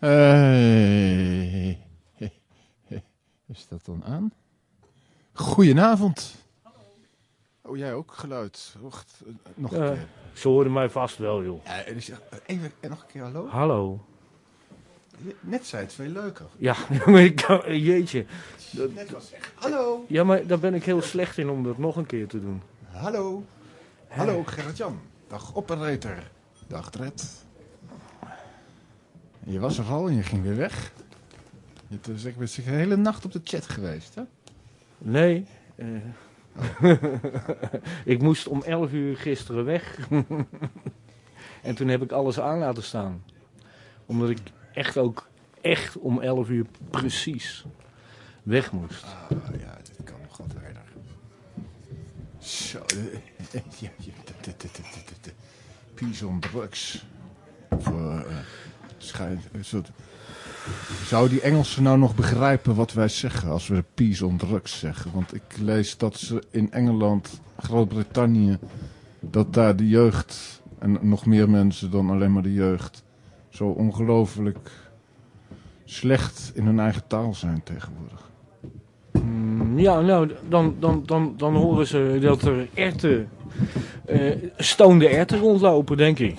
Hey. Is dat dan aan? Goedenavond. Oh, jij ook geluid. Wacht, eh, nog een Ja. keer. Ze hoorden mij vast wel, joh. Ja, even en nog een keer hallo. Hallo. Net zei het veel leuker. Ja, maar ik kan- jeetje. Dat- Net was echt hallo. Ja, maar daar ben ik heel slecht in om dat nog een keer te doen. Hallo. Hallo Gerrit-Jan. Dag operator. Dag Dred. Je was er al en je ging weer weg. Je hebt dus- ik ben de hele nacht op de chat geweest, hè? Nee. eh, ik moest om 11 uur gisteren weg. en toen heb ik alles aan laten staan. Omdat ik echt ook echt om 11 uur precies weg moest. Ah, ja, dit kan nog wat harder. Zo, eh, ja, Peace on drugs. Voor, eh, schijn, een soort- Zou die Engelsen nou nog begrijpen wat wij zeggen als we peace on drugs zeggen? Want ik lees dat ze in Engeland, Groot-Brittannië, dat daar de jeugd, en nog meer mensen dan alleen maar de jeugd, zo ongelooflijk slecht in hun eigen taal zijn tegenwoordig. Mm, Ja, nou, dan, dan, dan, dan horen ze dat er erten, eh stoonde erten rondlopen, denk ik.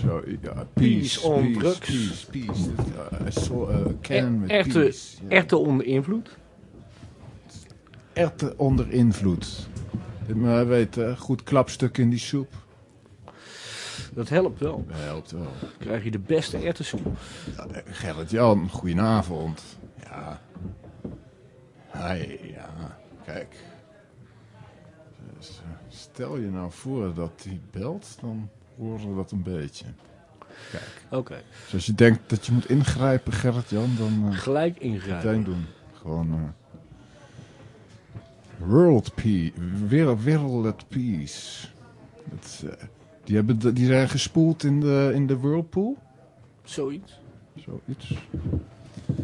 Zo, ja, peace, Peace on peace, drugs. Peace, peace. Uh, I saw a can with Erten, peace. Ja. erten onder invloed. Erwten onder invloed. Maar weet, hè, goed klapstuk in die soep. Dat helpt wel. Dat helpt wel. Dan krijg je de beste erwtensoep. Ja, eh, Gerrit-Jan, goedenavond. Ja. Hi, ja. Kijk. Dus, eh, stel je nou voor dat hij belt, dan horen dat een beetje. Kijk. Oké. Dus als je denkt dat je moet ingrijpen, Gerrit-Jan, dan... eh, Gelijk ingrijpen. meteen doen. Gewoon. eh, world Peace. Wereld, wereld Peace. Dat, eh, die, hebben de- die zijn gespoeld in de, in de whirlpool. Zoiets. Zoiets.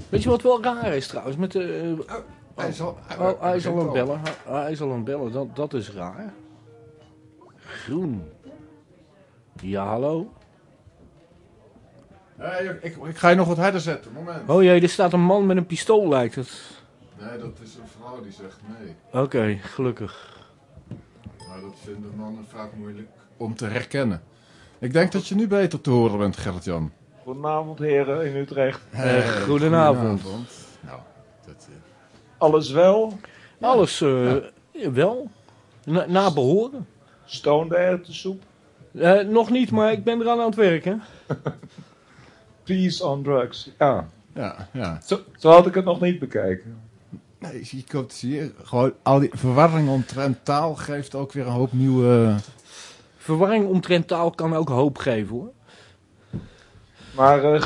Weet je wat wel raar is trouwens? Met de, eh, Hij is al, oh, hij is al aan het bellen. Hij- Hij is al aan het bellen. Dat, dat is raar. Groen. Ja, hallo? Hey, ik, ik, ik ga je nog wat harder zetten. Moment. Oh jee, er staat een man met een pistool, lijkt het. Nee, dat is een vrouw die zegt nee. Oké, gelukkig. Maar dat vinden mannen vaak moeilijk om te herkennen. Ik denk dat je nu beter te horen bent, Gerrit-Jan. Goedenavond heren in Utrecht. Eh, goedenavond. Nou, dat, eh, Alles wel? Alles eh, wel. Na, na behoren. Stoonde erwtensoep? Eh, nog niet, maar ik ben eraan aan het werken. Peace on drugs. Ja, ja, ja. zo, zo had ik het nog niet bekeken. Nee, je komt, zie je, gewoon al die verwarring omtrent taal geeft ook weer een hoop nieuwe... Verwarring omtrent taal kan ook hoop geven hoor. Maar eh, eh,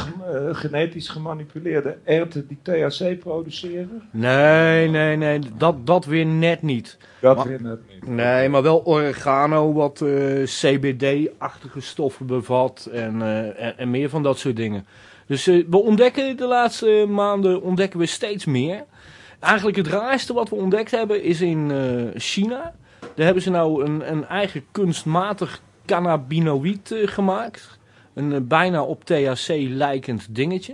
genetisch gemanipuleerde erwten die THC produceren? Nee, nee, nee, dat, dat weer net niet. Dat Maar- weer net niet. Nee, maar wel oregano wat eh, CBD-achtige stoffen bevat en, en, en meer van dat soort dingen. Dus we ontdekken de laatste maanden ontdekken we steeds meer. Eigenlijk het raarste wat we ontdekt hebben is in China. Daar hebben ze nou een, een eigen kunstmatig cannabinoïd gemaakt. Een eh, bijna op THC lijkend dingetje.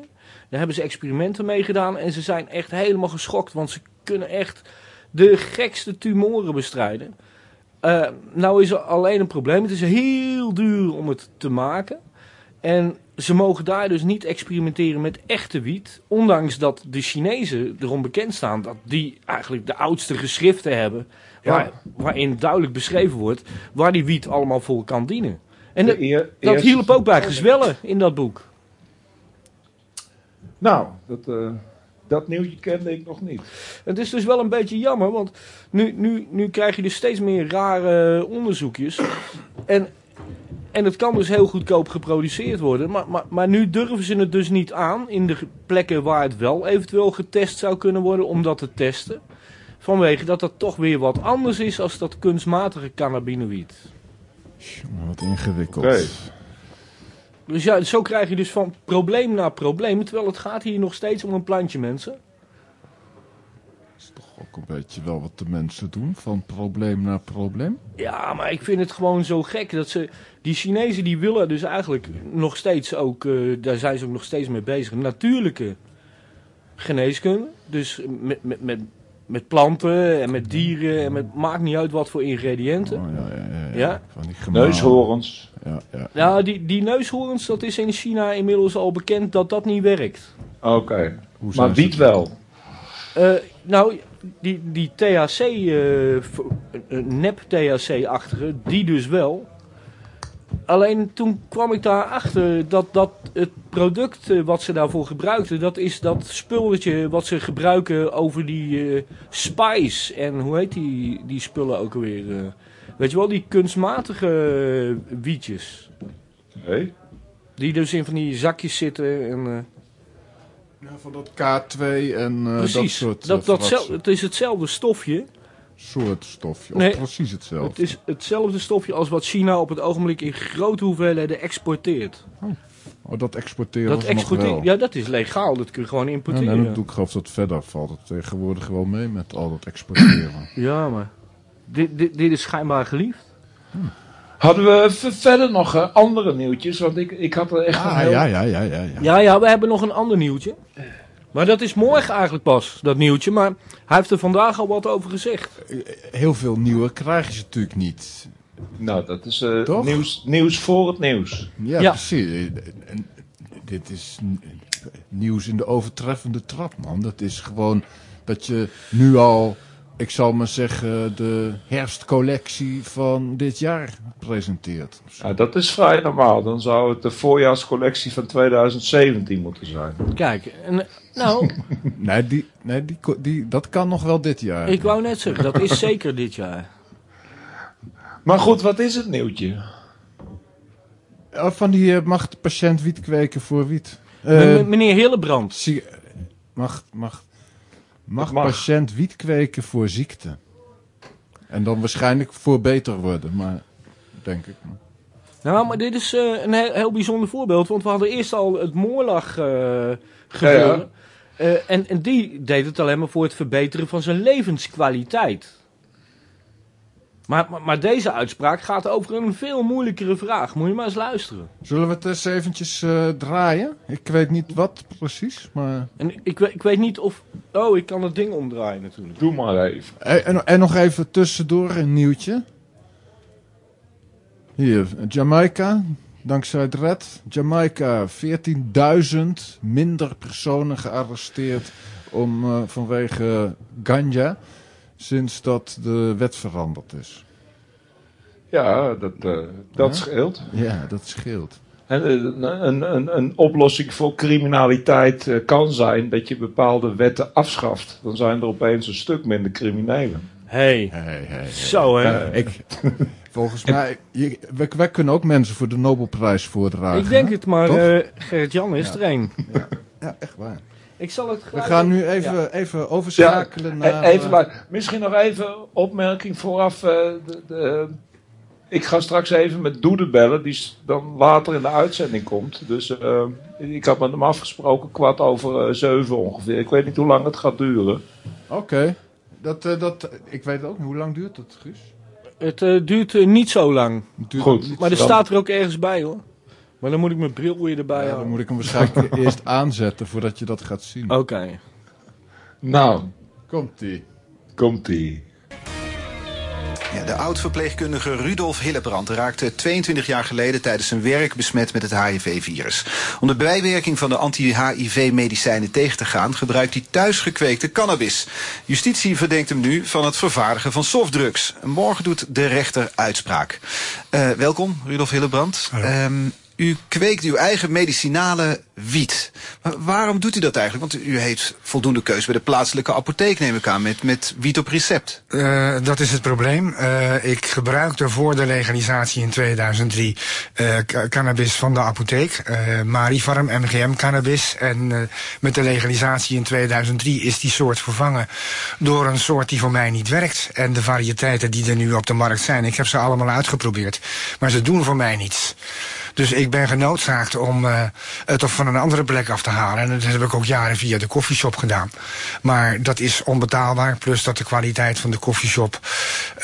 Daar hebben ze experimenten mee gedaan en ze zijn echt helemaal geschokt. Want ze kunnen echt de gekste tumoren bestrijden. Eh, nou is er alleen een probleem. Het is heel duur om het te maken. En ze mogen daar dus niet experimenteren met echte wiet. Ondanks dat de Chinezen erom bekend staan dat die eigenlijk de oudste geschriften hebben. Waar, waarin duidelijk beschreven wordt waar die wiet allemaal voor kan dienen. En De dat, eer- dat eerste- hielp ook bij gezwellen in dat boek. Nou, dat, eh, dat nieuwtje kende ik nog niet. Het is dus wel een beetje jammer, want nu, nu, nu krijg je dus steeds meer rare onderzoekjes. En, en het kan dus heel goedkoop geproduceerd worden. Maar, maar, maar nu durven ze het dus niet aan in de plekken waar het wel eventueel getest zou kunnen worden om dat te testen. Vanwege dat dat toch weer wat anders is als dat kunstmatige cannabinoïd. Jongen, wat ingewikkeld. Dus ja, zo krijg je dus van probleem naar probleem. Terwijl het gaat hier nog steeds om een plantje, mensen. is toch ook een beetje wel wat de mensen doen, van probleem naar probleem. Ja, maar ik vind het gewoon zo gek dat ze... Die Chinezen die willen dus eigenlijk nog steeds ook... eh, daar zijn ze ook nog steeds mee bezig. Natuurlijke geneeskunde. Dus met, met, met, met planten en met dieren. En met, maakt niet uit wat voor ingrediënten. Oh, ja, ja, ja, ja. Ja? Van die gemalen. Neushoorns. Ja, ja. Nou, die, die neushoorns, dat is in China inmiddels al bekend dat dat niet werkt. Oké. Maar wiet wel. Eh, nou, die, die THC, eh, v- eh, nep-THC-achtige, die dus wel. Alleen toen kwam ik daarachter dat, dat het product eh, wat ze daarvoor gebruikten, dat is dat spulletje wat ze gebruiken over die eh, spice. En hoe heet die, die spullen ook alweer? eh? weet je wel, die kunstmatige wietjes. Nee. Die dus in van die zakjes zitten en... eh, Ja, van dat K2 en eh, dat precies, soort, dat, dat, zel- het is hetzelfde stofje. Soort stofje. Of Nee. precies hetzelfde. Het is hetzelfde stofje als wat China op het ogenblik in grote hoeveelheden exporteert. Oh, dat exporteren Dat ze nog wel. exporteert, ja, dat is legaal. Dat kun je gewoon Ja, importeren. nee, dat doe ik geloof dat verder valt het tegenwoordig wel mee met al dat exporteren. Ja, maar dit, dit, dit is schijnbaar geliefd. Hadden we verder nog eh, andere nieuwtjes? Want ik, ik had er echt een heel... ja, ja, ja, ja, ja. Ja, ja, we hebben nog een ander nieuwtje. Maar dat is morgen eigenlijk pas, dat nieuwtje. Maar hij heeft er vandaag al wat over gezegd. Heel veel nieuwe krijg je natuurlijk niet. Nou, dat is eh, Toch? nieuws, nieuws voor het nieuws. Ja, Ja. precies. En dit is nieuws in de overtreffende trap, man. Dat is gewoon dat je nu al, ik zal maar zeggen, de herfstcollectie van dit jaar presenteert. Dat is vrij normaal. Dan zou het de voorjaarscollectie van 2017 moeten zijn. Kijk, en, nou, Nee, die, nee die, die, dat kan nog wel dit jaar. ik wou net zeggen, dat is zeker dit jaar. Maar goed, wat is het nieuwtje? Oh, van die eh, mag de patiënt wiet kweken voor wiet. Eh, meneer Hillebrand. zie- mag, mag, mag, mag. patiënt wiet kweken voor ziekte. En dan waarschijnlijk voor beter worden, maar denk ik. Nou, maar dit is eh, een heel, heel bijzonder voorbeeld. Want we hadden eerst al het moorlag eh gebeuren. Ja, Eh, en, en die deed het alleen maar voor het verbeteren van zijn levenskwaliteit. Maar, maar, maar deze uitspraak gaat over een veel moeilijkere vraag. Moet je maar eens luisteren. Zullen we het eens eventjes eh, draaien? Ik weet niet wat precies, maar... En ik, ik weet niet of... Oh, ik kan het ding omdraaien natuurlijk. Doe maar even. Eh, En, en nog even tussendoor een nieuwtje. Hier, Jamaica, dankzij het red. Jamaica, 14.000 minder personen gearresteerd om, eh, vanwege ganja. Sinds dat de wet veranderd is. Ja, dat, eh, dat Ja? scheelt. Ja, dat scheelt. En eh, een, een, een, een oplossing voor criminaliteit kan zijn dat je bepaalde wetten afschaft. Dan zijn er opeens een stuk minder criminelen. Hey, Hey, hey, hey. zo hè. Ik, volgens mij, je, wij, wij kunnen ook mensen voor de Nobelprijs voordragen. ik denk hè? het, maar eh Gerrit-Jan is Ja. er een. Ja, echt waar. Ik zal het We gaan nu even, even overschakelen naar... E- even eh, maar, misschien nog even opmerking vooraf. eh, de, de, ik ga straks even met Doede bellen, die dan later in de uitzending komt. Dus ik had met hem afgesproken kwart over zeven ongeveer. Ik weet niet hoe lang het gaat duren. Oké. Dat, eh, dat, ik weet ook niet, hoe lang duurt dat, Guus? Het eh, duurt eh, niet zo lang. Duurt Goed. Maar er staat er ook ergens bij hoor. Maar dan moet ik mijn bril weer erbij Ja, dan moet ik hem waarschijnlijk eerst aanzetten voordat je dat gaat zien. Oké. Nou, Komt-ie. komt-ie. Ja, de oud-verpleegkundige Rudolf Hillebrand raakte 22 jaar geleden tijdens zijn werk besmet met het HIV-virus. Om de bijwerking van de anti-HIV-medicijnen tegen te gaan, gebruikt hij thuisgekweekte cannabis. Justitie verdenkt hem nu van het vervaardigen van softdrugs. Morgen doet de rechter uitspraak. Eh, welkom, Rudolf Hillebrand. Ehm, u kweekt uw eigen medicinale wiet. Maar waarom doet u dat eigenlijk? Want u heeft voldoende keus bij de plaatselijke apotheek, neem ik aan, met, met wiet op recept. Eh, dat is het probleem. Eh, ik gebruikte voor de legalisatie in 2003 eh, ca- cannabis van de apotheek. eh Marifarm, MGM cannabis. En eh, met de legalisatie in 2003 is die soort vervangen door een soort die voor mij niet werkt. En de variëteiten die er nu op de markt zijn, ik heb ze allemaal uitgeprobeerd. Maar ze doen voor mij niets. Dus ik ben genoodzaakt om uh, het of van een andere plek af te halen. En dat heb ik ook jaren via de koffieshop gedaan. Maar dat is onbetaalbaar. Plus dat de kwaliteit van de koffieshop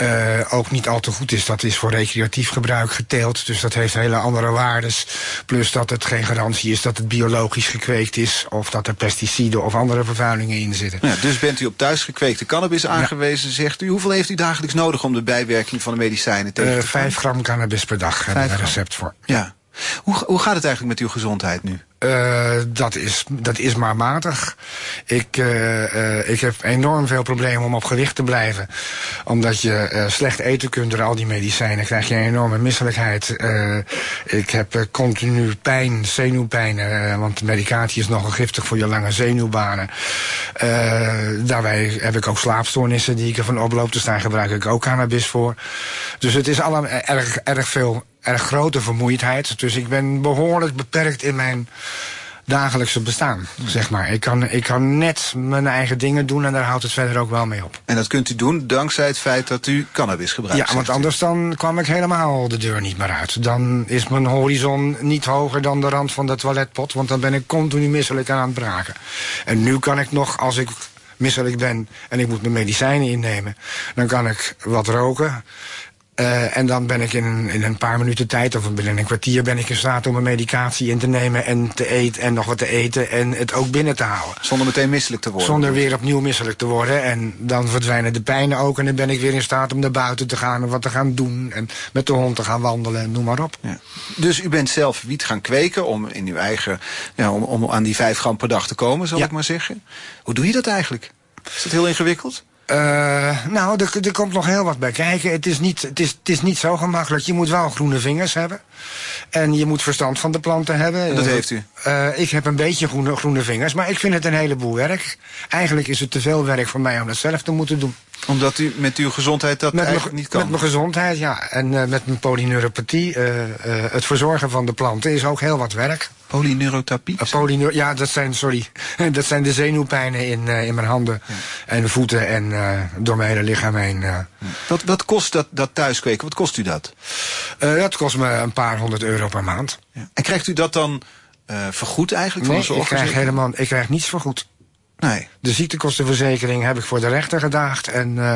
uh, ook niet al te goed is. Dat is voor recreatief gebruik geteeld. Dus dat heeft hele andere waardes. Plus dat het geen garantie is dat het biologisch gekweekt is. Of dat er pesticiden of andere vervuilingen in zitten. Ja, dus bent u op thuisgekweekte cannabis aangewezen, zegt u. Hoeveel heeft u dagelijks nodig om de bijwerking van de medicijnen tegen te uh, Vijf gram cannabis per dag hebben we een recept voor. Ja. Hoe, hoe gaat het eigenlijk met uw gezondheid nu? Uh, dat, is, dat is maar matig. Ik, uh, ik heb enorm veel problemen om op gewicht te blijven. Omdat je slecht eten kunt door al die medicijnen. krijg je een enorme misselijkheid. ik heb continu pijn, zenuwpijn. want de medicatie is nogal giftig voor je lange zenuwbanen. daarbij heb ik ook slaapstoornissen die ik ervan oploop. Dus daar gebruik ik ook cannabis voor. Dus het is allemaal erg, erg veel erg grote vermoeidheid. Dus ik ben behoorlijk beperkt in mijn dagelijkse bestaan, zeg maar. Ik kan, ik kan net mijn eigen dingen doen en daar houdt het verder ook wel mee op. En dat kunt u doen dankzij het feit dat u cannabis gebruikt? Ja, want anders dan kwam ik helemaal de deur niet meer uit. Dan is mijn horizon niet hoger dan de rand van de toiletpot, want dan ben ik continu misselijk aan het braken. En nu kan ik nog, als ik misselijk ben en ik moet mijn medicijnen innemen, dan kan ik wat roken. Uh, en dan ben ik in, in een paar minuten tijd, of binnen een kwartier, ben ik in staat om mijn medicatie in te nemen en te eten en nog wat te eten en het ook binnen te houden. Zonder meteen misselijk te worden. Zonder weer opnieuw misselijk te worden. En dan verdwijnen de pijnen ook en dan ben ik weer in staat om naar buiten te gaan en wat te gaan doen. En met de hond te gaan wandelen, noem maar op. Ja. Dus u bent zelf wiet gaan kweken om in uw eigen, ja, om, om aan die vijf gram per dag te komen, zal ik maar zeggen. Hoe doe je dat eigenlijk? Is dat heel ingewikkeld? Uh, nou, er, er komt nog heel wat bij kijken. Het is, niet, het, is, het is niet zo gemakkelijk. Je moet wel groene vingers hebben. En je moet verstand van de planten hebben. En dat heeft u? Uh, ik heb een beetje groene, groene vingers, maar ik vind het een heleboel werk. Eigenlijk is het te veel werk voor mij om dat zelf te moeten doen omdat u met uw gezondheid dat met eigenlijk niet kan? Met mijn gezondheid, ja. En uh, met mijn polyneuropathie, uh, uh, het verzorgen van de planten is ook heel wat werk. Polyneuropathie? Polyneur ja, dat zijn, sorry, dat zijn de zenuwpijnen in, in mijn handen ja. en voeten en door mijn hele lichaam heen. Wat, wat kost dat, dat thuiskweken? Wat kost u dat? dat kost me een paar honderd euro per maand. Ja. En krijgt u dat dan vergoed eigenlijk? Nee, ik krijg, helemaal, ik krijg niets vergoed. Nee. De ziektekostenverzekering heb ik voor de rechter gedaagd. En uh,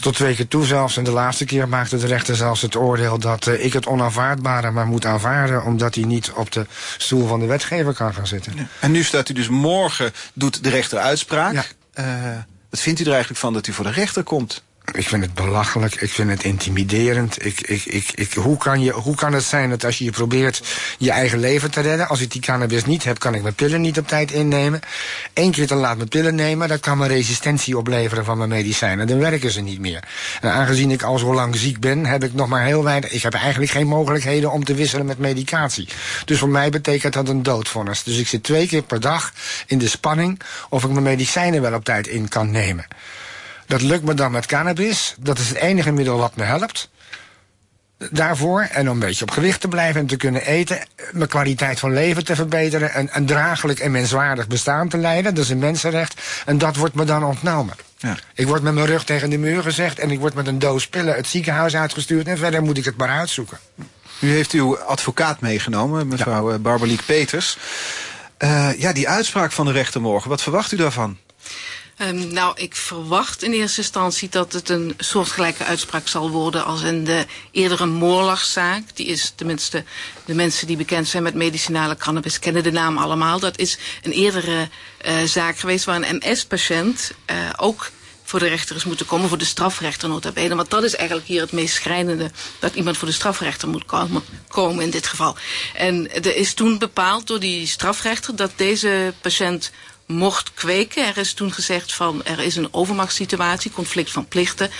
tot twee keer toe zelfs. En de laatste keer maakte de rechter zelfs het oordeel dat uh, ik het onaanvaardbare maar moet aanvaarden. Omdat hij niet op de stoel van de wetgever kan gaan zitten. Ja. En nu staat u dus morgen, doet de rechter uitspraak. Ja. Uh, wat vindt u er eigenlijk van dat u voor de rechter komt? Ik vind het belachelijk, ik vind het intimiderend. Ik, ik, ik, ik, hoe, kan je, hoe kan het zijn dat als je probeert je eigen leven te redden... als ik die cannabis niet heb, kan ik mijn pillen niet op tijd innemen. Eén keer te laat mijn pillen nemen, dat kan me resistentie opleveren van mijn medicijnen. Dan werken ze niet meer. En aangezien ik al zo lang ziek ben, heb ik nog maar heel weinig... ik heb eigenlijk geen mogelijkheden om te wisselen met medicatie. Dus voor mij betekent dat een doodvonnis. Dus ik zit twee keer per dag in de spanning... of ik mijn medicijnen wel op tijd in kan nemen. Dat lukt me dan met cannabis. Dat is het enige middel wat me helpt. Daarvoor. En om een beetje op gewicht te blijven en te kunnen eten. Mijn kwaliteit van leven te verbeteren. Een, een draaglijk en menswaardig bestaan te leiden. Dat is een mensenrecht. En dat wordt me dan ontnomen. Ja. Ik word met mijn rug tegen de muur gezegd. En ik word met een doos pillen het ziekenhuis uitgestuurd. En verder moet ik het maar uitzoeken. U heeft uw advocaat meegenomen, mevrouw ja. Barbaliek Peters. Uh, ja, die uitspraak van de rechter morgen. Wat verwacht u daarvan? Um, nou, ik verwacht in eerste instantie dat het een soortgelijke uitspraak zal worden als in de eerdere Moorlachzaak. Die is tenminste, de mensen die bekend zijn met medicinale cannabis kennen de naam allemaal. Dat is een eerdere uh, zaak geweest waar een MS-patiënt uh, ook voor de rechter is moeten komen, voor de strafrechter nota bene. Want dat is eigenlijk hier het meest schrijnende, dat iemand voor de strafrechter moet komen, komen in dit geval. En er is toen bepaald door die strafrechter dat deze patiënt mocht kweken. Er is toen gezegd van er is een overmachtssituatie, conflict van plichten.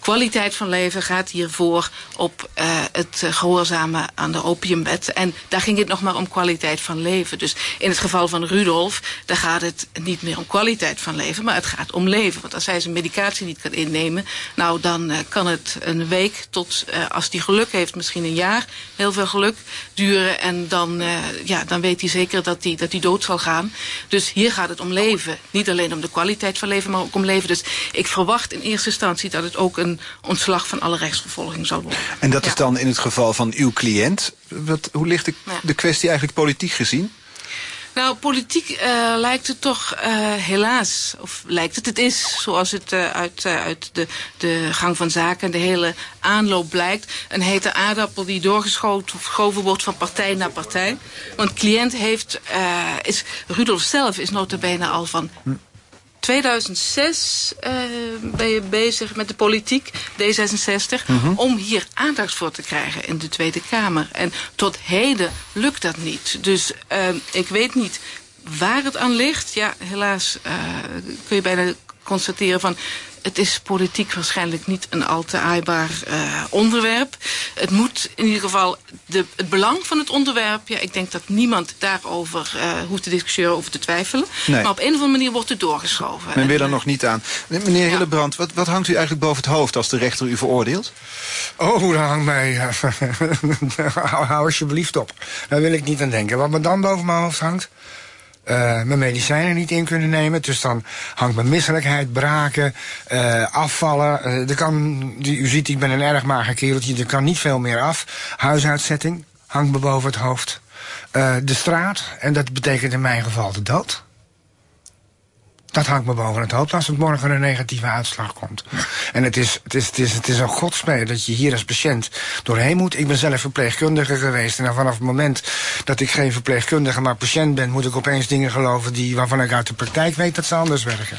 Kwaliteit van leven gaat hiervoor op uh, het gehoorzamen aan de opiumwet. En daar ging het nog maar om kwaliteit van leven. Dus in het geval van Rudolf, daar gaat het niet meer om kwaliteit van leven, maar het gaat om leven. Want als hij zijn medicatie niet kan innemen, nou dan uh, kan het een week tot, uh, als hij geluk heeft, misschien een jaar, heel veel geluk duren. En dan, ja, dan weet hij zeker dat hij dat dood zal gaan. Dus hier gaat het om leven. Niet alleen om de kwaliteit van leven, maar ook om leven. Dus ik verwacht in eerste instantie dat het ook een ontslag van alle rechtsvervolging zal worden. En dat Ja. is dan in het geval van uw cliënt. Wat, hoe ligt de, Ja. de kwestie eigenlijk politiek gezien? Nou, politiek eh, lijkt het toch eh, helaas, of lijkt het, het is zoals het eh, uit, uit de, de gang van zaken en de hele aanloop blijkt, een hete aardappel die doorgeschoven wordt van partij naar partij. Want cliënt heeft, is, Rudolf zelf is notabene al van 2006 eh, ben je bezig met de politiek, D66, om hier aandacht voor te krijgen in de Tweede Kamer. En tot heden lukt dat niet. Dus eh, ik weet niet waar het aan ligt. Ja, helaas eh, kun je bijna constateren van... Het is politiek waarschijnlijk niet een al te aaibaar eh, onderwerp. Het moet in ieder geval de, het belang van het onderwerp. Ja, ik denk dat niemand daarover eh, hoeft te discussiëren, over te twijfelen. Nee. Maar op een of andere manier wordt het doorgeschoven. Men En, wil er eh, nog niet aan. Meneer Hillebrand, wat, wat hangt u eigenlijk boven het hoofd als de rechter u veroordeelt? Oh, daar hangt mij. eh, hou, hou alsjeblieft op. Daar wil ik niet aan denken. Wat me dan boven mijn hoofd hangt. Eh, mijn medicijnen niet in kunnen nemen. Dus dan hangt mijn misselijkheid, braken, eh, afvallen. Eh, er kan, u ziet, ik ben een erg mager kereltje. Er kan niet veel meer af. Huisuitzetting hangt me boven het hoofd. De straat, en dat betekent in mijn geval de dood. Dat hangt me boven het hoofd als het morgen een negatieve uitslag komt. En het is, het is, het is, het is een dat je hier als patiënt doorheen moet. Ik ben zelf verpleegkundige geweest. En vanaf het moment dat ik geen verpleegkundige, maar patiënt ben, moet ik opeens dingen geloven die, waarvan ik uit de praktijk weet dat ze anders werken.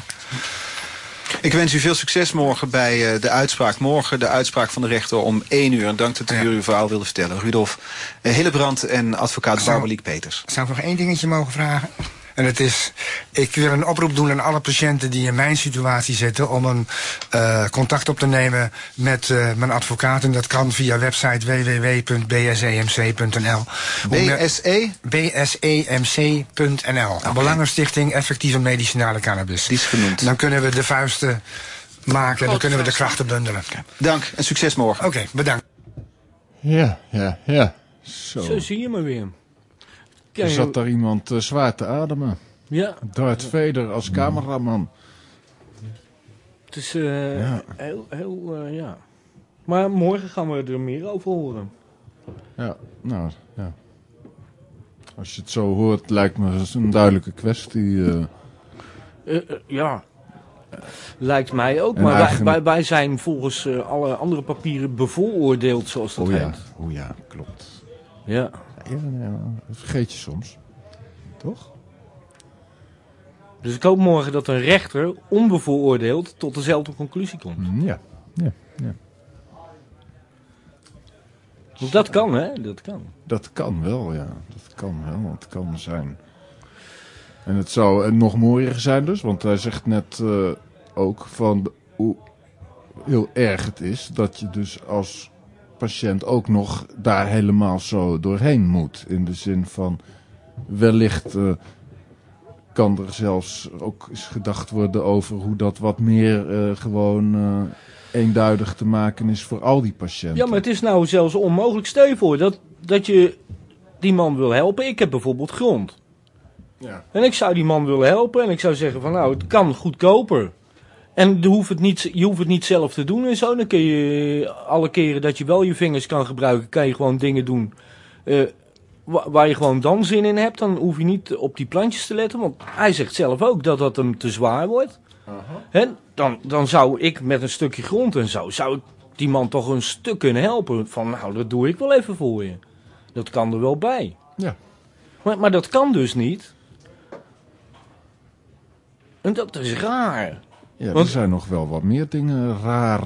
Ik wens u veel succes morgen bij eh, de uitspraak. Morgen de uitspraak van de rechter om 1 uur. En dank dat u Ja. uw verhaal wilde vertellen. Rudolf eh, Hillebrand en advocaat Zo. Barbaliek Peters. Zou ik nog één dingetje mogen vragen? En het is, ik wil een oproep doen aan alle patiënten die in mijn situatie zitten om een eh, contact op te nemen met eh, mijn advocaat. En dat kan via website www.bsemc.nl. BSE, bsemc.nl. Belangenstichting Effectieve Medicinale Cannabis. die is genoemd. Dan kunnen we de vuisten maken, dan Grote kunnen we de krachten bundelen. Dank en succes morgen. Oké, bedankt. Ja, ja, ja. Zo. Zo zie je me weer. Er zat daar iemand eh, zwaar te ademen. Ja, Darth Vader als cameraman. het is eh, Ja. heel, heel, eh, ja. Maar morgen gaan we er meer over horen. Ja, nou, ja. Als je het zo hoort, lijkt me een duidelijke kwestie. eh. Eh, eh, ja, lijkt mij ook. En maar wij, wij, wij zijn volgens eh, alle andere papieren bevooroordeeld, zoals dat oh ja, heet. oh ja, klopt. Ja. Ja, dat vergeet je soms. Toch? Dus ik hoop morgen dat een rechter onbevooroordeeld tot dezelfde conclusie komt. Mm, Ja, ja, ja. Want dat kan, hè? Dat kan. Dat kan wel, ja. Dat kan wel, het kan zijn. En het zou nog mooier zijn dus, want hij zegt net eh, ook van hoe heel erg het is dat je dus als patiënt ook nog daar helemaal zo doorheen moet. In de zin van wellicht eh, kan er zelfs ook eens gedacht worden over hoe dat wat meer eh, gewoon eh, eenduidig te maken is voor al die patiënten. Ja, maar het is nou zelfs onmogelijk. Stel je voor dat, dat je die man wil helpen. Ik heb bijvoorbeeld grond. Ja. En ik zou die man willen helpen en ik zou zeggen van nou, het kan goedkoper. En je hoeft, het niet, je hoeft het niet zelf te doen en zo. Dan kun je alle keren dat je wel je vingers kan gebruiken, kan je gewoon dingen doen eh, wa- waar je gewoon dan zin in hebt. Dan hoef je niet op die plantjes te letten. Want hij zegt zelf ook dat dat hem te zwaar wordt. Hè? Dan, dan zou ik met een stukje grond en zo, zou ik die man toch een stuk kunnen helpen. Van nou, dat doe ik wel even voor je. Dat kan er wel bij. Ja. Maar, maar dat kan dus niet. En dat is raar. Ja, Want- er zijn nog wel wat meer dingen raar.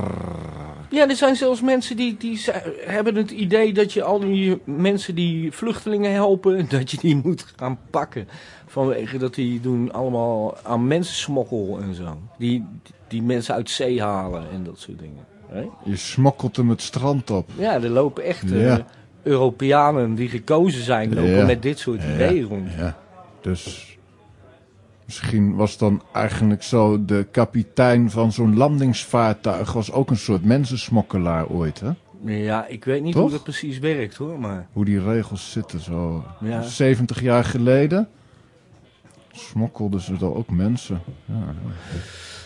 Ja, er zijn zelfs mensen die, die hebben het idee dat je al die mensen die vluchtelingen helpen, dat je die moet gaan pakken. Vanwege dat die doen allemaal aan mensensmokkel en zo. Die, die mensen uit zee halen en dat soort dingen. Hè? Je smokkelt hem het strand op. Ja, er lopen echt eh. Europeanen die gekozen zijn, lopen Ja. met dit soort ideeën rond. Ja, dus misschien was dan eigenlijk zo de kapitein van zo'n landingsvaartuig was ook een soort mensensmokkelaar ooit, hè? Ja, ik weet niet Toch? hoe dat precies werkt hoor, maar... Hoe die regels zitten zo. Ja. 70 jaar geleden. Smokkelden ze dan ook mensen? Ja,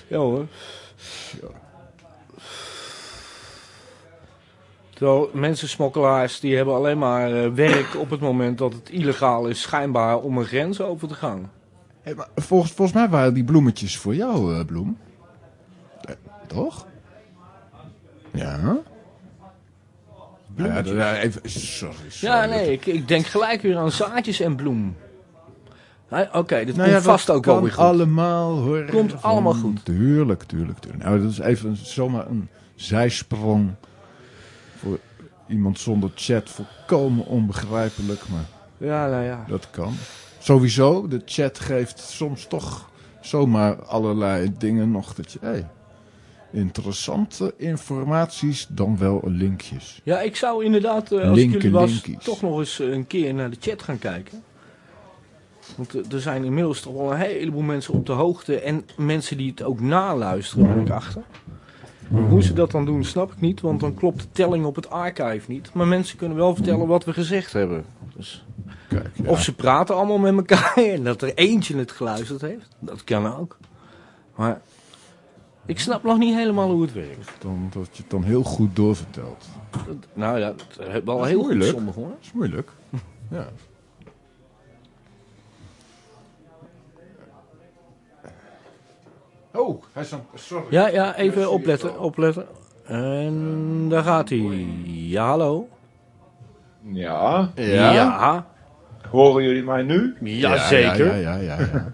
Ja hoor. Terwijl mensensmokkelaars die hebben alleen maar eh, werk op het moment dat het illegaal is schijnbaar om een grens over te gaan. Hey, maar volgens, volgens mij waren die bloemetjes voor jou, eh, Bloem. Eh, toch? Ja? Ja, ja, even, sorry, sorry. Ja, nee, ik, ik denk gelijk weer aan zaadjes en bloem. Nee, Oké, dit Nou komt ja, vast dat ook wel weer goed. allemaal hoor. Komt Van- allemaal goed. Tuurlijk, tuurlijk, tuurlijk. Nou, dat is even zomaar een zijsprong voor iemand zonder chat. Volkomen onbegrijpelijk, maar Ja, nou ja. dat kan. Sowieso, de chat geeft soms toch zomaar allerlei dingen nog dat je... Hey, interessante informaties, dan wel linkjes. Ja, ik zou inderdaad, eh, als ik Linken, jullie was, linkies. toch nog eens eh, een keer naar de chat gaan kijken. Want eh, er zijn inmiddels toch wel een heleboel mensen op de hoogte. En mensen die het ook naluisteren, ben ik achter. Hoe ze dat dan doen, snap ik niet. Want dan klopt de telling op het archive niet. Maar mensen kunnen wel vertellen wat we gezegd hebben. Dus, Kijk, ja. Of ze praten allemaal met elkaar en dat er eentje het geluisterd heeft. Dat kan ook. Maar ik snap nog niet helemaal hoe het werkt. dan, dat je het dan heel goed doorvertelt. Dat- nou ja, dat wel Dat heel moeilijk. sommigen hoor. Dat is moeilijk. Ja. Oh, hij is aan... Sorry. Ja, ja, even opletten, opletten. En daar gaat hij. Ja, hallo. Ja, Ja, horen jullie mij nu? ja, zeker. Ja, ja, ja, ja, ja.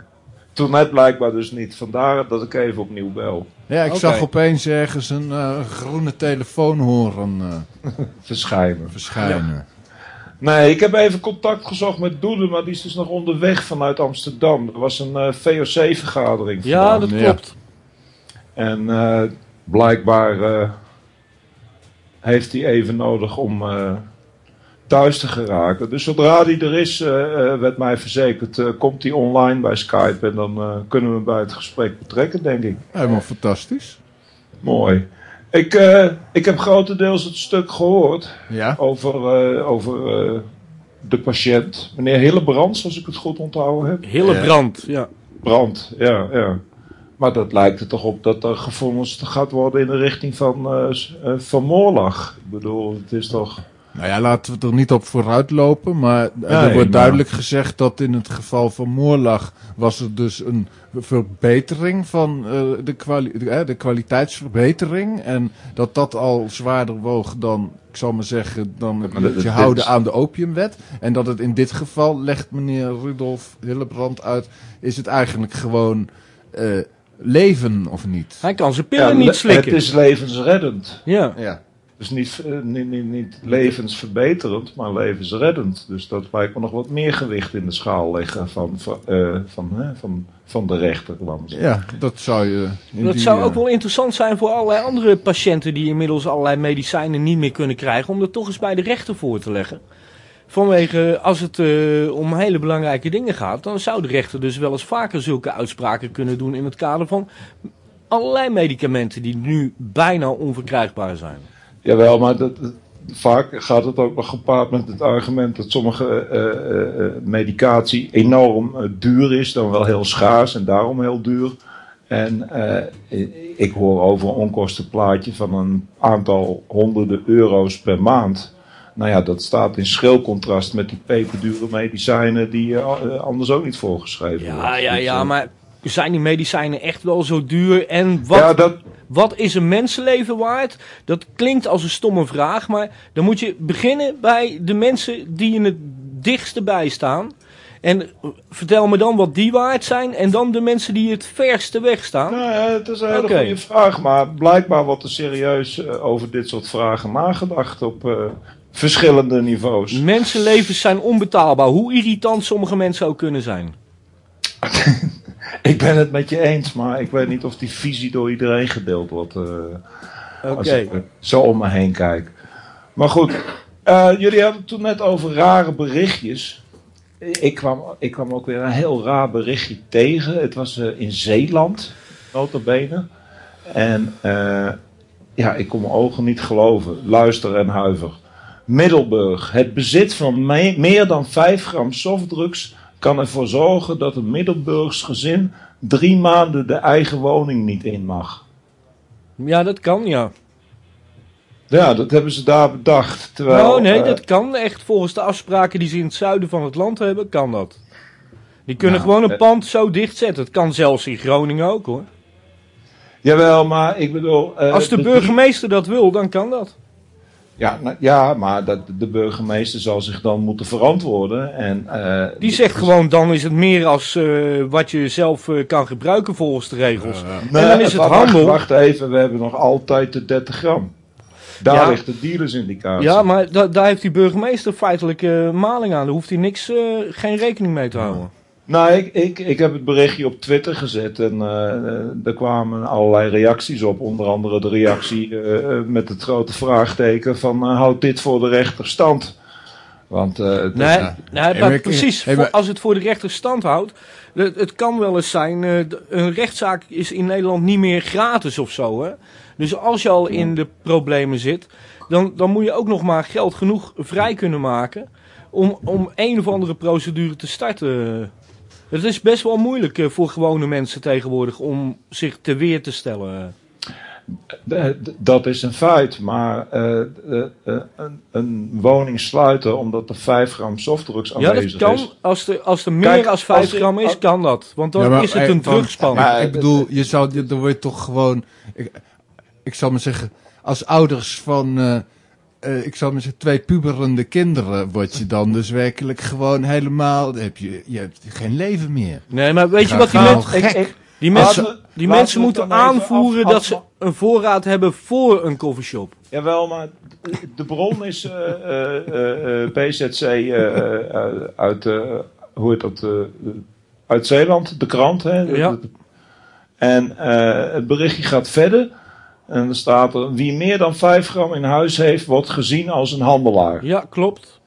Toen net blijkbaar dus niet. Vandaar dat ik even opnieuw bel. Ja, ik zag opeens ergens een eh, groene telefoon horen eh, Verschijnen. verschijnen. Nee, ik heb even contact gezocht met Doede, maar die is dus nog onderweg vanuit Amsterdam. Er was een eh, VOC-vergadering. Ja, dat Ja. klopt. En eh, blijkbaar eh, heeft hij even nodig om eh, thuis te geraken. Dus zodra hij er is, werd mij verzekerd, eh, komt hij online bij Skype. En dan eh, kunnen we hem bij het gesprek betrekken, denk ik. Helemaal fantastisch. Mooi. Ik, eh, ik heb grotendeels het stuk gehoord Ja. over, eh, over eh, de patiënt. Meneer Hillebrands, als ik het goed onthouden heb. Hillebrand, ja. Brand, ja, ja. Maar dat lijkt er toch op dat er gefonnist gaat worden in de richting van, van Moorlag. Ik bedoel, het is toch... Nou ja, laten we er niet op vooruit lopen. Maar er wordt maar- duidelijk gezegd dat in het geval van Moorlag was er dus een verbetering van eh, de, kwali eh, de kwaliteitsverbetering. En dat dat al zwaarder woog dan, ik zal maar zeggen, dan het je houden is- aan de opiumwet. En dat het in dit geval, legt meneer Rudolf Hillebrand uit, is het eigenlijk gewoon eh, leven of niet. Hij kan zijn pillen Ja, niet slikken. Het is levensreddend. Ja. Ja. Dus niet, eh, niet, niet, niet levensverbeterend, maar levensreddend. Dus dat lijkt me nog wat meer gewicht in de schaal leggen van, van, eh, van, hè, van, van de rechter. ja, dat zou je... Dat die, zou eh, ook wel interessant zijn voor allerlei andere patiënten die inmiddels allerlei medicijnen niet meer kunnen krijgen, om dat toch eens bij de rechter voor te leggen. Vanwege, als het eh, om hele belangrijke dingen gaat, dan zou de rechter dus wel eens vaker zulke uitspraken kunnen doen in het kader van allerlei medicamenten die nu bijna onverkrijgbaar zijn. Jawel, maar dat, vaak gaat het ook nog gepaard met het argument dat sommige eh, eh, eh, medicatie enorm duur is, dan wel heel schaars en daarom heel duur. En ik hoor over een onkostenplaatje van een aantal honderden euro's per maand. Nou ja, dat staat in schril contrast met die peperdure medicijnen die anders ook niet voorgeschreven worden. Ja, ja, Dus, ja, eh, maar zijn die medicijnen echt wel zo duur? En wat, Ja, dat, Wat is een mensenleven waard? Dat klinkt als een stomme vraag, maar dan moet je beginnen bij de mensen die je het dichtste bij staan. En eh, vertel me dan wat die waard zijn en dan de mensen die het verste weg staan. Nou ja, het is een hele goede vraag, maar blijkbaar wordt er serieus eh, over dit soort vragen nagedacht op eh, verschillende niveaus. Mensenlevens zijn onbetaalbaar, hoe irritant sommige mensen ook kunnen zijn. Ik ben het met je eens, maar ik weet niet of die visie door iedereen gedeeld wordt. eh, Oké. Als ik eh, zo om me heen kijk. Maar goed, eh, jullie hadden het toen net over rare berichtjes. Ik kwam, ik kwam ook weer een heel raar berichtje tegen. Het was eh, in Zeeland, notabene. En eh, ja, ik kon mijn ogen niet geloven. Luister en huiver. Middelburg. Het bezit van me- meer dan 5 gram softdrugs kan ervoor zorgen dat een Middelburgs gezin drie maanden de eigen woning niet in mag. Ja, dat kan, ja. Ja, dat hebben ze daar bedacht. Terwijl, nou, nee, eh, dat kan echt. Volgens de afspraken die ze in het zuiden van het land hebben, kan dat. Die kunnen Nou, gewoon een eh, pand zo dichtzetten. Het kan zelfs in Groningen ook, hoor. Jawel, maar ik bedoel... eh, Als de burgemeester dat wil, dan kan dat. Ja, nou, ja maar dat, de burgemeester zal zich dan moeten verantwoorden. En, eh, Die zegt gewoon, dan is het meer als eh, wat je zelf eh, kan gebruiken volgens de regels. Nee, en dan is het wacht, handel. Wacht even, we hebben nog altijd de 30 gram. Daar Ja. ligt de dealersindicatie. Ja, maar da- daar heeft die burgemeester feitelijk eh, maling aan. Daar hoeft hij niks, eh, geen rekening mee te houden. Nou, ik, ik, ik heb het berichtje op Twitter gezet en eh, eh, er kwamen allerlei reacties op. Onder andere de reactie eh, met het grote vraagteken van uh, houdt dit voor de rechter stand? Want eh, het- Nee, ja. nee, maar precies. hey, voor- maar- als het voor de rechter stand houdt. Het, het kan wel eens zijn. eh, een rechtszaak is in Nederland niet meer gratis of zo. Hè? Dus als je al in de problemen zit. Dan, dan moet je ook nog maar geld genoeg vrij kunnen maken. Om, om een of andere procedure te starten. Het is best wel moeilijk eh, voor gewone mensen tegenwoordig om zich te weer te stellen. D- Dat is een feit, maar eh, eh, eh, een, een woning sluiten omdat er 5 gram softdrugs Ja, aanwezig dat kan. is. Als er, als er meer Kijk, dan als 5 je- gram is, kan dat. Want dan Ja, maar, is het eh, een drugspan. Maar- ik bedoel, je zou, dan word je toch gewoon... Ik, ik zal maar zeggen, als ouders van... eh, ik zal maar zeggen, twee puberende kinderen... word je dan dus werkelijk gewoon helemaal... Heb je, je hebt geen leven meer. Nee, maar weet je wat die, ga men- al gek. Ik- ik- die Laten mensen, we- die mensen moeten aanvoeren af- dat ze een voorraad hebben voor een coffeeshop? Jawel, maar de bron is eh, eh, PZC uit, eh, hoe heet dat, eh, uit Zeeland, de krant. Hè? Ja. En eh, het berichtje gaat verder. En er staat er, wie meer dan 5 gram in huis heeft, wordt gezien als een handelaar. Ja, klopt.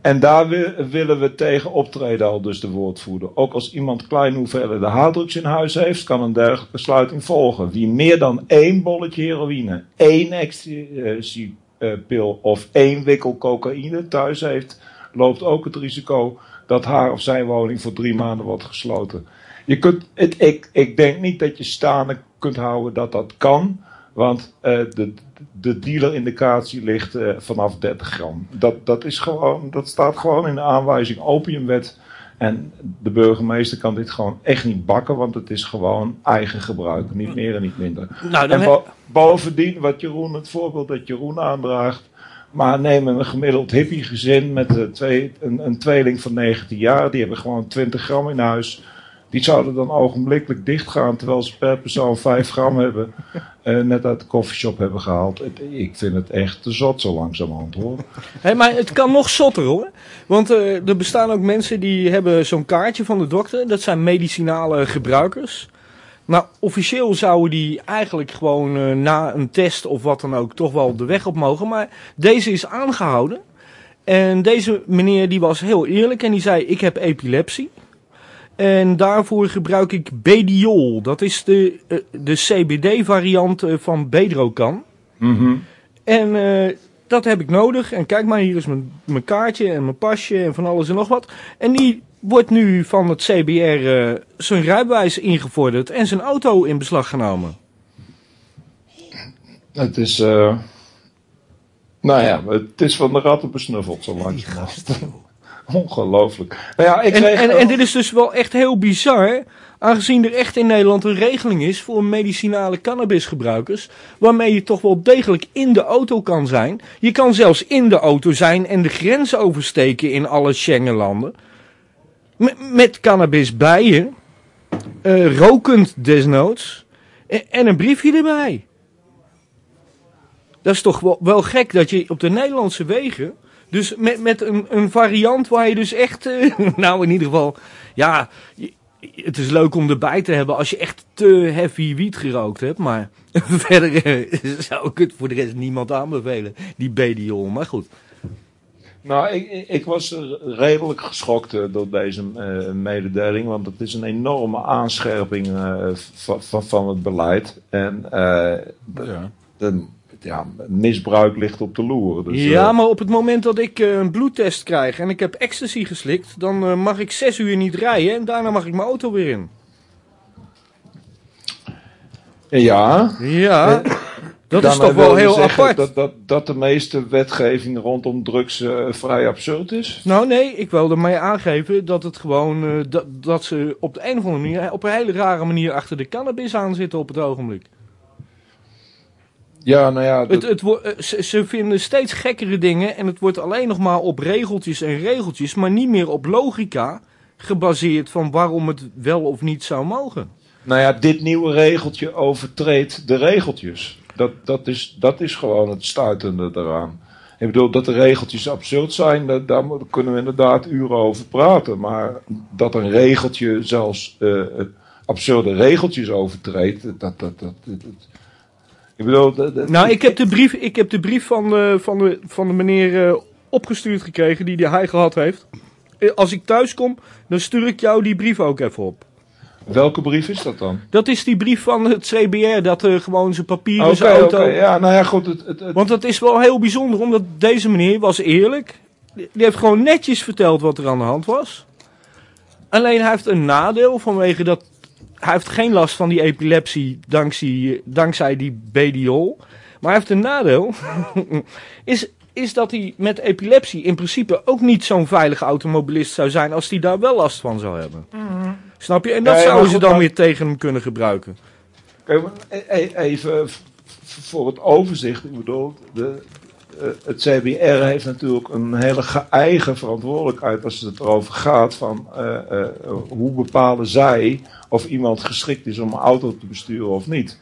En daar wi- willen we tegen optreden, al dus de woordvoerder. Ook als iemand kleine hoeveelheden harddrugs in huis heeft, kan een dergelijke sluiting volgen. Wie meer dan één bolletje heroïne, één ecstasy-pil of één wikkel cocaïne thuis heeft, loopt ook het risico dat haar of zijn woning voor drie maanden wordt gesloten. Je kunt, het, ik, ik denk niet dat je staande kunt houden dat dat kan. Want eh, de, de dealer-indicatie ligt eh, vanaf 30 gram. Dat, dat, is gewoon, dat staat gewoon in de aanwijzing opiumwet. En de burgemeester kan dit gewoon echt niet bakken, want het is gewoon eigen gebruik. Niet meer en niet minder. Nou, En bo- bovendien, wat Jeroen, het voorbeeld dat Jeroen aandraagt. Maar neem een gemiddeld hippie gezin met eh, twee, een, een tweeling van 19 jaar. Die hebben gewoon 20 gram in huis. Die zouden dan ogenblikkelijk dichtgaan terwijl ze per persoon 5 gram hebben. net uit de koffieshop hebben gehaald. Ik vind het echt te zot zo langzamerhand hoor. Hé, maar het kan nog zotter hoor. Want eh, er bestaan ook mensen die hebben zo'n kaartje van de dokter. Dat zijn medicinale gebruikers. Nou, officieel zouden die eigenlijk gewoon eh, na een test of wat dan ook toch wel de weg op mogen. Maar deze is aangehouden. En deze meneer die was heel eerlijk en die zei ik heb epilepsie. En daarvoor gebruik ik Bediol. Dat is de, eh, de CBD-variant eh, van Bedrocan. En eh, dat heb ik nodig. En kijk maar, hier is mijn, mijn kaartje en mijn pasje en van alles en nog wat. En die wordt nu van het CBR zijn rijbewijs ingevorderd en zijn auto in beslag genomen. Het is. nou ja, het is van de ratten besnuffeld zo langzamerhand. Ongelooflijk. Nou ja, ik En, kreeg, en, en dit is dus wel echt heel bizar, aangezien er echt in Nederland een regeling is voor medicinale cannabisgebruikers, waarmee je toch wel degelijk in de auto kan zijn. Je kan zelfs in de auto zijn en de grens oversteken in alle Schengenlanden. Met, met cannabis bij je, eh, rokend desnoods, en, en een briefje erbij. Dat is toch wel, wel gek dat je op de Nederlandse wegen dus met, met een, een variant waar je dus echt, eh, nou in ieder geval, ja, het is leuk om erbij te hebben als je echt te heavy wiet gerookt hebt. Maar verder eh, zou ik het voor de rest niemand aanbevelen, die BDO. Maar goed. Nou, ik, ik- was er redelijk geschokt eh, door deze eh, mededeling, want het is een enorme aanscherping eh, van, van, van het beleid. En eh, Ja. dan- ja, misbruik ligt op de loer. Dus, ja, eh, maar op het moment dat ik eh, een bloedtest krijg en ik heb ecstasy geslikt, dan eh, mag ik zes uur niet rijden en daarna mag ik mijn auto weer in. ja, Ja, dat is toch wel heel apart. Dat, dat, dat de meeste wetgeving rondom drugs vrij absurd is? Nou nee, ik wilde mij aangeven dat het gewoon, dat, dat ze op de een of andere manier, op een hele rare manier achter de cannabis aan zitten op het ogenblik. Ja, nou ja, Het, dat- het, eh, ze, ze vinden steeds gekkere dingen en het wordt alleen nog maar op regeltjes en regeltjes, maar niet meer op logica gebaseerd van waarom het wel of niet zou mogen. nou ja, dit nieuwe regeltje overtreedt de regeltjes. Dat, dat, is, dat is gewoon het stuitende eraan. Ik bedoel, dat de regeltjes absurd zijn, dat, daar kunnen we inderdaad uren over praten. Maar dat een regeltje zelfs eh, absurde regeltjes overtreedt, dat, dat, dat- ik bedoel... Nou, ik heb de brief, ik heb de brief van, de, van, de, van de meneer eh, opgestuurd gekregen die die hij gehad heeft. Eh, Als ik thuis kom, dan stuur ik jou die brief ook even op. Welke brief is dat dan? Dat is die brief van het CBR, dat er gewoon zijn papieren, Oké, zijn oké. auto... Ja, nou ja, goed. Het, het, het- Want dat is wel heel bijzonder, omdat deze meneer was eerlijk. Die die heeft gewoon netjes verteld wat er aan de hand was. Alleen hij heeft een nadeel vanwege dat... Hij heeft geen last van die epilepsie dankzij, dankzij die bediol. Maar hij heeft een nadeel. is, is dat hij met epilepsie in principe ook niet zo'n veilige automobilist zou zijn... als hij daar wel last van zou hebben. Snap je? En dat Ja, ja, zouden ze dan weer tegen hem kunnen gebruiken. Kijk, maar e- e- even voor het overzicht. Ik bedoel, de, het CBR heeft natuurlijk een hele ge- eigen verantwoordelijkheid als het erover gaat van eh, eh, hoe bepalen zij of iemand geschikt is om een auto te besturen of niet.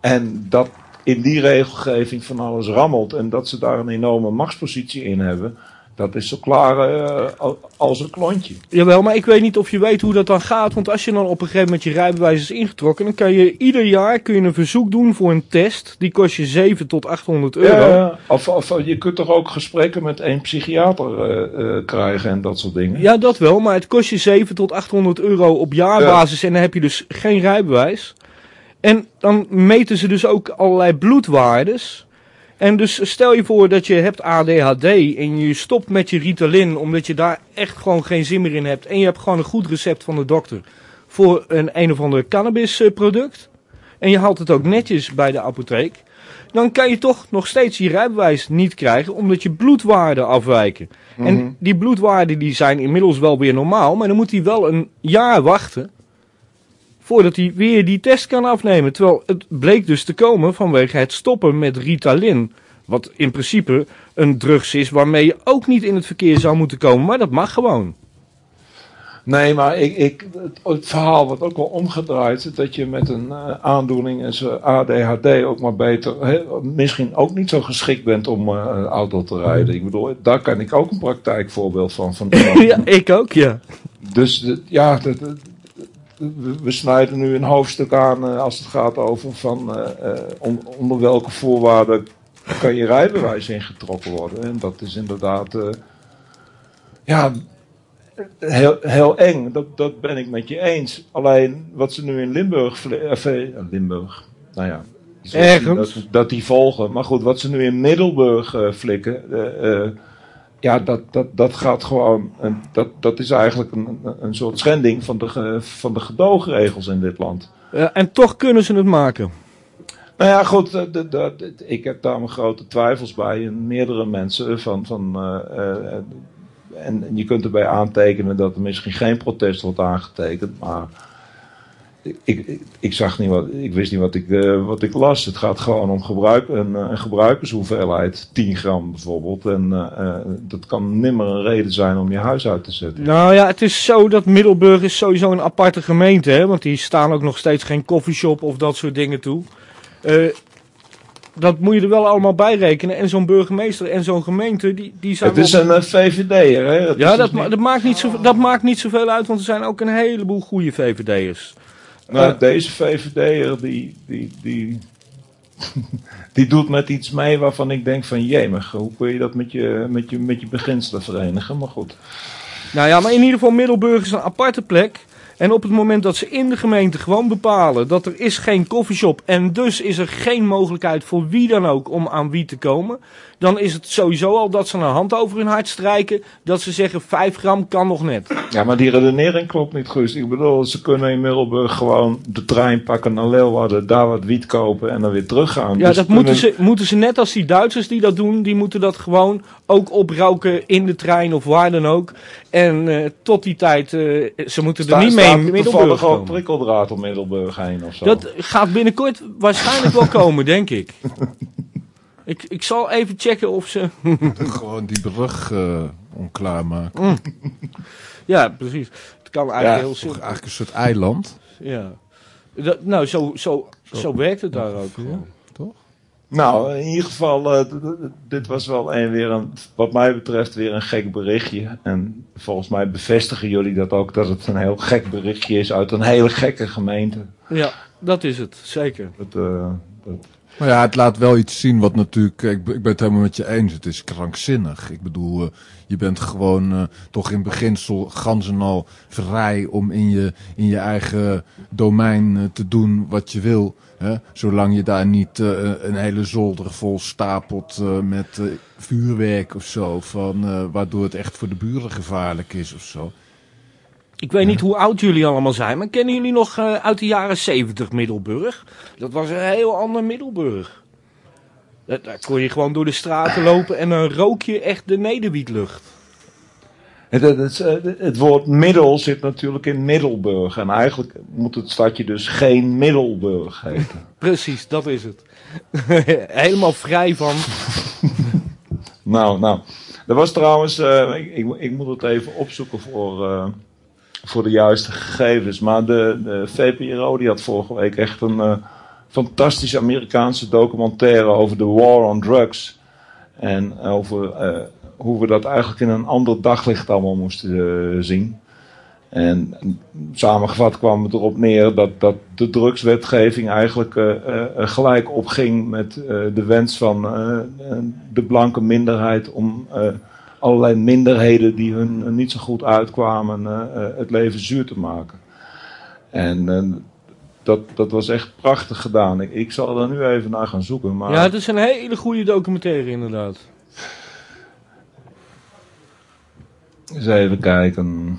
En dat in die regelgeving van alles rammelt en dat ze daar een enorme machtspositie in hebben, dat is zo klaar eh, al- als een klontje. Jawel, maar ik weet niet of je weet hoe dat dan gaat. Want als je dan op een gegeven moment je rijbewijs is ingetrokken... dan kan je ieder jaar kun je een verzoek doen voor een test. Die kost je 7 tot 800 euro. Ja, of, of je kunt toch ook gesprekken met een psychiater eh, eh, krijgen en dat soort dingen. Ja, dat wel, maar het kost je 7 tot 800 euro op jaarbasis en dan heb je dus geen rijbewijs. En dan meten ze dus ook allerlei bloedwaardes. En dus stel je voor dat je hebt ADHD en je stopt met je Ritalin omdat je daar echt gewoon geen zin meer in hebt. En je hebt gewoon een goed recept van de dokter voor een een of ander cannabisproduct. En je haalt het ook netjes bij de apotheek. Dan kan je toch nog steeds je rijbewijs niet krijgen omdat je bloedwaarden afwijken. En die bloedwaarden die zijn inmiddels wel weer normaal, maar dan moet hij wel een jaar wachten voordat hij weer die test kan afnemen. Terwijl het bleek dus te komen vanwege het stoppen met Ritalin. Wat in principe een drugs is waarmee je ook niet in het verkeer zou moeten komen, maar dat mag gewoon. Nee, maar ik, ik, het, verhaal wordt ook wel omgedraaid. Dat je met een eh, aandoening als ADHD ook maar beter, misschien ook niet zo geschikt bent om eh, een auto te rijden. Ik bedoel, daar kan ik ook een praktijkvoorbeeld van. van ja, ik ook, ja. Dus ja, de- we, snijden nu een hoofdstuk aan eh, als het gaat over van eh, eh, on- onder welke voorwaarden kan je rijbewijs ingetrokken worden. En dat is inderdaad ja, heel, heel eng. Dat, dat ben ik met je eens. Alleen wat ze nu in Limburg, of, Limburg, nou ja. Ergens. Dat, dat die volgen. Maar goed, wat ze nu in Middelburg eh, flikken. Ja, dat, dat, dat gaat gewoon. Dat, dat is eigenlijk een, een soort schending van de, van de gedoogregels in dit land. Ja, en toch kunnen ze het maken. Nou ja, goed, de- ik heb daar mijn grote twijfels bij. En meerdere mensen van. van eh, eh, en, en je kunt erbij aantekenen dat er misschien geen protest wordt aangetekend. Maar ik, ik, zag niet wat. Ik wist niet wat ik, eh, wat ik las. Het gaat gewoon om gebruik, een, eh, een gebruikershoeveelheid. 10 gram bijvoorbeeld. En eh, dat kan nimmer een reden zijn om je huis uit te zetten. Nou ja, het is zo dat Middelburg is sowieso een aparte gemeente, hè? Want die staan ook nog steeds geen koffieshop of dat soort dingen toe. Dat moet je er wel allemaal bij rekenen. En zo'n burgemeester en zo'n gemeente, die, die zijn Het is een VVD'er, hè? Ja, dat, dus ma- dat, maakt niet zo, dat maakt niet zoveel uit, want er zijn ook een heleboel goede VVD'ers. Nou, Eh. deze VVD'er die, die, die, die doet met iets mee waarvan ik denk van jemig, hoe kun je dat met je, met je, met je beginselen verenigen? Maar goed. Nou ja, maar in ieder geval Middelburg is een aparte plek. En op het moment dat ze in de gemeente gewoon bepalen dat er is geen koffieshop en dus is er geen mogelijkheid voor wie dan ook om aan wie te komen, dan is het sowieso al dat ze een hand over hun hart strijken, dat ze zeggen 5 gram kan nog net. Ja, maar die redenering klopt niet, Guus. Ik bedoel, ze kunnen in Middelburg gewoon de trein pakken naar Leeuwarden, daar wat wiet kopen en dan weer teruggaan. Ja, Dus dat moeten ze, moeten ze net als die Duitsers die dat doen, die moeten dat gewoon ook oproken in de trein of waar dan ook. En eh, tot die tijd, eh, ze moeten er Sta- niet mee er Middelburg toevallig ook komen. prikkeldraad om Middelburg heen of zo. Dat gaat binnenkort waarschijnlijk wel komen, denk ik. ik. Ik zal even checken of ze... Gewoon die brug eh onklaar maken. ja, precies. Het kan eigenlijk Ja, heel simpel. eigenlijk een soort eiland. Ja. Dat, nou, zo, zo, zo werkt het daar ook gewoon. Nou, in ieder geval, eh, dit was wel een, weer een, wat mij betreft weer een gek berichtje. En volgens mij bevestigen jullie dat ook, dat het een heel gek berichtje is uit een hele gekke gemeente. Ja, dat is het. Zeker. Dat, eh, dat, Maar ja, het laat wel iets zien wat natuurlijk... Ik, ben- ik ben het helemaal met je eens. Het is krankzinnig. Ik bedoel, eh, je bent gewoon eh, toch in beginsel gans en al vrij om in je, in je eigen domein te doen wat je wil. Hè? Zolang je daar niet eh, een hele zolder vol stapelt eh, met eh, vuurwerk of zo. Van, eh, waardoor het echt voor de buren gevaarlijk is of zo. Ik weet niet hoe oud jullie allemaal zijn, maar kennen jullie nog eh, uit de jaren 70 Middelburg? Dat was een heel ander Middelburg. Daar kon je gewoon door de straten lopen en dan rook je echt de nederwietlucht. Het, het, woord middel zit natuurlijk in Middelburg. En eigenlijk moet het stadje dus geen Middelburg heten. Precies, dat is het. Helemaal vrij van. Nou, nou. Er was trouwens, eh, ik, ik, ik moet het even opzoeken voor, eh, voor de juiste gegevens. Maar de, de VPRO die had vorige week echt een eh, fantastische Amerikaanse documentaire over de war on drugs. En over hoe we dat eigenlijk in een ander daglicht allemaal moesten eh, zien. En samengevat kwam het erop neer dat, dat de drugswetgeving eigenlijk eh, eh, gelijk opging met de wens van de blanke minderheid om allerlei minderheden die hun niet zo goed uitkwamen het leven zuur te maken. En dat, dat was echt prachtig gedaan. Ik, ik zal er nu even naar gaan zoeken. Maar Ja, het is een hele goede documentaire inderdaad. Eens even kijken.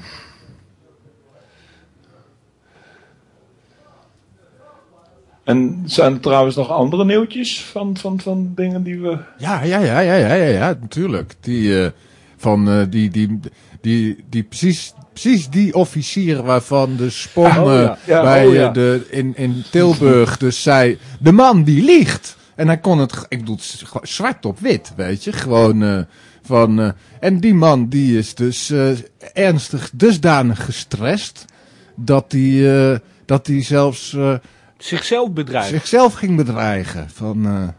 En zijn er trouwens nog andere nieuwtjes van, van, van dingen die we Ja, ja, ja, ja, ja, ja, ja natuurlijk. Die, eh, van, eh, die, die, die, die precies, precies die officier waarvan de Spong Oh, eh, ja. Ja, bij oh, ja. eh, de, in, in Tilburg dus zei, de man die liegt. En hij kon het, ik bedoel, zwart op wit, weet je. Gewoon van, eh, en die man die is dus eh, ernstig dusdanig gestrest, dat hij, eh, dat hij zelfs... Zichzelf bedrijf. zichzelf ging bedreigen. Van,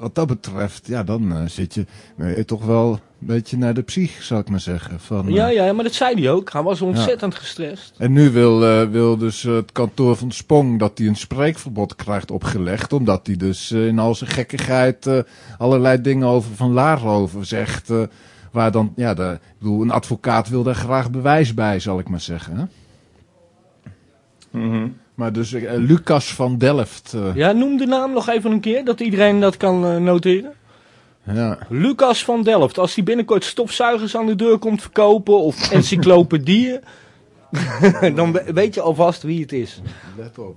wat dat betreft, ja, dan eh, zit je eh, toch wel een beetje naar de psych, zou ik maar zeggen. Van, eh, Ja, ja, maar dat zei hij ook. Hij was ontzettend gestrest. En nu wil, eh, wil dus het kantoor van Spong dat hij een spreekverbod krijgt opgelegd. Omdat hij dus in al zijn gekkigheid allerlei dingen over Van Laarhoven zegt. eh, waar dan, ja, de, ik bedoel, een advocaat wil daar graag bewijs bij, zal ik maar zeggen. Hè? Maar dus eh, Lucas van Delft. eh, Ja, noem de naam nog even een keer, dat iedereen dat kan eh, noteren. ja. Lucas van Delft. Als hij binnenkort stofzuigers aan de deur komt verkopen of encyclopedieën, dan we- weet je alvast wie het is. Let op.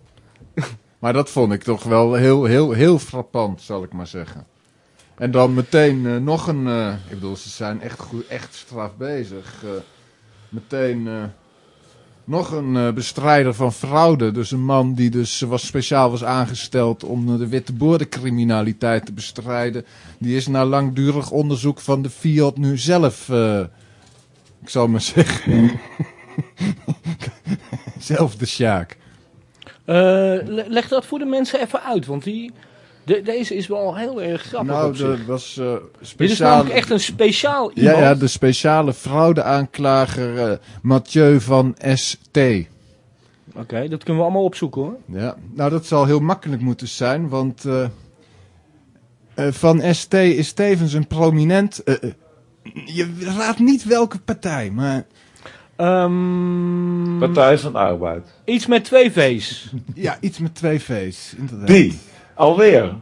Maar dat vond ik toch wel heel, heel, heel frappant, zal ik maar zeggen. En dan meteen nog een... ik bedoel, ze zijn echt, goed, echt straf bezig. meteen nog een eh, bestrijder van fraude. Dus een man die dus was speciaal was aangesteld om de witte boordencriminaliteit te bestrijden. Die is na langdurig onderzoek van de Fiat nu zelf... eh, ik zal maar zeggen... zelf de Sjaak. Eh, le- leg dat voor de mensen even uit, want die, de- deze is wel heel erg grappig Nou, op zich. er was eh Dit is speciaal. namelijk echt een speciaal ja, iemand. ja, de speciale fraudeaanklager eh, Mathieu van ST. Oké, dat kunnen we allemaal opzoeken hoor. Ja, nou dat zal heel makkelijk moeten zijn, want eh, eh, van ST is tevens een prominent. je raadt niet welke partij, maar Ehm, Partij van de Arbeid. iets met twee V's. Ja, iets met twee V's, inderdaad. Die. Alweer.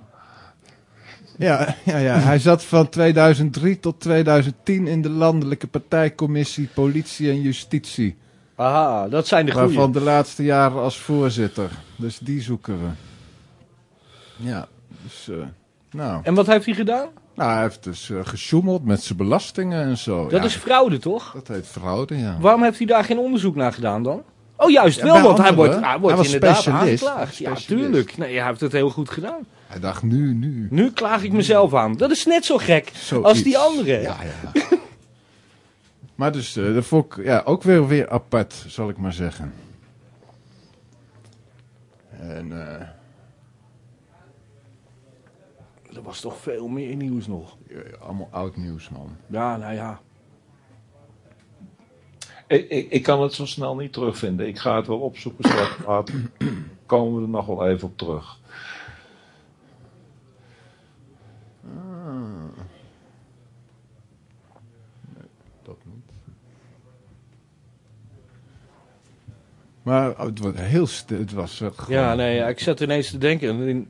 Ja, ja, ja, hij zat van 2003 tot 2010 in de Landelijke Partijcommissie Politie en Justitie. Aha, dat zijn de goede. Waarvan de laatste jaren als voorzitter. Dus die zoeken we. Ja, dus... eh, nou. En wat heeft hij gedaan? nou, hij heeft dus eh, gesjoemeld met zijn belastingen en zo. Dat Ja, is fraude, toch? Dat heet fraude, ja. Waarom heeft hij daar geen onderzoek naar gedaan dan? Oh, juist Ja, wel, want hij wordt, hij wordt Hij inderdaad specialist. aangeklaagd. Ja, tuurlijk. Nee, hij heeft het heel goed gedaan. Hij dacht, nu, nu. Nu klaag ik mezelf aan. Dat is net zo gek Zoiets. als die andere. Ja, ja. maar dus, eh vond ik ja, ook weer, weer apart, zal ik maar zeggen. En, eh, Er was toch veel meer nieuws nog. ja, allemaal oud nieuws, man. Ja, nou ja. Ik, ik, ik kan het zo snel niet terugvinden. Ik ga het wel opzoeken. Straks later komen we er nog wel even op terug. Dat niet. Maar oh, het was heel stil. Het was eh, gewoon Ja, nee, ja, ik zat ineens te denken. in-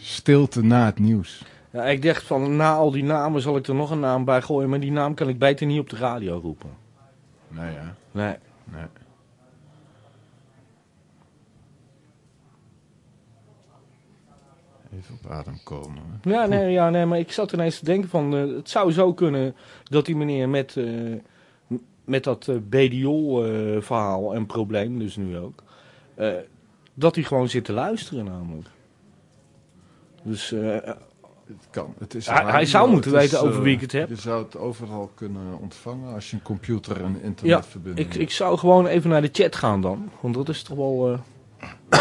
stilte na het nieuws. Ja, ik dacht van, na al die namen zal ik er nog een naam bij gooien. Maar die naam kan ik beter niet op de radio roepen. Nee, ja. Nee. Nee. Even op adem komen. hè. Ja, nee, ja, nee, maar ik zat ineens te denken van, eh, het zou zo kunnen dat die meneer met, eh, m- met dat eh Bediol-verhaal en probleem, dus nu ook, dat hij gewoon zit te luisteren namelijk. Dus eh, Het kan. Het is Hij- zou moeten het is, weten over eh, wie ik het heb. Je zou het overal kunnen ontvangen als je een computer en ja, internetverbinding ik, ik zou gewoon even naar de chat gaan dan, want dat is toch wel... eh,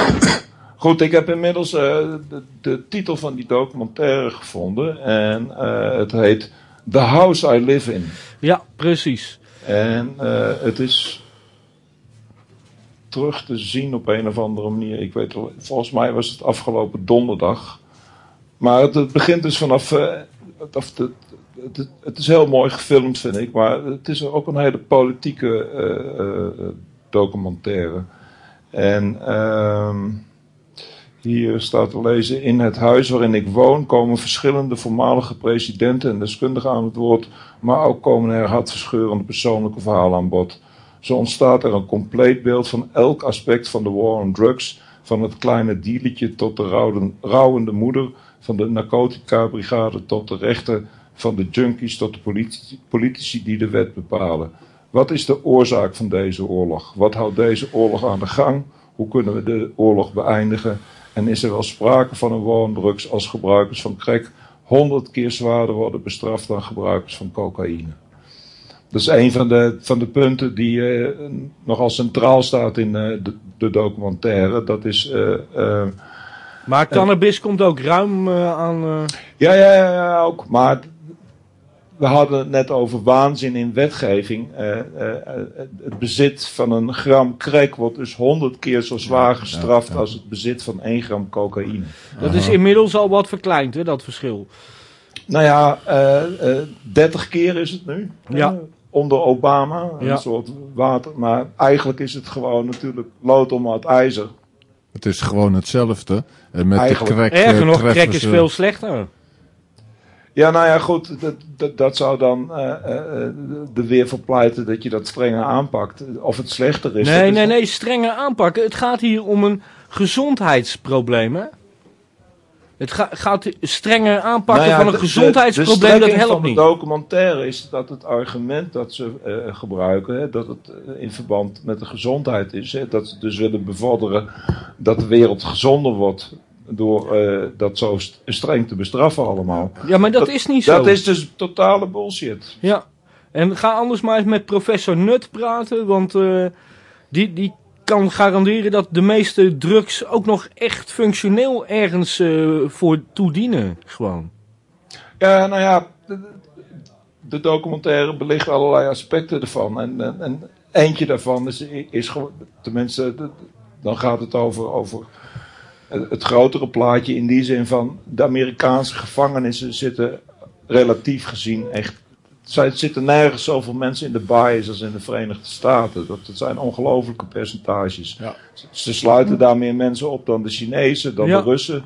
Goed, ik heb inmiddels eh, de, de titel van die documentaire gevonden. En eh, het heet The House I Live In. ja, precies. En eh, het is terug te zien op een of andere manier. Ik weet volgens mij was het afgelopen donderdag. Maar het, begint dus vanaf. eh, of het, het, het is heel mooi gefilmd, vind ik. Maar het is ook een hele politieke eh, eh, documentaire. En ehm, hier staat te lezen: In het huis waarin ik woon komen verschillende voormalige presidenten en deskundigen aan het woord. Maar ook komen er hartverscheurende persoonlijke verhalen aan bod. Zo ontstaat er een compleet beeld van elk aspect van de war on drugs. Van het kleine dealertje tot de rouwende moeder. Van de narcotica-brigade tot de rechter. Van de junkies tot de politici, politici die de wet bepalen. Wat is de oorzaak van deze oorlog? Wat houdt deze oorlog aan de gang? Hoe kunnen we de oorlog beëindigen? En is er wel sprake van een war on drugs als gebruikers van crack honderd keer zwaarder worden bestraft dan gebruikers van cocaïne? Dat is een van de, van de punten die eh, nogal centraal staat in eh, de, de documentaire. Dat is. eh, Maar cannabis komt ook ruim eh, aan... eh, ja, ja, ja, ja, ook. Maar we hadden het net over waanzin in wetgeving. Eh, eh, eh, het bezit van een gram crack wordt dus honderd keer zo zwaar gestraft ja. als het bezit van één gram cocaïne. dat is inmiddels al wat verkleind, hè, dat verschil. Nou ja, eh, eh, 30 keer is het nu. Ja. Eh, onder Obama. Een soort water. Maar eigenlijk is het gewoon natuurlijk lood om het ijzer. Het is gewoon hetzelfde. En met Eigenlijk. de crack, eh, Erger nog, treffen crack is ze- veel slechter. Ja, nou ja, goed. Dat, dat, dat zou dan eh, eh, eh, er weer voor pleiten dat je dat strenger aanpakt. Of het slechter is. Nee, is nee, nog- nee, strenger aanpakken. Het gaat hier om een gezondheidsprobleem, hè? Het ga- gaat strenger aanpakken Nou ja, van een gezondheidsprobleem, dat helpt van niet. de documentaire is dat het argument dat ze eh, gebruiken, hè, dat het eh, in verband met de gezondheid is. Hè, dat ze dus willen bevorderen dat de wereld gezonder wordt door eh, dat zo st- streng te bestraffen allemaal. Ja, maar dat, dat- is niet zo. Dat is dus totale bullshit. Ja, en ga anders maar eens met professor Nut praten, want die, die kan garanderen dat de meeste drugs ook nog echt functioneel ergens eh, voor toedienen. Gewoon. Ja, nou ja, de, documentaire belicht allerlei aspecten ervan. En, en, en eentje daarvan is, is gewoon, tenminste, dan gaat het over, over het grotere plaatje in die zin van de Amerikaanse gevangenissen zitten relatief gezien echt Er zitten nergens zoveel mensen in de bias als in de Verenigde Staten. Dat, dat zijn ongelofelijke percentages. Ja. Ze sluiten daar meer mensen op dan de Chinezen, dan Ja. de Russen.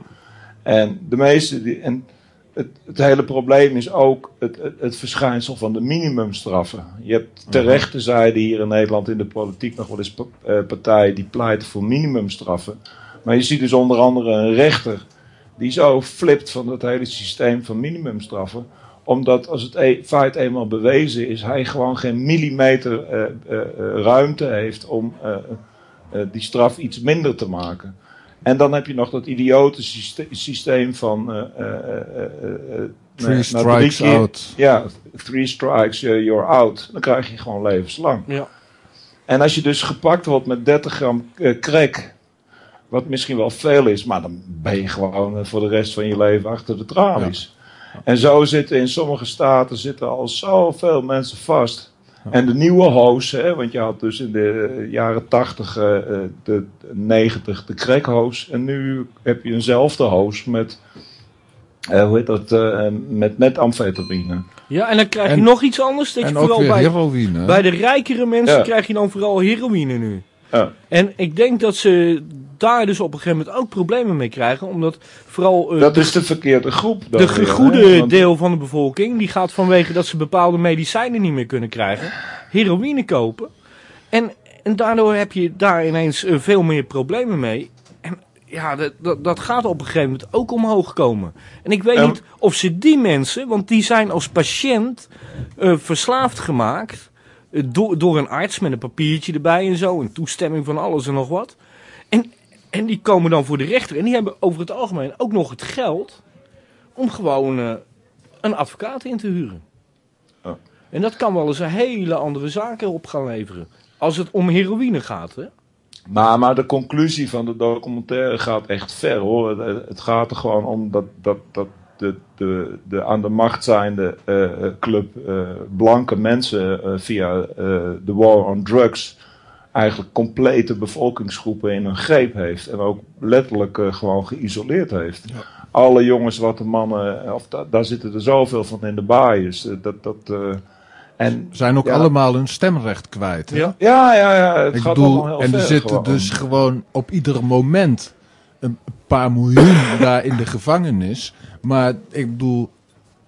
En de meeste. Die, en het, het hele probleem is ook het, het, het verschijnsel van de minimumstraffen. Je hebt terecht te zijde hier in Nederland in de politiek nog wel eens eh, partijen die pleiten voor minimumstraffen. Maar je ziet dus onder andere een rechter die zo flipt van het hele systeem van minimumstraffen omdat als het e- feit eenmaal bewezen is, hij gewoon geen millimeter eh, eh, eh, ruimte heeft om eh, eh, die straf iets minder te maken. En dan heb je nog dat idiote syste- systeem van. eh, eh, eh, eh, eh, Three na strikes keer- out. Ja, three strikes, you're out. Dan krijg je gewoon levenslang. Ja. En als je dus gepakt wordt met 30 gram eh, crack, wat misschien wel veel is, maar dan ben je gewoon voor de rest van je leven achter de tralies. En zo zitten in sommige staten zitten al zoveel mensen vast. En de nieuwe hoos, hè, want je had dus in de jaren 80, eh, eh, de 90 de crackhoos. En nu heb je eenzelfde hoos met, eh, hoe heet dat, eh, met metamfetamine. ja, en dan krijg je En- nog iets anders. Dat je En ook vooral weer bij, heroïne. bij de rijkere mensen Ja. krijg je dan vooral heroïne nu. Ja. En ik denk dat ze daar dus op een gegeven moment ook problemen mee krijgen. Omdat vooral eh, Dat is de verkeerde groep. dan de weer, hè, want- deel van de bevolking, die gaat vanwege dat ze bepaalde medicijnen niet meer kunnen krijgen, heroïne kopen. En, en daardoor heb je daar ineens eh, veel meer problemen mee. En ja, dat, dat, dat gaat op een gegeven moment ook omhoog komen. En ik weet niet of ze die mensen, want die zijn als patiënt eh, verslaafd gemaakt. door, door een arts met een papiertje erbij en zo. Een toestemming van alles en nog wat. En, en die komen dan voor de rechter. En die hebben over het algemeen ook nog het geld om gewoon eh, een advocaat in te huren. Ja. En dat kan wel eens een hele andere zaken op gaan leveren. Als het om heroïne gaat, hè? Maar, maar de conclusie van de documentaire gaat echt ver hoor. Het, het gaat er gewoon om dat, dat, dat de, de, de aan de macht zijnde eh, eh, club eh, blanke mensen eh, via eh, de war on drugs eigenlijk complete bevolkingsgroepen in hun greep heeft. En ook letterlijk eh, gewoon geïsoleerd heeft. Alle jongens, wat de mannen, of da- daar zitten er zoveel van in de bias. eh, dat, dat, eh, en zijn ook Ja. allemaal hun stemrecht kwijt. hè? Ja. ja, ja, ja, het Ik gaat bedoel, heel en er zitten gewoon. dus gewoon op ieder moment een paar miljoen daar in de gevangenis. Maar ik bedoel,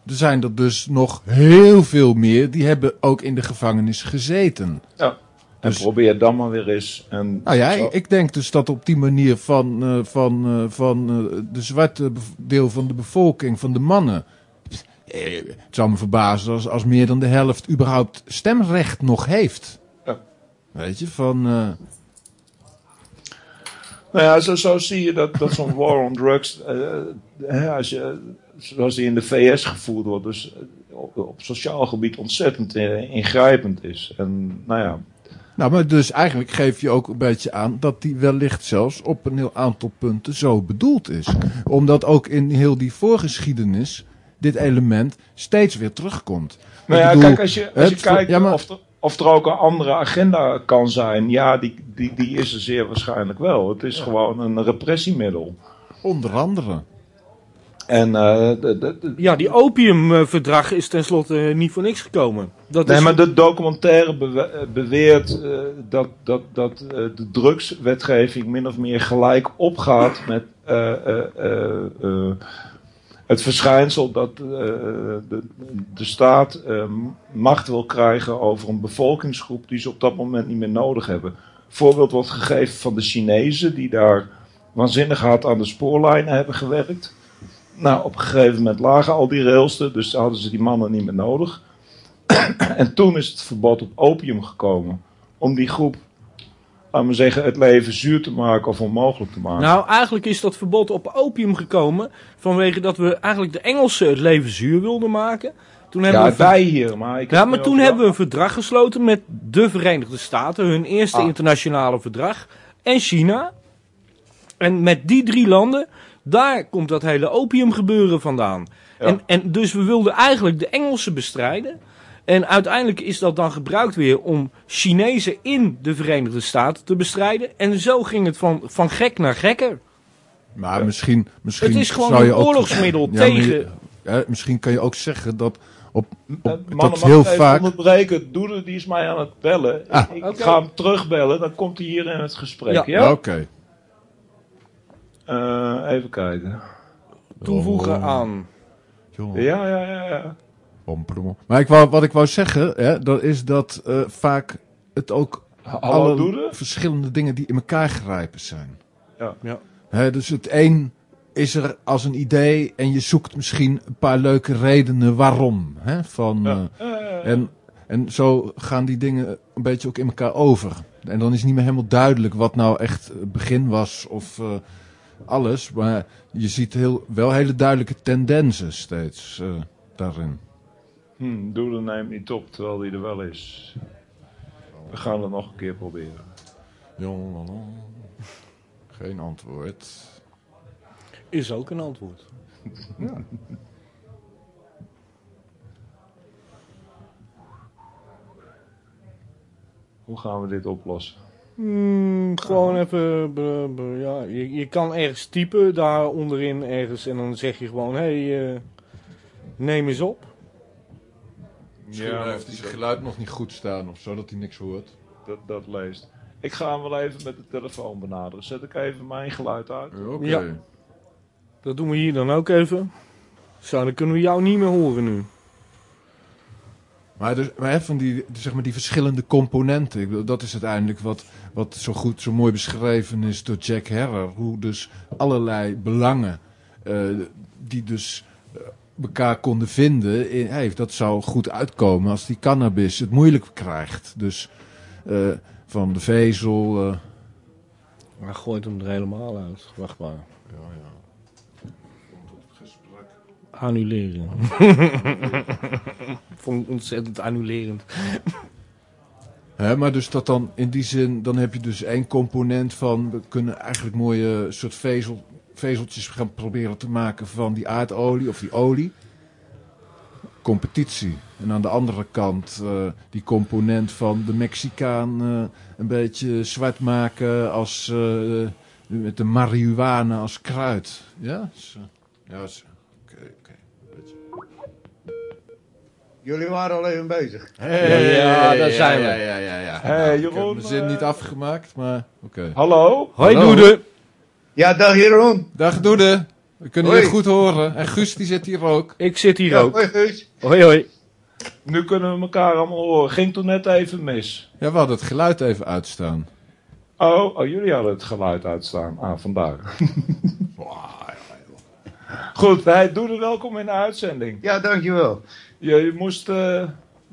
er zijn er dus nog heel veel meer die hebben ook in de gevangenis gezeten. Ja. En Dus- probeer dan maar weer eens. En Nou ja, zo- ik, denk dus dat op die manier van, eh, van, eh, van eh, de zwarte deel van de bevolking, van de mannen. Het zou me verbazen als, als meer dan de helft überhaupt stemrecht nog heeft. Ja. Weet je, van. Nou ja, zo, zo zie je dat, dat zo'n war on drugs, hè, als je, zoals die in de VS gevoerd wordt, dus op, op sociaal gebied ontzettend ingrijpend is. En nou ja, Nou, maar dus eigenlijk geef je ook een beetje aan dat die wellicht zelfs op een heel aantal punten zo bedoeld is. Omdat ook in heel die voorgeschiedenis dit element steeds weer terugkomt. nou ja, bedoel, kijk, als je, als je kijkt ja, maar- of, er, of er ook een andere agenda kan zijn, ja, die, die, die is er zeer waarschijnlijk wel. Het is gewoon een repressiemiddel. Onder andere. En eh, de, de, de- Ja, die opiumverdrag is tenslotte eh, niet voor niks gekomen. Dat Nee, is, maar de documentaire eh, beweert dat, dat, dat de drugswetgeving min of meer gelijk opgaat met het verschijnsel dat de, de staat macht wil krijgen over een bevolkingsgroep die ze op dat moment niet meer nodig hebben. Voorbeeld wordt gegeven van de Chinezen die daar waanzinnig hard aan de spoorlijnen hebben gewerkt. Nou, op een gegeven moment lagen al die railsten, dus hadden ze die mannen niet meer nodig. En toen is het verbod op opium gekomen. Om die groep, laten we zeggen, het leven zuur te maken of onmogelijk te maken. Nou, eigenlijk is dat verbod op opium gekomen vanwege dat we eigenlijk de Engelsen het leven zuur wilden maken. Toen hebben ja, we wij hier, maar ik Ja, maar toen hebben we een verdrag gesloten met de Verenigde Staten, hun eerste Ah. internationale verdrag, en China. En met die drie landen, daar komt dat hele opiumgebeuren vandaan. Ja. En, en dus we wilden eigenlijk de Engelsen bestrijden. En uiteindelijk is dat dan gebruikt weer om Chinezen in de Verenigde Staten te bestrijden. En zo ging het van, van gek naar gekker. Maar misschien, misschien Het is gewoon zou je een ook- oorlogsmiddel Ja, maar je- tegen hè, misschien kan je ook zeggen dat op, Eh, op Mannen, dat mag heel ik even vaak. onderbreken? Doede die is mij aan het bellen. Ah. ik ga hem terugbellen, dan komt hij hier in het gesprek. Ja. Ja? Oké. Eh, even kijken. Toevoegen Oh. aan. Joh. Ja, ja, ja. ja. Maar ik wou, wat ik wou zeggen, hè, dat is dat eh, vaak het ook Hallo, alle verschillende dingen die in elkaar grijpen zijn. Ja. Ja. Hè, dus het een is er als een idee en je zoekt misschien een paar leuke redenen waarom. Hè, van, Ja. eh, en, en zo gaan die dingen een beetje ook in elkaar over. En dan is niet meer helemaal duidelijk wat nou echt het begin was of eh, alles. Maar je ziet heel, wel hele duidelijke tendensen steeds eh, daarin. hm, Doede neemt niet op, terwijl hij er wel is. We gaan het nog een keer proberen. Jolala. Geen antwoord. Is ook een antwoord. Hoe gaan we dit oplossen? Hmm, gewoon even, ja, je, je kan ergens typen daar onderin ergens en dan zeg je gewoon, hé, hey, eh, neem eens op. Misschien Ja, heeft hij zijn geluid nog niet goed staan of zo, dat hij niks hoort. dat, dat leest. Ik ga hem wel even met de telefoon benaderen. Zet ik even mijn geluid uit. Oké. Ja. Dat doen we hier dan ook even. Zo, dan kunnen we jou niet meer horen nu. Maar, dus, maar hè, van die, zeg maar die verschillende componenten, ik bedoel, dat is uiteindelijk wat, wat zo goed, zo mooi beschreven is door Jack Herrer. Hoe dus allerlei belangen, eh, die dus eh, elkaar konden vinden, in, hey, dat zou goed uitkomen als die cannabis het moeilijk krijgt. Dus eh, van de vezel. eh, Maar gooit hem er helemaal uit. Wacht maar. ja, ja. Annuleren. Vond ik ontzettend annulerend. Maar dus dat dan in die zin, dan heb je dus één component van, we kunnen eigenlijk mooie soort vezel, vezeltjes gaan proberen te maken van die aardolie of die olie. Competitie. En aan de andere kant eh, die component van de Mexicaan eh, een beetje zwart maken als, eh, met de marihuana als kruid. Ja? Zo. Ja, Jullie waren al even bezig. Hey, Ja, daar zijn we. Ja, ja, ja, ja. Hey, Nou, ik Jeroen, heb mijn zin eh, niet afgemaakt, maar oké. Hallo? Hoi Hallo. Doede. Ja, dag Jeroen. Dag Doede. We kunnen Hoi. je goed horen. En Guus die zit hier ook. Ik zit hier Ja, ook. hoi Guus. Hoi hoi. Nu kunnen we elkaar allemaal horen. Ging toen net even mis. Ja, we hadden het geluid even uitstaan. Oh, oh jullie hadden het geluid uitstaan. Ah, vandaar. Goed, hij doet er welkom in de uitzending. Ja, dankjewel. Je, moest eh,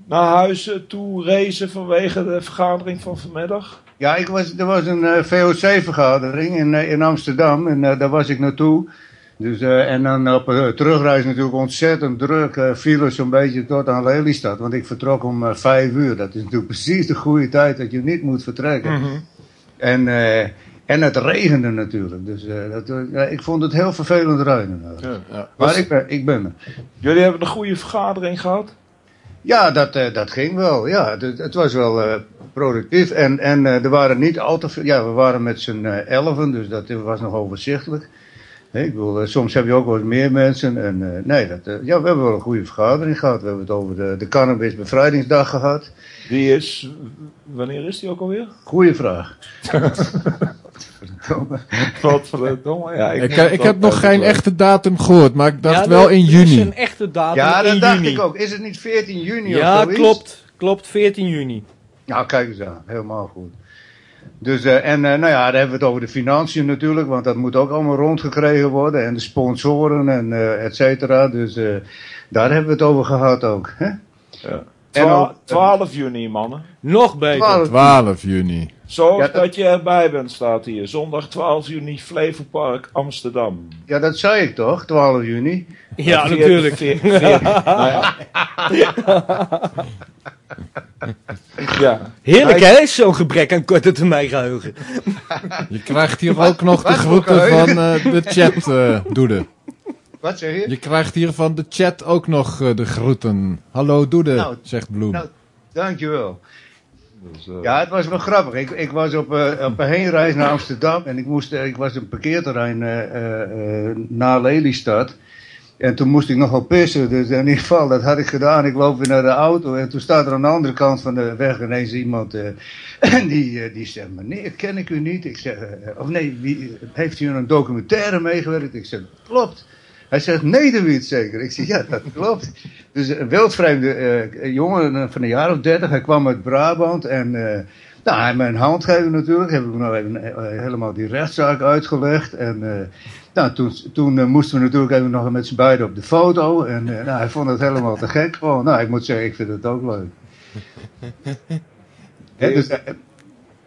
naar huis eh, toe racen vanwege de vergadering van vanmiddag. Ja, ik was, er was een eh, VOC-vergadering in, in Amsterdam en daar was ik naartoe. Dus, en dan op uh, terugreis natuurlijk ontzettend druk. viel zo'n beetje tot aan Lelystad. Want ik vertrok om eh, vijf uur. Dat is natuurlijk precies de goede tijd dat je niet moet vertrekken. en, eh, en het regende natuurlijk. Dus eh, dat, eh, ik vond het heel vervelend eigenlijk. Ja. Maar ik ben, ik ben er. Jullie hebben een goede vergadering gehad? Ja, dat, eh, dat ging wel. Ja, het, het was wel productief. En, en er waren niet al te veel. Ja, we waren met z'n elfen, dus dat was nog overzichtelijk. Ik bedoel, soms heb je ook eens meer mensen. En, nee, dat, ja, we hebben wel een goede vergadering gehad. We hebben het over de, de Cannabis Bevrijdingsdag gehad. Die is, wanneer is die ook alweer? Goeie vraag. Wat verdomme. Ja, Ik, ik heb nog geen echt. echte datum gehoord, maar ik dacht Ja, wel in Er is juni. een echte datum Ja, in dat dacht juni. ik ook. Is het niet 14 juni Ja, of zoiets? klopt. Klopt, 14 juni. Nou, kijk eens aan. Helemaal goed. Dus, eh, en eh, nou ja, dan hebben we het over de financiën natuurlijk, want dat moet ook allemaal rondgekregen worden. En de sponsoren en eh et cetera. Dus eh, daar hebben we het over gehad ook. Hè? Ja. En Twa- ook- 12 juni, mannen. Nog beter. 12. 12 juni. Zorg Ja, dat- dat je erbij bent, staat hier. Zondag 12 juni, Flevopark, Amsterdam. Ja, dat zei ik toch, 12 juni. Ja, natuurlijk. nou ja. ja. Heerlijk hè, zo'n gebrek aan korte termijn geheugen. Je krijgt hier ook nog de groeten van eh, de chat, eh Doede. Wat zeg je? Je krijgt hier van de chat ook nog eh, de groeten. Hallo Doede, Nou, zegt Bloem. nou, Dankjewel. Dus, eh, Ja, het was wel grappig. Ik, ik was op, eh, op een heenreis naar Amsterdam en ik, moest, eh, ik was een parkeerterrein naar Lelystad. En toen moest ik nogal pissen, dus in ieder geval, dat had ik gedaan. Ik loop weer naar de auto en toen staat er aan de andere kant van de weg ineens iemand en die, die zegt, meneer, ken ik u niet? Ik zeg, of nee, wie, heeft u een documentaire meegewerkt? Ik zeg, klopt. Hij zegt, Nederwiet zeker? Ik zeg, ja, dat klopt. Dus een wildvreemde eh, jongen eh, van een jaar of dertig, hij kwam uit Brabant en... eh, nou, hij mijn hand geven natuurlijk. Heb ik nou even helemaal die rechtszaak uitgelegd. En nou, toen, toen moesten we natuurlijk even nog met z'n beiden op de foto. En nou, hij vond het helemaal te gek. Gewoon, nou, ik moet zeggen, ik vind het ook leuk. Dus,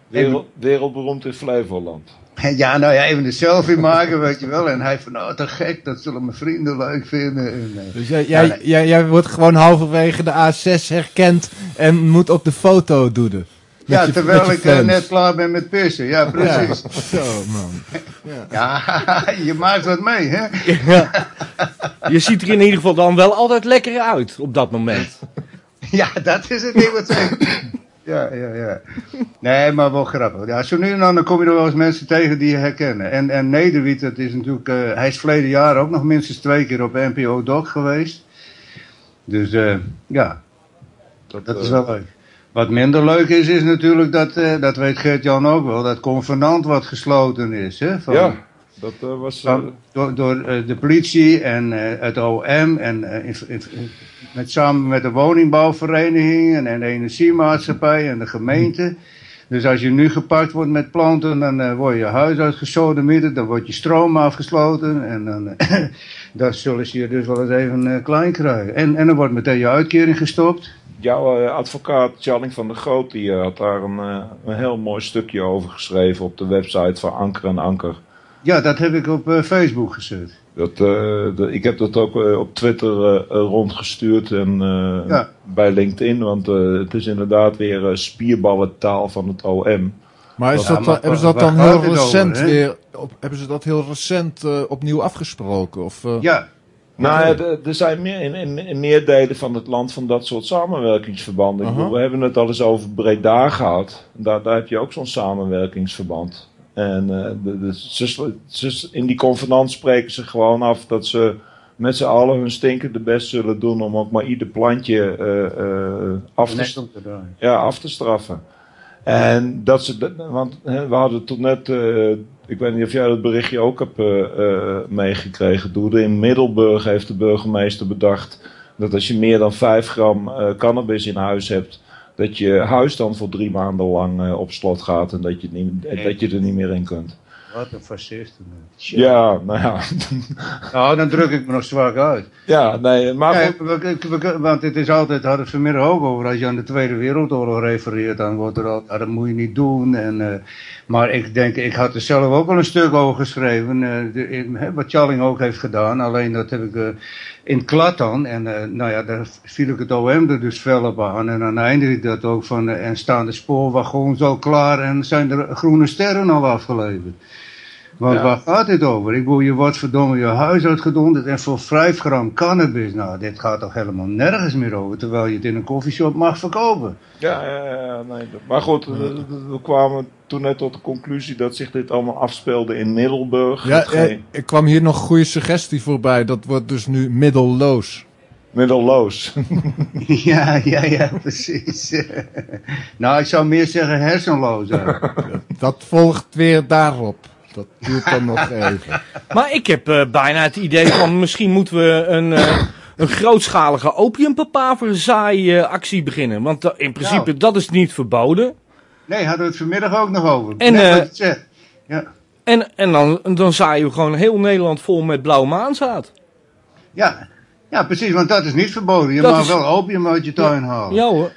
Wereld, wereldberoemd in Flevoland. ja, nou ja, even een selfie maken, weet je wel. En hij van, nou, te gek, dat zullen mijn vrienden leuk vinden. En, eh, Dus jij, jij, jij, jij wordt gewoon halverwege de A6 herkend en moet op de foto doen. Ja, je- terwijl ik eh, net klaar ben met pissen. Ja, Ja, precies. zo man. Ja, je maakt wat mee, hè? Je ziet er in ieder geval dan wel altijd lekker uit op dat moment. Ja, dat is het ding wat. Ja, ja, ja. Nee, maar wel grappig. Ja, zo nu en dan, dan kom je er wel eens mensen tegen die je herkennen. En, en Nederwiet, dat is natuurlijk, eh, hij is verleden jaar ook nog minstens twee keer op NPO Doc geweest. Dus eh, ja, dat is wel leuk. Wat minder leuk is, is natuurlijk dat, eh, dat weet Gert-Jan ook wel, dat convenant wat gesloten is. Hè, van, Ja, dat eh, was... eh, door door eh, de politie en het OM en in, met, samen met de woningbouwverenigingen en de energiemaatschappij en de gemeente. Dus als je nu gepakt wordt met planten, dan word je huis uitgesodemieterd, dan wordt je stroom afgesloten en dan, dan zullen ze je dus wel eens even klein krijgen. En, en dan wordt meteen je uitkering gestopt. Jouw advocaat Charling van der Groot die, had daar een, een heel mooi stukje over geschreven op de website van Anker en Anker. Ja, dat heb ik op eh, Facebook gezet. Dat, eh, de- ik heb dat ook eh, op Twitter rondgestuurd en eh, Ja. bij LinkedIn, want eh, het is inderdaad weer eh, spierballentaal van het OM. Maar, is Ja, dat, maar hebben ze dat dan heel over, recent weer... Op, hebben ze dat heel recent eh, opnieuw afgesproken? Of, eh, Ja, Nou, ja, er- zijn meer, in, in, in meer delen van het land van dat soort samenwerkingsverbanden. Bedoel, we hebben het al eens over Breda gehad. Daar, daar heb je ook zo'n samenwerkingsverband. En eh, de, in die convenant spreken ze gewoon af dat ze met z'n allen hun stinkende best zullen doen om ook maar ieder plantje eh, eh, af, te, ja, af te straffen. En dat ze, want hè, we hadden tot net, ik weet niet of jij dat berichtje ook hebt meegekregen, Doede. In Middelburg heeft de burgemeester bedacht dat als je meer dan 5 gram cannabis in huis hebt, dat je huis dan voor drie maanden lang eh, op slot gaat en dat je, niet, eh, dat je er niet meer in kunt. Wat een fascist. Ja, nou ja. Nou, dan druk ik me nog zwak uit. ja, nee, maar we- we- we- want het is altijd, had het vanmiddag ook over, als je aan de Tweede Wereldoorlog refereert, dan wordt er al, dat moet je niet doen. En, eh, maar ik denk, ik had er zelf ook al een stuk over geschreven, eh, de- wat Challing ook heeft gedaan, alleen dat heb ik eh, in klad dan. En eh, nou ja, daar viel ik het OM er dus fel op aan. En dan eindig ik dat ook van, en staan de spoorwagons al klaar en zijn er groene sterren al afgeleverd. Want Ja. waar gaat dit over? Ik bedoel, je wordt verdomme je huis uitgedonderd en voor 5 gram cannabis. Nou, dit gaat toch helemaal nergens meer over, terwijl je het in een koffieshop mag verkopen. Ja, ja, ja, nee. Maar goed, we, we kwamen toen net tot de conclusie dat zich dit allemaal afspeelde in Middelburg. ja, eh, er kwam hier nog een goede suggestie voorbij. Dat wordt dus nu middelloos. Middelloos. ja, ja, ja, precies. nou, ik zou meer zeggen hersenloos. Dat volgt weer daarop. Dat duurt dan nog even. Maar ik heb eh, bijna het idee van misschien moeten we een, eh, een grootschalige opiumpapaverzaai-actie beginnen. Want da- in principe, Nou. dat is niet verboden. Nee, hadden we het vanmiddag ook nog over. En, Net eh, wat. Ja, En, en dan, dan zaaien we gewoon heel Nederland vol met blauwe maanzaad. ja. ja, precies, want dat is niet verboden. Je Dat mag is- wel opium uit je tuin halen. Ja hoor.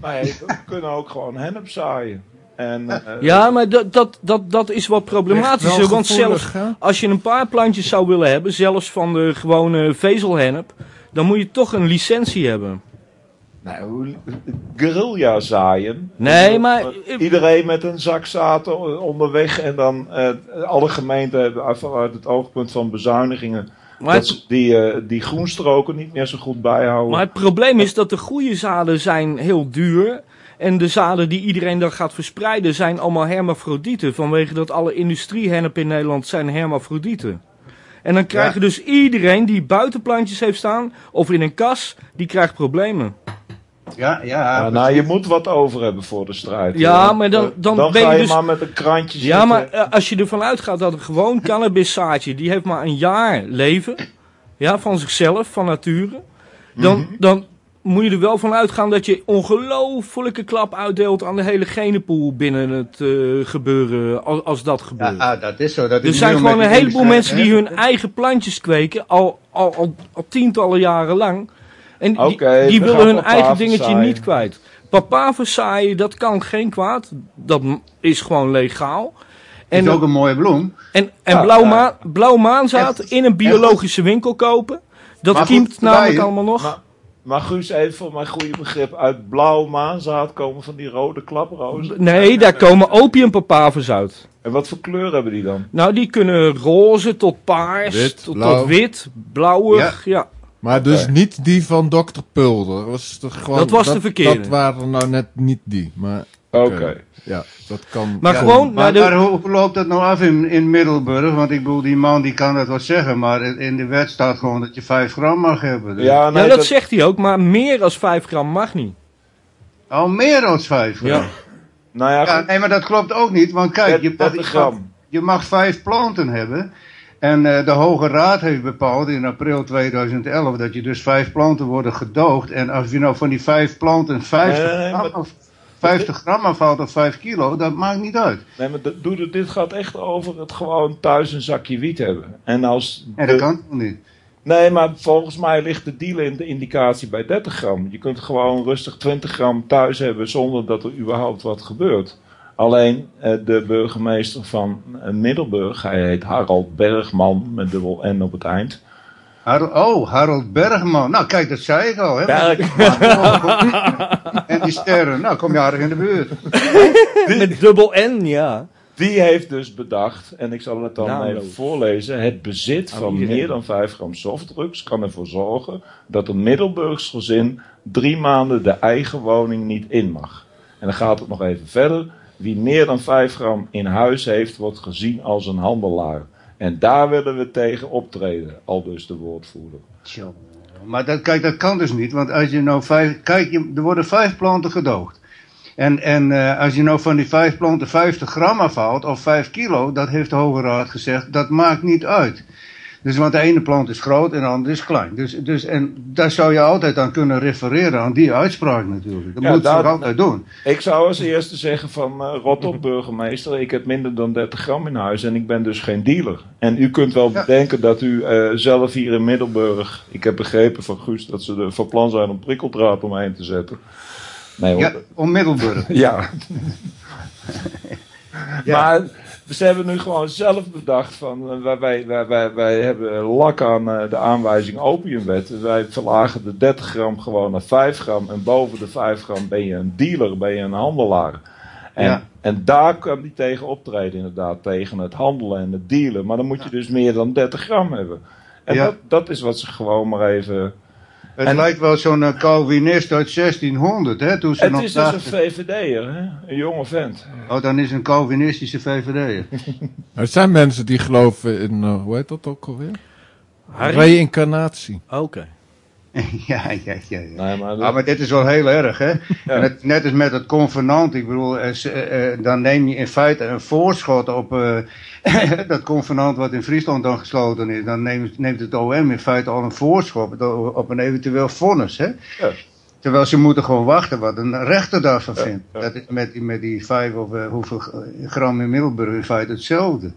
Maar ja, we kunnen ook gewoon hennep zaaien. En, eh, Ja, maar dat, dat, dat, dat is wat problematischer. Want zelfs als je een paar plantjes zou willen hebben, zelfs van de gewone vezelhennep, dan moet je toch een licentie hebben. nou, guerrilla zaaien. Nee, maar- Iedereen met een zak zaad onderweg. En dan eh, alle gemeenten hebben uit- uit het oogpunt van bezuinigingen. Maar dat het, die, eh, die groenstroken niet meer zo goed bijhouden. maar het probleem is dat de goede zaden zijn heel duur. En de zaden die iedereen dan gaat verspreiden zijn allemaal hermafrodieten. Vanwege dat alle industriehennep in Nederland zijn hermafrodieten. En dan krijgt Ja. dus iedereen die buitenplantjes heeft staan, of in een kas, die krijgt problemen. Ja, ja. Ja, nou, je moet wat over hebben voor de strijd. Ja, hoor. maar dan- dan dan ben ga je je dus- maar met een krantje Ja, zitten. maar eh, als je ervan uitgaat dat een gewoon cannabiszaadje, die heeft maar een jaar leven, ja, van zichzelf, van nature, dan, Mhm. dan moet je er wel van uitgaan dat je ongelofelijke klap uitdeelt aan de hele genenpool binnen het eh, gebeuren, als, als dat gebeurt. Ja, ah, dat is zo. Dat er is zijn gewoon een heleboel mensen die hun eigen plantjes kweken, al, al, al, al tientallen jaren lang. En die, Oké, die willen hun eigen dingetje niet kwijt. Papavers zaaien, dat kan geen kwaad. Dat is gewoon legaal. Het En, is ook een mooie bloem. en, en Ja, blauw, ja. blauw maanzaad Echt- in een biologische winkel kopen. Dat Maar kiemt namelijk allemaal nog. Maar, maar Guus, even voor mijn goede begrip. Uit blauw maanzaad komen van die rode klaprozen. Nee, daar komen opiumpapavers uit. En wat voor kleur hebben die dan? Nou, die kunnen roze tot paars, Wit, tot, blauw. tot wit, blauwig. Ja. Maar dus niet die van Dr. Pulder. Dat was, toch gewoon, Dat was de verkeerde. Dat waren nou net niet die. Maar Oké. ja, dat kan. Maar Ja, gewoon Maar, de... maar hoe, loopt dat nou af in, in Middelburg? Want ik bedoel, die man die kan dat wel zeggen, maar in- in de wet staat gewoon dat je 5 gram mag hebben. Dus Ja, nee, Ja, dat, zegt hij ook, maar meer dan 5 gram mag niet. Al meer dan 5 gram. Ja. Nou ja, Ja, nee, maar dat klopt ook niet. Want kijk, je mag, 30 je mag, gram. je mag vijf planten hebben. En eh, de Hoge Raad heeft bepaald in april 2011 dat je dus vijf planten worden gedoogd. En als je nou van die vijf planten 50, Nee, nee, gram, maar- 50 gram afhaalt of 5 kilo, dat maakt niet uit. Nee, maar doe, dit gaat echt over het gewoon thuis een zakje wiet hebben. En als En dat kan toch niet. Nee, maar volgens mij ligt de deal in de indicatie bij 30 gram. Je kunt gewoon rustig 20 gram thuis hebben zonder dat er überhaupt wat gebeurt. Alleen eh, de burgemeester van eh, Middelburg, hij heet Harald Bergman met dubbel N op het eind. Harold, oh, Harold Bergman. Nou, kijk, dat zei ik al. Hè? En die sterren, nou, kom je aardig in de buurt. Met dubbel N, ja. Die heeft dus bedacht, en ik zal het dan even voorlezen: het bezit van iedereen. meer dan 5 gram softdrugs kan ervoor zorgen dat een Middelburgs gezin drie maanden de eigen woning niet in mag. En dan gaat het nog even verder. Wie meer dan 5 gram in huis heeft, wordt gezien als een handelaar. En daar willen we tegen optreden, al dus de woordvoerder. Maar dat, kijk, dat kan dus niet. Want als je nou vijf. Kijk, je, er worden vijf planten gedoogd. En, en eh, als je nou van die vijf planten 50 gram afhaalt, of 5 kilo, dat heeft de Hoge Raad gezegd, dat maakt niet uit. Dus want de ene plant is groot en de andere is klein. Dus, dus, en daar zou je altijd aan kunnen refereren, aan die uitspraak natuurlijk. Dat Ja, moet je altijd doen. Ik zou als eerste zeggen van rot op burgemeester, ik heb minder dan 30 gram in huis en ik ben dus geen dealer. En u kunt wel Ja. bedenken dat u eh, zelf hier in Middelburg, ik heb begrepen van Guus dat ze er van plan zijn om prikkeldraad omheen te zetten. Nee, Ja, om Middelburg. ja. Ja. Maar ze hebben nu gewoon zelf bedacht van eh, wij, wij, wij, wij, hebben lak aan eh, de aanwijzing opiumwet. Wij verlagen de 30 gram gewoon naar 5 gram. En boven de 5 gram ben je een dealer, ben je een handelaar. En, Ja. en daar kan die tegen optreden inderdaad. Tegen het handelen en het dealen. Maar dan moet je dus meer dan 30 gram hebben. En Ja. dat, dat is wat ze gewoon maar even... Het En- lijkt wel zo'n eh, Calvinist uit 1600, hè? Toen ze Het nog is dus een VVD'er, hè? een jonge vent. oh, dan is een Calvinistische VVD. Er zijn mensen die geloven in, eh, hoe heet dat ook alweer? Reïncarnatie. Oké. ja, ja, ja. ja. Nee, maar, Ah, maar dit is wel heel erg, hè? En het, net als met het convenant, ik bedoel, eh, eh, eh, dan neem je in feite een voorschot op eh, dat convenant wat in Friesland dan gesloten is. Dan neemt, neemt het OM in feite al een voorschot op, een eventueel vonnis, hè? Terwijl ze moeten gewoon wachten wat een rechter daarvan vindt. Dat is met, die- met die vijf of hoeveel gram in Middelburg in feite hetzelfde.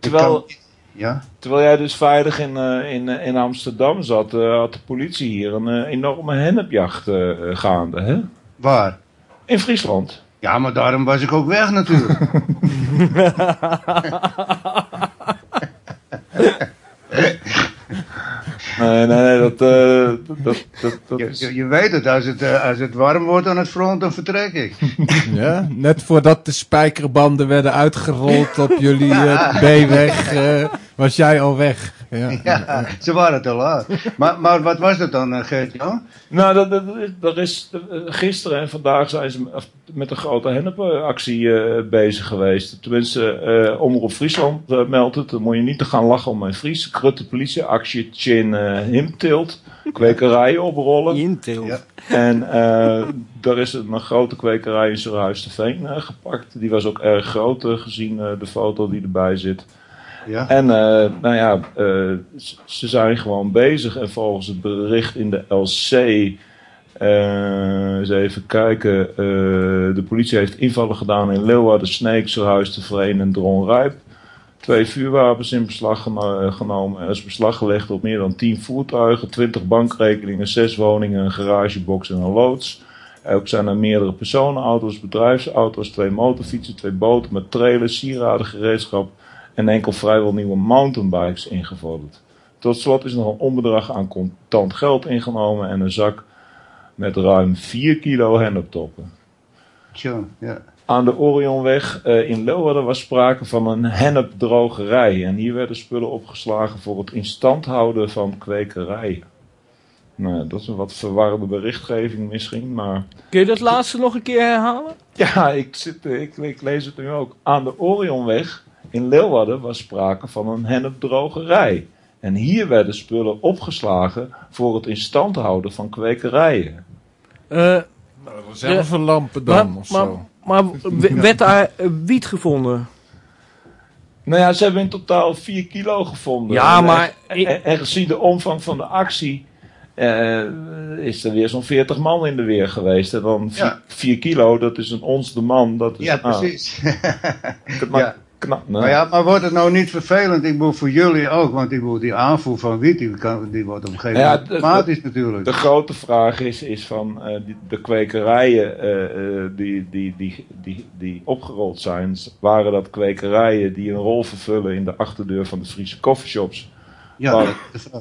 Terwijl, kan- ja? Terwijl jij dus veilig in, eh, in, eh, in Amsterdam zat, eh, had de politie hier een enorme hennepjacht gaande. Hè? Waar? In Friesland. Ja, maar daarom was ik ook weg natuurlijk. Nee, nee, nee, dat, eh, dat, dat, dat Je, is... je, je weet het, als het, als het warm wordt aan het front, dan vertrek ik. Ja, net voordat de spijkerbanden werden uitgerold op jullie B-weg, eh, was jij al weg. Ja. Ja, ze waren te laat. Maar, maar wat was dat dan, eh, Gert-Jan? Nou, dat, dat, dat is, eh, gisteren en vandaag zijn ze met een grote hennepactie eh bezig geweest. Tenminste, eh Omroep Friesland eh, meldt het. Dan moet je niet te gaan lachen om mijn Fries. Krutte politieactie in eh Himtilt. Kwekerijen oprollen. Intil. Ja. En eh er is een, grote kwekerij in Surhuis de Veen gepakt. Die was ook erg groot, gezien eh, de foto die erbij zit. Ja. En eh, nou ja, eh, ze zijn gewoon bezig. En volgens het bericht in de LC. eh, eens even kijken. de politie heeft invallen gedaan in Leeuwarden, Sneek, de Veen en Dronrijp. Twee vuurwapens in beslag geno- genomen. Er is beslag gelegd op meer dan 10 voertuigen, 20 bankrekeningen, 6 woningen, een garagebox en een loods. Ook zijn er meerdere personenauto's, bedrijfsauto's, twee motorfietsen, twee boten met trailers, sieraden, gereedschap en enkel vrijwel nieuwe mountainbikes ingevorderd. Tot slot is nog een onbedrag aan contant geld ingenomen en een zak met ruim 4 kilo henneptoppen. Tja, ja. Aan de Orionweg eh, in Leeuwarden was sprake van een hennepdrogerij. En hier werden spullen opgeslagen voor het instand houden van kwekerijen. Nou, dat is een wat verwarrende berichtgeving misschien, maar... Kun je dat laatste nog een keer herhalen? Ja, ik, zit, eh, ik, ik lees het nu ook. Aan de Orionweg in Leeuwarden was sprake van een hennepdrogerij. En hier werden spullen opgeslagen voor het instand houden van kwekerijen. Eh, Reservelampen maar, dan, of maar, zo. maar w- werd daar eh, wiet gevonden? Nou ja, ze hebben in totaal 4 kilo gevonden. Ja, En- maar- En, en, en gezien de omvang van de actie. eh, is er weer zo'n 40 man in de weer geweest. En dan 4 Ja. kilo, dat is een ons de man. Dat is, Ja, ah, precies. maar, Ja. Knap. Maar ja, maar wordt het nou niet vervelend? Ik bedoel, voor jullie ook, want ik bedoel, die aanvoer van wiet, die, kan, die wordt op een gegeven moment automatisch natuurlijk. De grote vraag is, is van eh, die, de kwekerijen eh, eh, die, die, die, die, die opgerold zijn, waren dat kwekerijen die een rol vervullen in de achterdeur van de Friese coffeeshops? ja.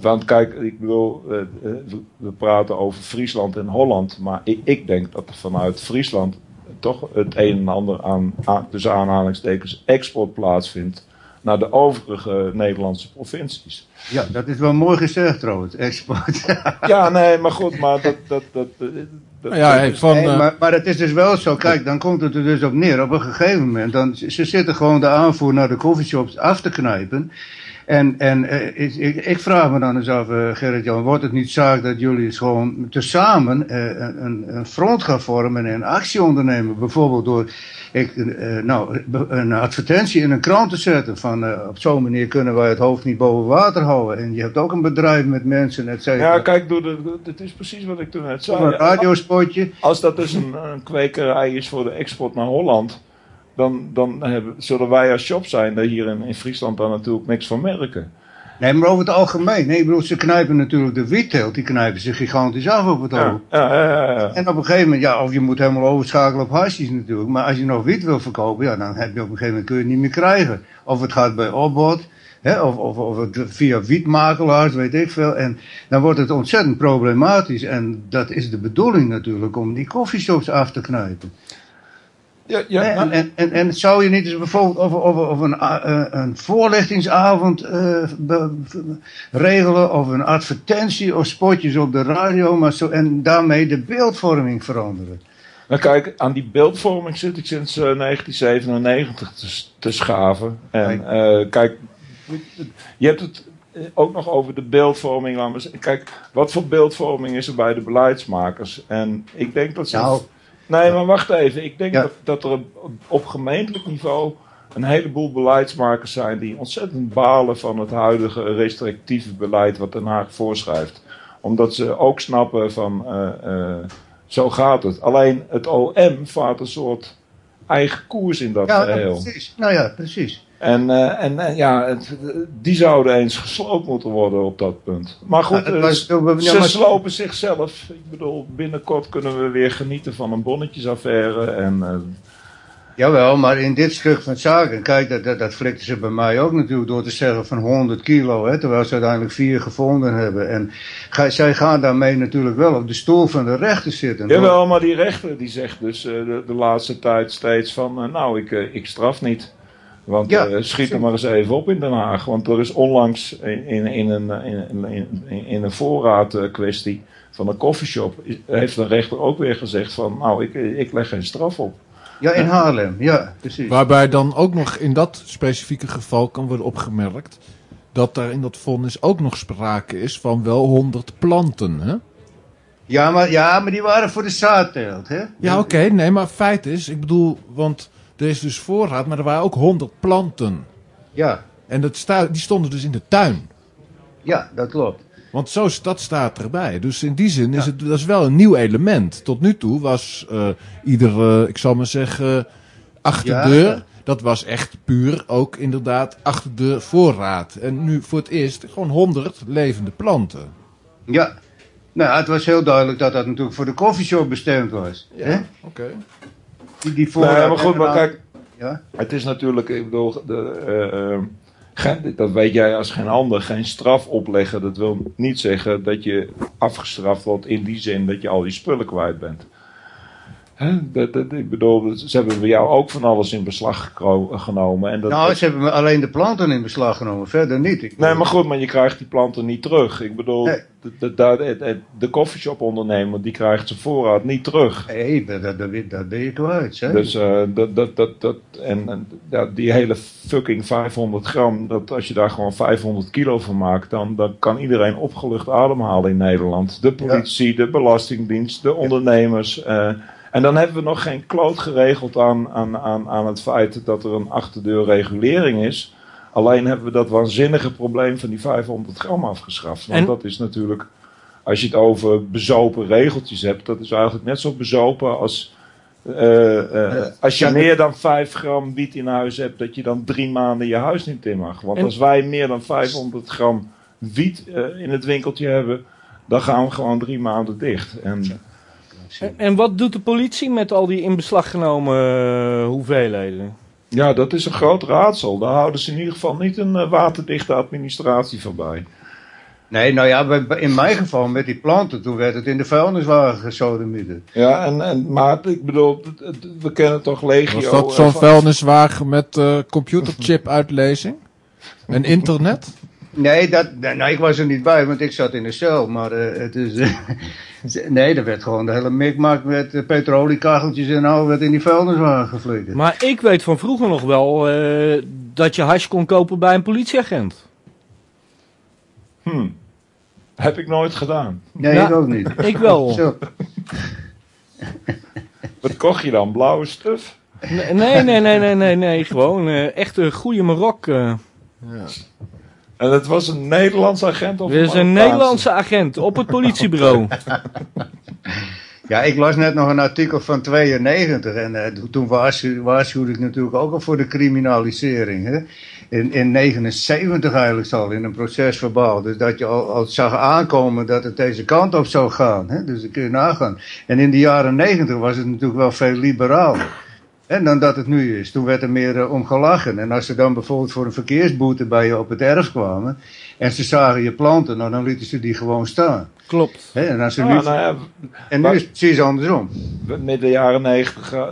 Want kijk, ik bedoel, eh, eh, we- we praten over Friesland en Holland, maar ik, ik denk dat er vanuit Friesland toch het een en ander aan, aan tussen aanhalingstekens export plaatsvindt naar de overige Nederlandse provincies. Ja, dat is wel mooi gezegd trouwens, export. Ja, nee, maar goed, maar dat. dat, dat, dat, dat- Ja, hey, van, Nee, eh, maar, maar het is dus wel zo, kijk, dan komt het er dus op neer. Op een gegeven moment, dan, ze zitten gewoon de aanvoer naar de coffeeshops af te knijpen. En, en eh, ik, vraag me dan eens af, eh, Gerrit-Jan, wordt het niet zaak dat jullie eens gewoon tezamen eh, een, een- front gaan vormen en actie ondernemen? Bijvoorbeeld door ik, nou, een advertentie in een krant te zetten van op zo'n manier kunnen wij het hoofd niet boven water houden. En je hebt ook een bedrijf met mensen, et cetera. ja, kijk, het is precies wat ik toen net zei. een radiospotje. Als dat dus een, een kwekerij is voor de export naar Holland, dan, dan hebben, zullen wij als shop zijn daar hier in, in Friesland daar natuurlijk niks van merken. Nee, maar over het algemeen. Nee, ik bedoel, ze knijpen natuurlijk de wietteelt, die knijpen ze gigantisch af op het Ja, oog. ja, ja, ja, ja. En op een gegeven moment, ja, of je moet helemaal overschakelen op hasjes natuurlijk. Maar als je nog wiet wil verkopen, ja, dan heb je op een gegeven moment kun je het niet meer krijgen. Of het gaat bij opbod, hè, of, of, of het via wietmakelaars, weet ik veel. En dan wordt het ontzettend problematisch. En dat is de bedoeling natuurlijk, om die koffieshops af te knijpen. Ja, ja, en, en, en, zou je niet eens bijvoorbeeld over, over, over een, eh, een voorlichtingsavond eh, be- regelen, of een advertentie of spotjes op de radio, maar zo, en daarmee de beeldvorming veranderen? Nou kijk, aan die beeldvorming zit ik sinds eh, 1997 te, s- te schaven. En eh, kijk, je hebt het eh, ook nog over de beeldvorming. Laat maar zeggen. Kijk, wat voor beeldvorming is er bij de beleidsmakers? En ik denk dat ze... Nou. Nee, maar wacht even. Ik denk Ja. dat, dat er op, gemeentelijk niveau een heleboel beleidsmakers zijn die ontzettend balen van het huidige restrictieve beleid wat Den Haag voorschrijft. Omdat ze ook snappen van eh, eh, zo gaat het. Alleen het OM vaart een soort eigen koers in dat Ja, geheel. precies. Nou ja, precies. En, eh, en eh, ja, het- die zouden eens gesloopt moeten worden op dat punt. Maar goed, Ja, eh, was- ze slopen zichzelf. Ik bedoel, binnenkort kunnen we weer genieten van een bonnetjesaffaire. En, Jawel, maar in dit stuk van zaken, kijk, dat, dat, dat flikten ze bij mij ook natuurlijk door te zeggen van 100 kilo, hè, terwijl ze uiteindelijk vier gevonden hebben. En ga, zij gaan daarmee natuurlijk wel op de stoel van de rechter zitten. jawel, maar die rechter die zegt dus de, de laatste tijd steeds van... nou, ik, ik straf niet. Want Ja, eh, schiet er maar eens even op in Den Haag. Want er is onlangs in, in, in een, in, in, in, een voorraadkwestie van een koffieshop... heeft een rechter ook weer gezegd van... nou, ik, ik leg geen straf op. Ja, in Haarlem. Ja, precies. Waarbij dan ook nog in dat specifieke geval kan worden opgemerkt dat daar in dat vonnis ook nog sprake is van wel 100 planten. Hè? Ja, maar, ja, maar die waren voor de zaadteelt, hè? Ja, oké, nee, maar feit is, ik bedoel, want er is dus voorraad, maar er waren ook 100 planten. Ja, En dat sta, die stonden dus in de tuin. ja, dat klopt. Want zo, dat staat erbij. Dus in die zin is het dat is wel een nieuw element. Tot nu toe was eh iedere, ik zal maar zeggen, achterdeur. Ja. Dat was echt puur ook inderdaad achterdeur voorraad. En nu voor het eerst gewoon 100 levende planten. Ja. Nou, het was heel duidelijk dat dat natuurlijk voor de koffieshop bestemd was. hè? oké. Die, die Nee, maar goed, maar kijk, Ja? Het is natuurlijk, ik bedoel, de, eh, eh, geen- dat weet jij als geen ander, geen straf opleggen. Dat wil niet zeggen dat je afgestraft wordt in die zin dat je al die spullen kwijt bent. Hè? Dat, dat, ik bedoel, ze hebben bij jou ook van alles in beslag genomen. En dat, Nou, ze hebben alleen de planten in beslag genomen, verder niet. Ik- Nee, maar goed, maar je krijgt die planten niet terug. Ik bedoel, Nee. de, de, de, coffeeshop ondernemer die krijgt zijn voorraad niet terug. Nee, dat, dat, dat, ben je kwijt, hè? Dus eh, dat, dat, dat, dat, en, die hele fucking 500 gram, dat als je daar gewoon 500 kilo van maakt, dan, dan kan iedereen opgelucht ademhalen in Nederland. De politie, de belastingdienst, de ondernemers. eh, en dan hebben we nog geen kloot geregeld aan, aan, aan, aan het feit dat er een achterdeur regulering is. Alleen hebben we dat waanzinnige probleem van die 500 gram afgeschaft. Want En- dat is natuurlijk, als je het over bezopen regeltjes hebt, dat is eigenlijk net zo bezopen als eh, eh, als je Ja, meer dan 5 gram wiet in huis hebt, dat je dan drie maanden je huis niet in mag. Want En- als wij meer dan 500 gram wiet eh, in het winkeltje hebben, dan gaan we gewoon drie maanden dicht. En, En, en wat doet de politie met al die in beslag genomen eh, hoeveelheden? ja, dat is een groot raadsel. Daar houden ze in ieder geval niet een eh, waterdichte administratie van bij. Nee, nou ja, in mijn geval met die planten, toen werd het in de vuilniswagen gesodemieterd. Ja, en, en, maar ik bedoel, we kennen toch legio. Was dat zo'n vuilniswagen met eh, computerchip uitlezing? En internet? Nee, dat, nou, ik was er niet bij, want ik zat in de cel. Maar eh, het is. eh, nee, er werd gewoon de hele mikmak met uh, petroliekacheltjes en al werd in die vuilniswagen geflikkerd. Maar ik weet van vroeger nog wel eh, dat je hash kon kopen bij een politieagent. Hm, heb ik nooit gedaan. Nee, Ja. ik ook niet. Ik wel. Zo. Wat kocht je dan? Blauwe stuf? Nee, nee, nee, nee, nee, nee, nee. gewoon eh, echt een goede Marok. eh. En het was een Nederlands agent of Dit is een? Nederlandse agent op het politiebureau. Ja, ik las net nog een artikel van 92 en eh, toen waarschu- waarschuwde ik natuurlijk ook al voor de criminalisering. Hè? In, in 79 eigenlijk al, in een procesverbaal. Dus dat je al, al zag aankomen dat het deze kant op zou gaan. Hè? Dus dat kun je nagaan. En in de jaren 90 was het natuurlijk wel veel liberaler. En dan dat het nu is. Toen werd er meer eh, om gelachen. En als ze dan bijvoorbeeld voor een verkeersboete bij je op het erf kwamen. en ze zagen je planten, nou, dan lieten ze die gewoon staan. Klopt. Hè? En, als ze Ja, nu, nou ja, en nu is het precies andersom. midden de jaren negentig eh,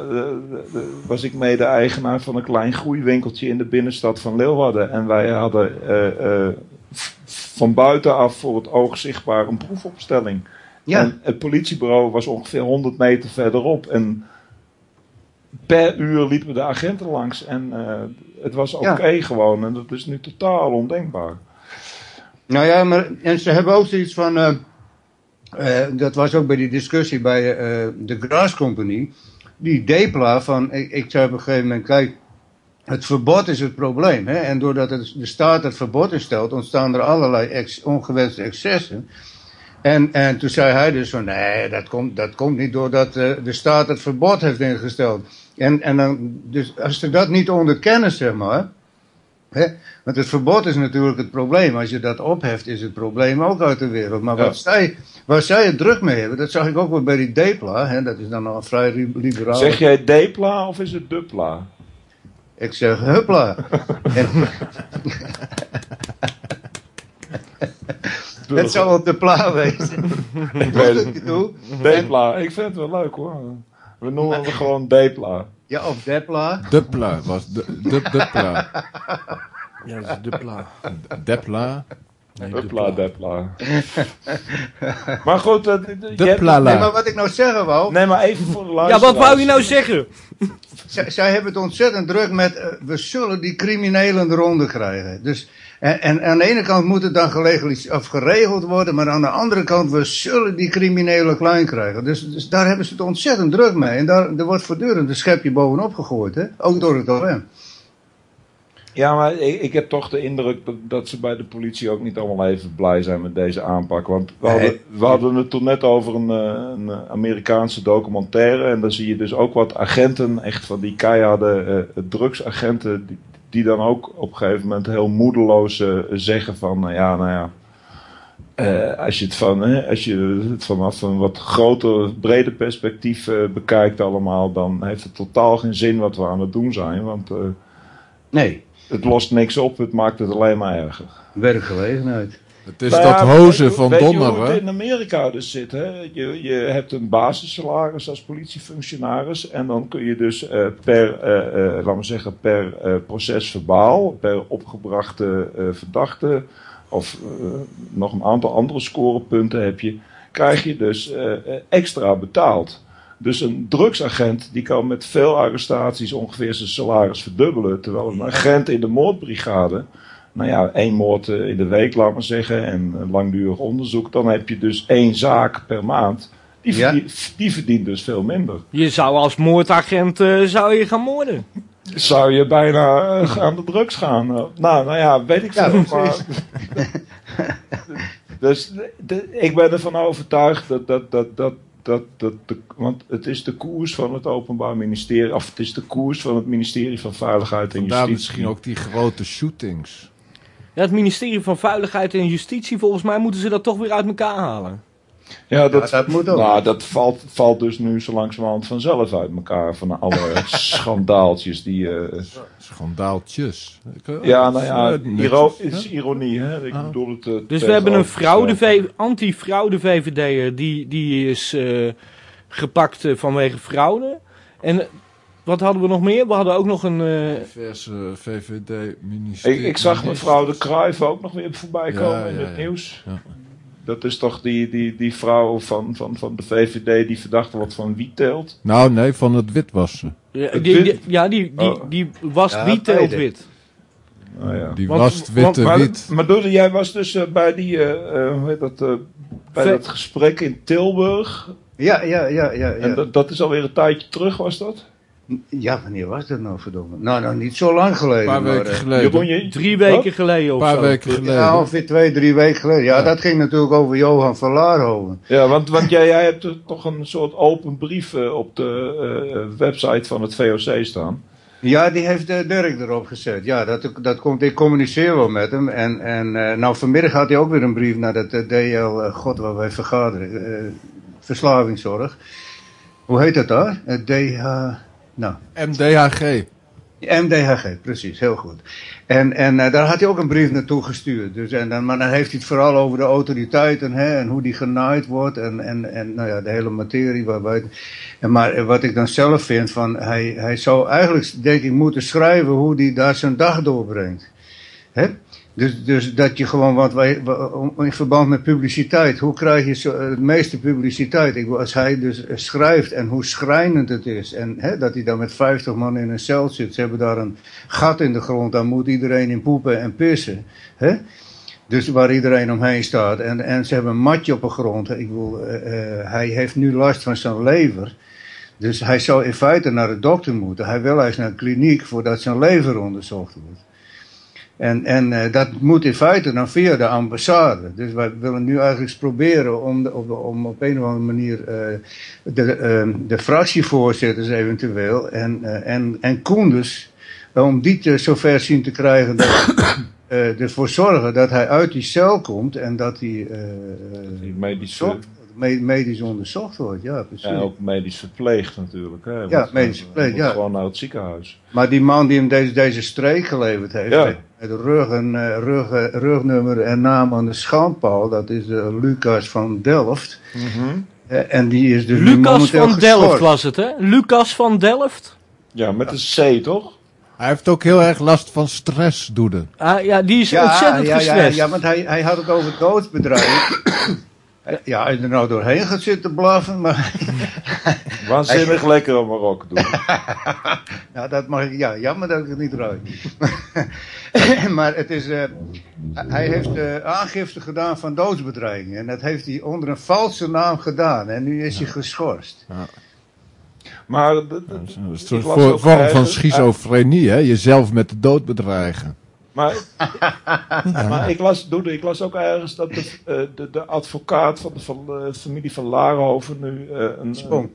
was ik mede-eigenaar van een klein groeiwinkeltje in de binnenstad van Leeuwarden. En wij hadden eh, eh, v- van buitenaf voor het oog zichtbaar een proefopstelling. Ja. En het politiebureau was ongeveer 100 meter verderop. En per uur liepen de agenten langs. En eh, het was oké gewoon. En dat is nu totaal ondenkbaar. Nou ja, maar en ze hebben ook zoiets van. eh, eh, dat was ook bij die discussie bij de Grass Company. Die Depla van. Ik, ik zei op een gegeven moment: kijk, het verbod is het probleem. Hè? En doordat het, de staat het verbod instelt, ontstaan er allerlei ex- ongewenste excessen. En, en toen zei hij dus van, nee, dat komt, dat komt niet doordat de staat het verbod heeft ingesteld. En, en dan, dus als ze dat niet onderkennen, zeg maar, hè, want het verbod is natuurlijk het probleem. Als je dat opheft, is het probleem ook uit de wereld. Maar Ja. wat zij, waar zij het druk mee hebben, dat zag ik ook wel bij die Depla, hè, dat is dan al vrij li- liberaal. Zeg jij Depla of is het Dupla? Ik zeg, huppla. en, het zou op de pla wezen. Ik weet het. Bedoel, Depla, ik vind het wel leuk hoor. We noemen het gewoon Depla. Ja, of Depla. Dupla was de, de, Dupla. Ja, dat is de pla. Depla. Hupla, depla. maar goed, eh, Duplala. Nee, maar wat ik nou zeggen wou, Nee, maar even voor de Ja, luisteraars. wat wou je nou zeggen? zij, hebben het ontzettend druk met, eh, we zullen die criminelen de ronde krijgen. Dus, en, en aan de ene kant moet het dan of geregeld worden, maar aan de andere kant, we zullen die criminelen klein krijgen. Dus, dus daar hebben ze het ontzettend druk mee. En daar er wordt voortdurend een schepje bovenop gegooid, hè? ook door het OM. Ja, maar ik, ik heb toch de indruk dat, dat ze bij de politie ook niet allemaal even blij zijn met deze aanpak. Want we hadden, we hadden het toen net over een, eh, een Amerikaanse documentaire. En dan zie je dus ook wat agenten, echt van die keiharde eh, drugsagenten, die, die dan ook op een gegeven moment heel moedeloos eh, zeggen van, nou ja, nou ja. eh, als, je het van, hè, als je het vanaf een wat groter, breder perspectief eh, bekijkt allemaal, dan heeft het totaal geen zin wat we aan het doen zijn. Want Nee, het lost niks op, het maakt het alleen maar erger. werkgelegenheid. Het is Nou dat hozen weet je- van weet je hoe het in Amerika dus zit, hè? Je, je hebt een basissalaris als politiefunctionaris. En dan kun je dus eh, per, laten we zeggen, per proces verbaal, per opgebrachte verdachte, of nog een aantal andere scorepunten heb je, krijg je dus extra betaald. Dus een drugsagent die kan met veel arrestaties ongeveer zijn salaris verdubbelen. Terwijl een agent in de moordbrigade, nou ja, één moord eh, in de week, laat maar zeggen, en een langdurig onderzoek, dan heb je dus één zaak per maand. Die, Ja. verdient, die verdient dus veel minder. Je zou als moordagent eh, zou je gaan moorden. Zou je bijna eh, aan de drugs gaan? Eh, nou, nou ja, weet ik Ja, veel. precies. maar- dus de- de- ik ben ervan overtuigd dat, dat, dat, dat, dat, dat de, want het is de koers van het Openbaar Ministerie, of het is de koers van het ministerie van Veiligheid en Vandaar Justitie. misschien ook die grote shootings. Ja, het ministerie van Veiligheid en Justitie, volgens mij moeten ze dat toch weer uit elkaar halen. Ja, dat, dat moet ook. Nou, dat valt, valt dus nu zo langzamerhand vanzelf uit elkaar. Van alle schandaaltjes die... eh, Schandaaltjes. ja, nou ja, Eh, iro is ironie, hè. Ik Ah. bedoel het... eh, Dus we hebben een fraude anti-fraude VVD'er, die, die is eh, gepakt eh, vanwege fraude. En eh, wat hadden we nog meer? We hadden ook nog een... eh, Diverse VVD-ministerie. Ik, ik zag mevrouw de Cruijff ook nog weer voorbij Ja, komen in ja, het ja. nieuws. Ja. Dat is toch die, die, die vrouw van, van, van de VVD die verdacht wordt van wietteelt. Nou, nee, van het witwassen. ja, Het die, wit- die- ja, die, die, Oh. die was Ja, wie beide. wit. Nou ja. Die Want- wast witte maar, wiet. Maar Doede, jij was dus eh, bij die, eh, eh, hoe heet dat, eh, bij dat gesprek in Tilburg. Ja, ja, ja, ja. En ja. dat, dat is alweer een tijdje terug, was dat? Ja, wanneer was dat nou, verdomme? Nou, nou, niet zo lang geleden. Een paar maar, weken eh, geleden. Drie weken Wat? geleden Een of paar zo. weken geleden. Ja, ongeveer twee, drie weken geleden. Ja, dat ging natuurlijk over Johan van Laarhoven. Ja, want, want jij, jij hebt er toch een soort open brief eh, op de eh, website van het VOC staan. Ja, die heeft eh, Dirk erop gezet. Ja, dat, dat komt, ik communiceer wel met hem. En, en eh, nou, vanmiddag had hij ook weer een brief naar eh, DL, eh, god waar wij vergaderen, eh, verslavingszorg. Hoe heet dat daar? Het DH, nou, MDHG. MDHG, precies, heel goed. En, en eh, daar had hij ook een brief naartoe gestuurd. Dus, en dan, maar dan heeft hij het vooral over de autoriteiten hè, en hoe die genaaid wordt en, en, en nou ja, de hele materie waarbij. En maar eh, wat ik dan zelf vind, van, hij, hij zou eigenlijk denk ik moeten schrijven hoe hij daar zijn dag doorbrengt. Hè? Dus, dus dat je gewoon, wat wij, in verband met publiciteit, hoe krijg je zo, het meeste publiciteit? Ik, als hij dus schrijft en hoe schrijnend het is, en hè, dat hij dan met 50 man in een cel zit, ze hebben daar een gat in de grond, daar moet iedereen in poepen en pissen. Hè? Dus waar iedereen omheen staat. En, en ze hebben een matje op de grond. Ik bedoel, eh, eh, hij heeft nu last van zijn lever. Dus hij zou in feite naar de dokter moeten. Hij wil eens naar de kliniek voordat zijn lever onderzocht wordt. En, en eh, dat moet in feite dan via de ambassade. Dus wij willen nu eigenlijk proberen om, de- op, om op een of andere manier eh, de, eh, de fractievoorzitters eventueel en, eh, en, en Koenders, om die te zover zien te krijgen dat ervoor zorgen dat hij uit die cel komt en dat hij medisch, zocht- medisch onderzocht wordt. Ja, precies. ja, ook medisch verpleegd natuurlijk. Hè. Ja, medisch verpleegd, ja. Gewoon naar het ziekenhuis. Maar die man die hem deze, deze streek geleverd heeft, Ja. Met met rug en, eh, rug, eh, rugnummer en naam aan de schandpaal, dat is eh, Lucas van Delft. Eh, en die is dus Lucas momenteel van Delft was het, hè? Lucas van Delft? Ja, met een C, toch? Hij heeft ook heel erg last van stress, Doede. Ah, ja, die is Ja, ontzettend ja, ja, want hij, hij had het over doodsbedrijf. Ja, hij er nou doorheen gaat zitten blaffen, maar Waanzinnig lekker om Marokko doen. ja, dat mag ik, ja, jammer dat ik het niet ruik. maar het is, eh, hij heeft eh, aangifte gedaan van doodsbedreiging en dat heeft hij onder een valse naam gedaan en nu is hij geschorst. Maar d- d- Dat is een soort vorm van schizofrenie, hè? Jezelf met de dood bedreigen. Maar, maar ik, las, Doede, ik las ook ergens dat de, eh, de, de advocaat van de, van de familie van Larenhoven nu eh, een. Sprong.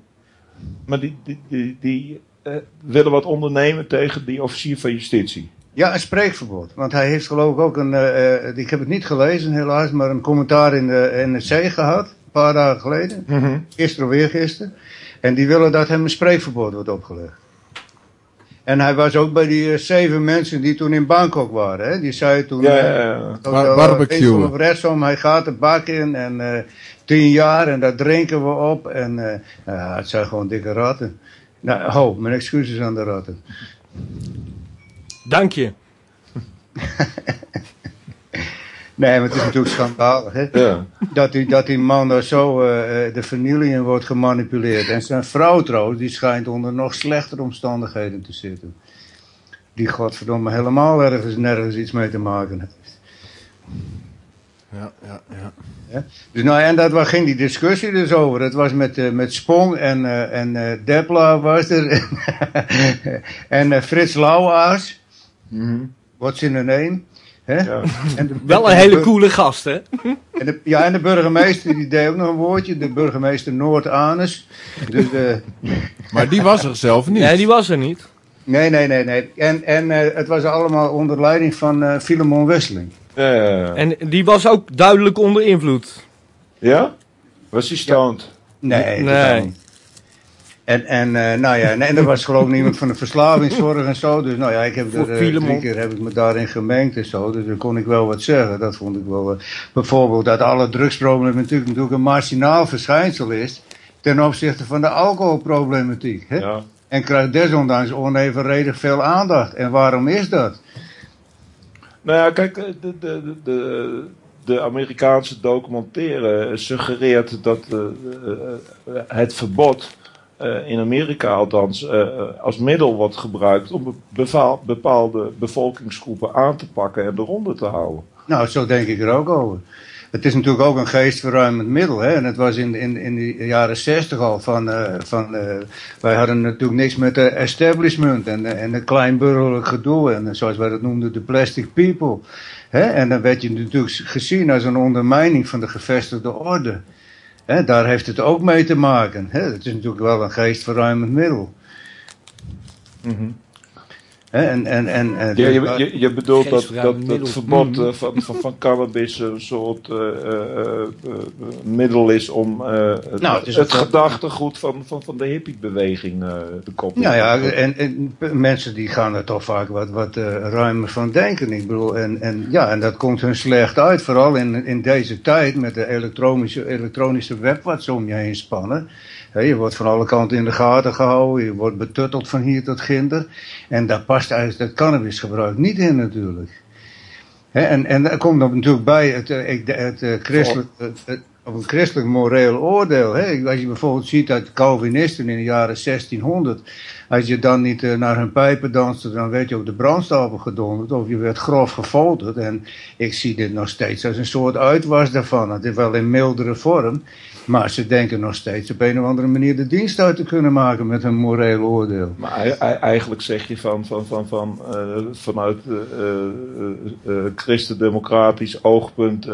maar die, die, die, die eh, willen wat ondernemen tegen die officier van justitie. Ja, een spreekverbod. Want hij heeft geloof ik ook een, ik heb het niet gelezen helaas, maar een commentaar in de NRC gehad, een paar dagen geleden. Gisteren of weer gisteren. En die willen dat hem een spreekverbod wordt opgelegd. En hij was ook bij die eh, zeven mensen die toen in Bangkok waren. Hè? Die zei toen... Ja, eh, ja, ja. dat, Bar- eh, of rechtsom, hij gaat de bak in en eh, tien jaar en daar drinken we op. En eh, ja, het zijn gewoon dikke ratten. Nou, ho, mijn excuses aan de ratten. Dank je. Nee, maar het is natuurlijk schandalig, hè? Ja. Dat die, dat die man daar zo eh, eh, de vernieling in wordt gemanipuleerd. En zijn vrouw trouwens, die schijnt onder nog slechtere omstandigheden te zitten. Die godverdomme helemaal ergens nergens iets mee te maken heeft. Ja, ja, ja. Dus nou, en dat, waar ging die discussie dus over? Het was met, eh, met Spong en, eh, en Depla was er. en Frits Lauwaars. What's in a name? Hè? Ja. En de- Wel en een hele coole gast, hè? En de, ja, en de burgemeester die deed ook nog een woordje. De burgemeester Noord-Anus. Dus, eh, Maar die was er zelf niet. Nee, die was er niet. nee, nee, nee, nee. En, en eh, het was allemaal onder leiding van eh Filemon Wesseling. Ja, ja, ja. En die was ook duidelijk onder invloed. Ja? Was hij stoned? Nee, Nee. En, en, eh, nou ja, en, en er was geloof ik niemand van de verslavingszorg en zo. Dus nou ja, ik heb er, drie keer heb ik me daarin gemengd en zo. Dus dan kon ik wel wat zeggen. Dat vond ik wel. eh, bijvoorbeeld dat alle drugsproblemen natuurlijk, natuurlijk een marginaal verschijnsel is. Ten opzichte van de alcoholproblematiek. Hè? Ja. En krijgt desondanks onevenredig veel aandacht. En waarom is dat? Nou ja, kijk, de, de, de, de, Amerikaanse documentaire suggereert dat het verbod in Amerika althans eh, als middel wordt gebruikt om bepaalde bevolkingsgroepen aan te pakken en eronder te houden. Nou, zo denk ik er ook over. Het is natuurlijk ook een geestverruimend middel. Hè? En het was in, in, in de jaren zestig al van... eh, van eh, wij hadden natuurlijk niks met de establishment en, eh, en de kleinburgerlijk gedoe. En eh, zoals wij dat noemden, de plastic people. Hè? En dan werd je natuurlijk gezien als een ondermijning van de gevestigde orde. Daar heeft het ook mee te maken. Het is natuurlijk wel een geestverruimend middel. En, en, en, en, Ja, je, je, je bedoelt dat, dat het verbod Mm. eh, van, van, van cannabis een soort eh, eh, middel is om eh, het, Nou, het is het gedachtegoed van, van, van de hippiebeweging eh de kop in Nou te ja, en, en mensen die gaan er toch vaak wat, wat eh, ruimer van denken. Ik bedoel, en, en, ja, en dat komt hun slecht uit. Vooral in, in deze tijd met de elektronische, elektronische web wat ze om je heen spannen. Je wordt van alle kanten in de gaten gehouden. Je wordt betutteld van hier tot ginder. En daar past eigenlijk het cannabisgebruik niet in natuurlijk. En, en daar komt er natuurlijk bij het, eh, het, eh, christelijk, het, het- of een christelijk moreel oordeel. Hè? Als je bijvoorbeeld ziet dat Calvinisten in de jaren 1600, als je dan niet eh, naar hun pijpen danste, dan werd je op de brandstapel gedonderd of je werd grof gefolterd. En ik zie dit nog steeds als een soort uitwas daarvan. Het is wel in mildere vorm, maar ze denken nog steeds op een of andere manier de dienst uit te kunnen maken met hun moreel oordeel. Maar ei- ei- eigenlijk zeg je van, van, van, van, eh, vanuit eh, eh, christendemocratisch oogpunt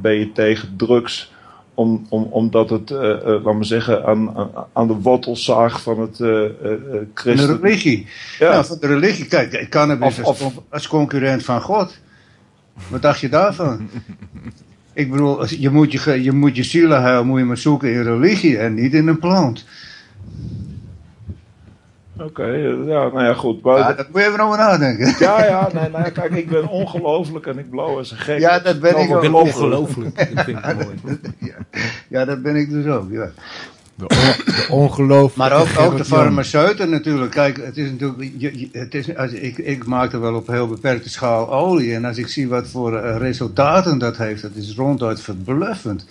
ben je tegen drugs. Om, om, omdat het, eh, laten we zeggen, aan, aan, de wortelzaag van het De christen... religie. Ja. Ja, van de religie. Kijk, cannabis Of- als, of- als concurrent van God. Wat dacht je daarvan? Ik bedoel, je moet je, je moet je zielenheil moet je maar zoeken in religie en niet in een plant. Oké, eh, ja, nou ja, goed. Maar, Ja, dat moet je even over nadenken. ja, ja, nee, nee, kijk, ik ben ongelooflijk en ik blow als een gek. Ja, dat ben ik Ik ook. ben ongelooflijk. Dat vind ik mooi. Ja, dat ben ik dus ook, ja. De, on- de ongelooflijke Maar ook, ook de farmaceuten natuurlijk. Kijk, het is natuurlijk. Je, het is, als, ik, ik maak er wel op heel beperkte schaal olie. En als ik zie wat voor eh, resultaten dat heeft, dat is ronduit verbluffend.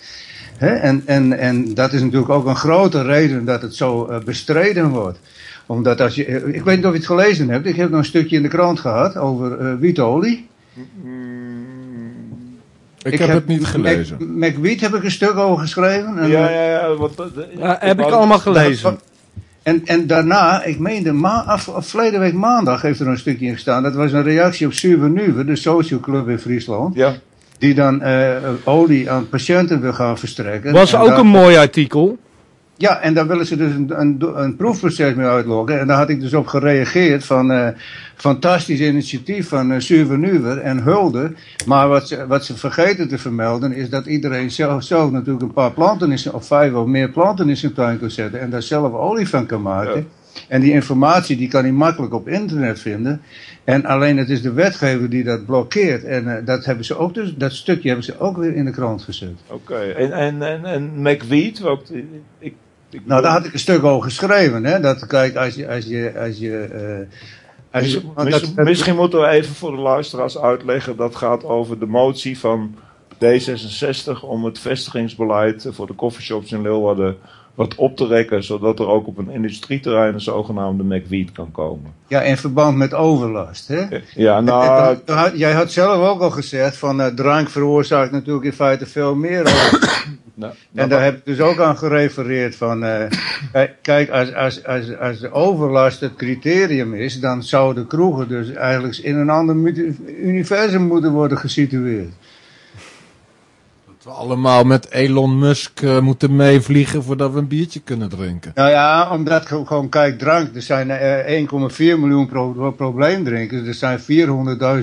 Hè? En, en, en dat is natuurlijk ook een grote reden dat het zo eh, bestreden wordt. Omdat als je. eh, Ik weet niet of je het gelezen hebt. Ik heb nog een stukje in de krant gehad over eh, wietolie. Ik, heb het niet gelezen. Mac, McWheat heb ik een stuk over geschreven. En, Ja, eh, ja, ja. Want, eh, Ja, heb ik allemaal gelezen. En, en daarna, ik meende, ma af, af- verleden week maandag heeft er een stukje in gestaan. Dat was een reactie op Suvernuwe, de social club in Friesland. Ja, Die dan eh, olie aan patiënten wil gaan verstrekken. Was En ook een mooi artikel. Ja, en daar willen ze dus een, een, een proefproces mee uitloggen. En daar had ik dus op gereageerd van... eh, fantastisch initiatief van uh, Suvernuwer en Hulde. Maar wat ze, wat ze vergeten te vermelden is dat iedereen zelf, zelf natuurlijk een paar planten zijn, of vijf of meer planten in zijn tuin kan zetten en daar zelf olie van kan maken. En die informatie die kan hij makkelijk op internet vinden. En alleen het is de wetgever die dat blokkeert. En eh, dat, hebben ze ook dus, dat stukje hebben ze ook weer in de krant gezet. oké. En, en, en, en McWheat, wat, ik, ik, Nou, daar had ik een stuk over geschreven. Hè? Dat, kijk, als je. Als je, als je eh, als je- Misschien, dat- misschien moeten we even voor de luisteraars uitleggen. Dat gaat over de motie van D66 om het vestigingsbeleid voor de coffeeshops in Leeuwarden wat op te rekken. Zodat er ook op een industrieterrein een zogenaamde McWheat kan komen. ja, in verband met overlast. Hè? Ja, nou, en- jij had zelf ook al gezegd van eh, drank veroorzaakt natuurlijk in feite veel meer. overlast. nou, en daar heb ik dus ook aan gerefereerd van, eh, kijk- als, als, als, als de overlast het criterium is, dan zouden kroegen dus eigenlijk in een ander universum moeten worden gesitueerd. Dat we allemaal met Elon Musk eh, moeten meevliegen voordat we een biertje kunnen drinken. Nou ja, omdat ge- gewoon, kijk, drank, er zijn eh, 1,4 miljoen pro probleemdrinkers, er zijn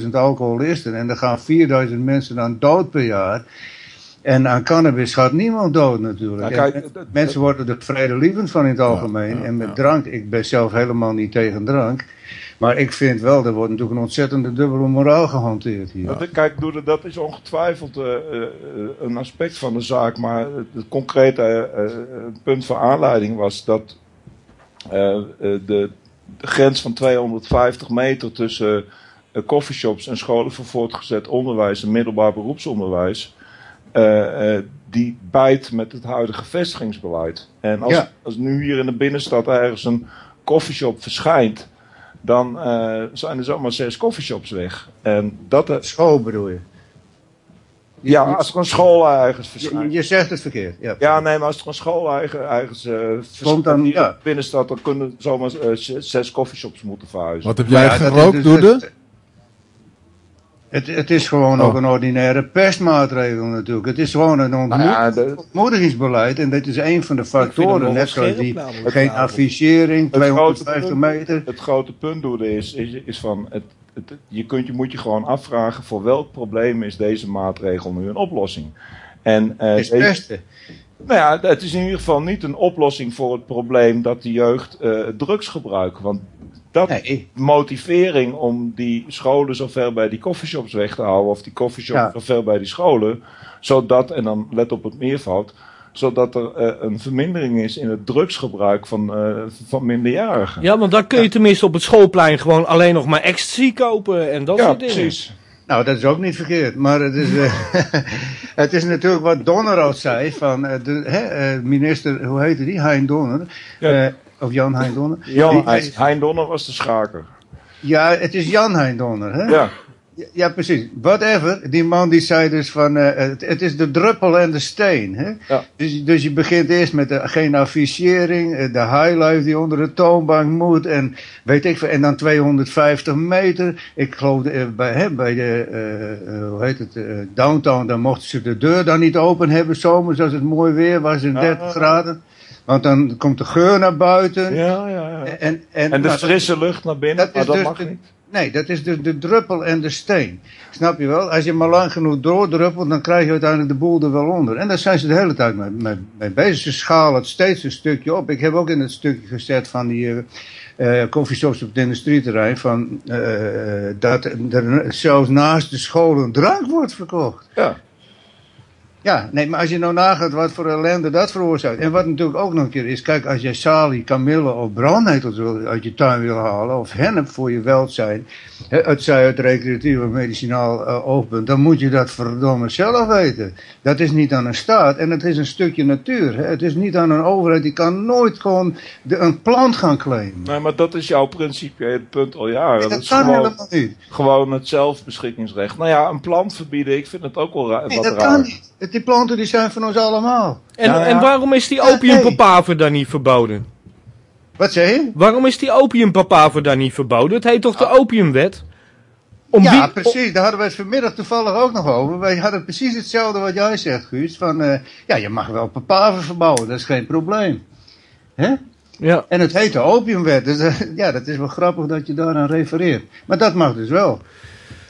400.000 alcoholisten en er gaan 4000 mensen aan dood per jaar. En aan cannabis gaat niemand dood natuurlijk. Nou, kijk, En mensen worden er vredelievend van in het algemeen. ja, en met ja. drank, ik ben zelf helemaal niet tegen drank. Maar ik vind wel, er wordt natuurlijk een ontzettende dubbele moraal gehanteerd hier. Kijk, dat is ongetwijfeld eh, eh, een aspect van de zaak. Maar het, concrete eh, punt van aanleiding was dat de, grens van 250 meter tussen coffeeshops en scholen voor voortgezet onderwijs en middelbaar beroepsonderwijs. die bijt met het huidige vestigingsbeleid. En als, Ja. als nu hier in de binnenstad ergens een coffeeshop verschijnt, dan eh, zijn er zomaar zes coffeeshops weg. En dat, eh, School bedoel je? ja, als er een school ergens Je, verschijnt. je zegt het verkeerd. Ja, Ja, nee, maar als er een school eigen- ergens eh verschijnt dan, ja. in de binnenstad, dan kunnen zomaar eh, zes coffeeshops moeten verhuizen. Wat heb jij ja, dat gerookt, dus- Doede? Het, het is gewoon Oh. ook een ordinaire pestmaatregel natuurlijk. Het is gewoon een Nou ontmoedigingsbeleid. En dit is een van de factoren. Net zoals die geen affichering, Het grote 250 punt- meter. Het grote punt Doede, is, is, is van, het, het, je, kunt, je moet je gewoon afvragen voor welk probleem is deze maatregel nu een oplossing. En, eh, Het is pesten. Nou ja, het is in ieder geval niet een oplossing voor het probleem dat de jeugd eh, drugs gebruikt. Want dat Nee. motivering om die scholen zo ver bij die coffeeshops weg te houden, of die coffeeshops Ja. zo ver bij die scholen, zodat, en dan let op het meervoud, zodat er eh, een vermindering is in het drugsgebruik van, eh, van minderjarigen. Ja, want dan kun je tenminste op het schoolplein gewoon alleen nog maar ecstasy kopen en dat Ja, soort dingen. precies. Nou, dat is ook niet verkeerd. Maar het is, eh, het is natuurlijk wat Donner al zei. Van eh, de hè, eh, minister, hoe heette die? Hein Donner. Ja. Of Jan Hein Donner. Jan, Die- Hein- Hein Donner was de schaker. Ja, het is Jan Hein Donner. Hè? Ja, Ja, precies. Whatever. Die man die zei dus van, eh, het, het is de druppel en de steen. Hè? Ja. Dus, dus je begint eerst met de, geen affichering, eh, de highlife die onder de toonbank moet en weet ik veel. En dan 250 meter. Ik geloof eh, bij, hè, bij de, hoe heet het, downtown, dan mochten ze de deur dan niet open hebben zomers als het mooi weer was in Ja. 30 graden. Want dan komt de geur naar buiten. ja, ja. ja. En, en, En de nou, frisse lucht naar binnen, dat maar dat dus mag de- niet. Nee, dat is de, de druppel en de steen. Snap je wel? Als je maar lang genoeg doordruppelt, dan krijg je uiteindelijk de boel er wel onder. En daar zijn ze de hele tijd mee, mee, mee bezig. Ze schalen het steeds een stukje op. Ik heb ook in het stukje gezet van die eh koffieshops op het industrieterrein... Van, eh, dat er zelfs naast de scholen drank wordt verkocht. Ja. Ja, nee, maar als je nou nagaat wat voor ellende dat veroorzaakt. En wat natuurlijk ook nog een keer is, kijk, als jij salie, kamille of brandnetels uit je tuin wil halen, of hennep voor je welzijn, hè, het zij uit recreatief of medicinaal eh, oogpunt, dan moet je dat verdomme zelf weten. Dat is niet aan een staat en het is een stukje natuur. Hè. Het is niet aan een overheid, die kan nooit gewoon de, een plant gaan claimen. Nee, maar dat is jouw principiële punt al jaren. Nee, dat, dat is kan gewoon, helemaal niet. gewoon het zelfbeschikkingsrecht. Nou ja, een plant verbieden, ik vind het ook wel ra Nee, wat dat raar. kan niet. Die planten die zijn van ons allemaal. En, ja. en waarom is die opiumpapaver dan niet verboden? Wat zeg je? Waarom is die opiumpapaver dan niet verboden? Het heet toch de opiumwet? Om ja, wie- precies. Daar hadden we het vanmiddag toevallig ook nog over. Wij hadden precies hetzelfde wat jij zegt, Guus. Van, eh, ja, je mag wel papaver verbouwen, dat is geen probleem. Hè? Ja. En het heet de opiumwet. Dus eh, ja, dat is wel grappig dat je daaraan refereert. Maar dat mag dus wel.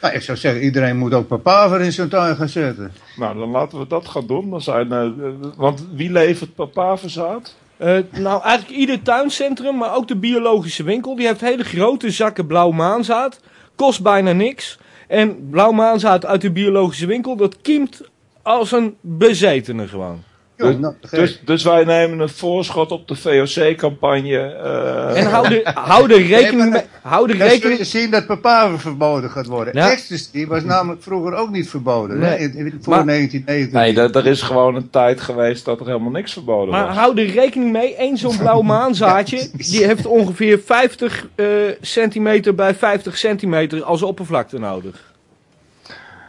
Nou, ik zou zeggen, iedereen moet ook papaver in zijn tuin gaan zetten. Nou, dan laten we dat gaan doen. Dan zijn, eh, want wie levert papaverzaad? Eh, nou, eigenlijk ieder tuincentrum, maar ook de biologische winkel, die heeft hele grote zakken blauw maanzaad. Kost bijna niks. En blauw maanzaad uit de biologische winkel, dat kiemt als een bezetene gewoon. Dus- nou. Dus, dus wij nemen een voorschot op de VOC-campagne. eh, En hou er, hou er rekening Nee, maar mee. Hou er rekening je zien dat papaver verboden gaat worden. Ja. Ecstasy was namelijk vroeger ook niet verboden. Hè? Nee. In, in- voor Maar- 1990. Nee, er, er is gewoon een tijd geweest dat er helemaal niks verboden Maar was. hou er rekening mee, één zo'n blauw maanzaadje, die heeft ongeveer 50 eh, centimeter bij 50 centimeter als oppervlakte nodig.